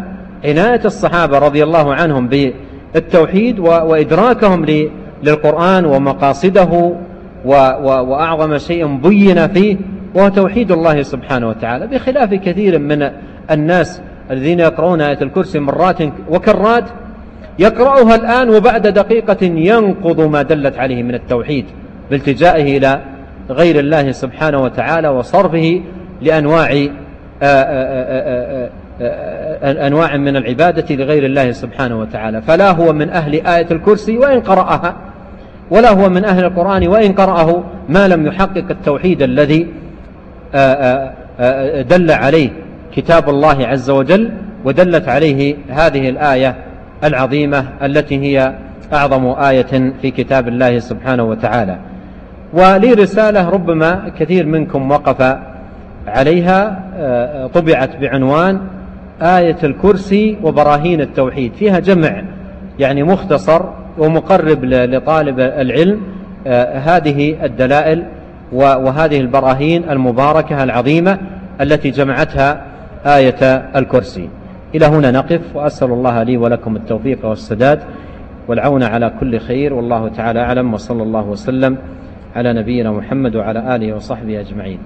عناية الصحابة رضي الله عنهم بالتوحيد وإدراكهم للقرآن ومقاصده وأعظم شيء بين فيه وهو توحيد الله سبحانه وتعالى. بخلاف كثير من الناس الذين يقرؤون آية الكرسي مرات وكرات يقرأها الآن وبعد دقيقة ينقض ما دلت عليه من التوحيد بالتجائه إلى غير الله سبحانه وتعالى وصرفه لأنواع آه، آه، آه، أنواع من العبادة لغير الله سبحانه وتعالى. فلا هو من أهل آية الكرسي وإن قرأها ولا هو من أهل القرآن وإن قرأه ما لم يحقق التوحيد الذي دل عليه. كتاب الله عز وجل ودلت عليه هذه الآية العظيمة التي هي أعظم آية في كتاب الله سبحانه وتعالى. ولي رسالة ربما كثير منكم وقف عليها آه، طبعت بعنوان آية الكرسي وبراهين التوحيد. فيها جمع يعني مختصر ومقرب لطالب العلم آه، هذه الدلائل وهذه البراهين المباركة العظيمة التي جمعتها آية الكرسي. إلى هنا نقف وأسأل الله لي ولكم التوفيق والسداد والعون على كل خير والله تعالى أعلم وصلى الله وسلم على نبينا محمد وعلى آله وصحبه أجمعين.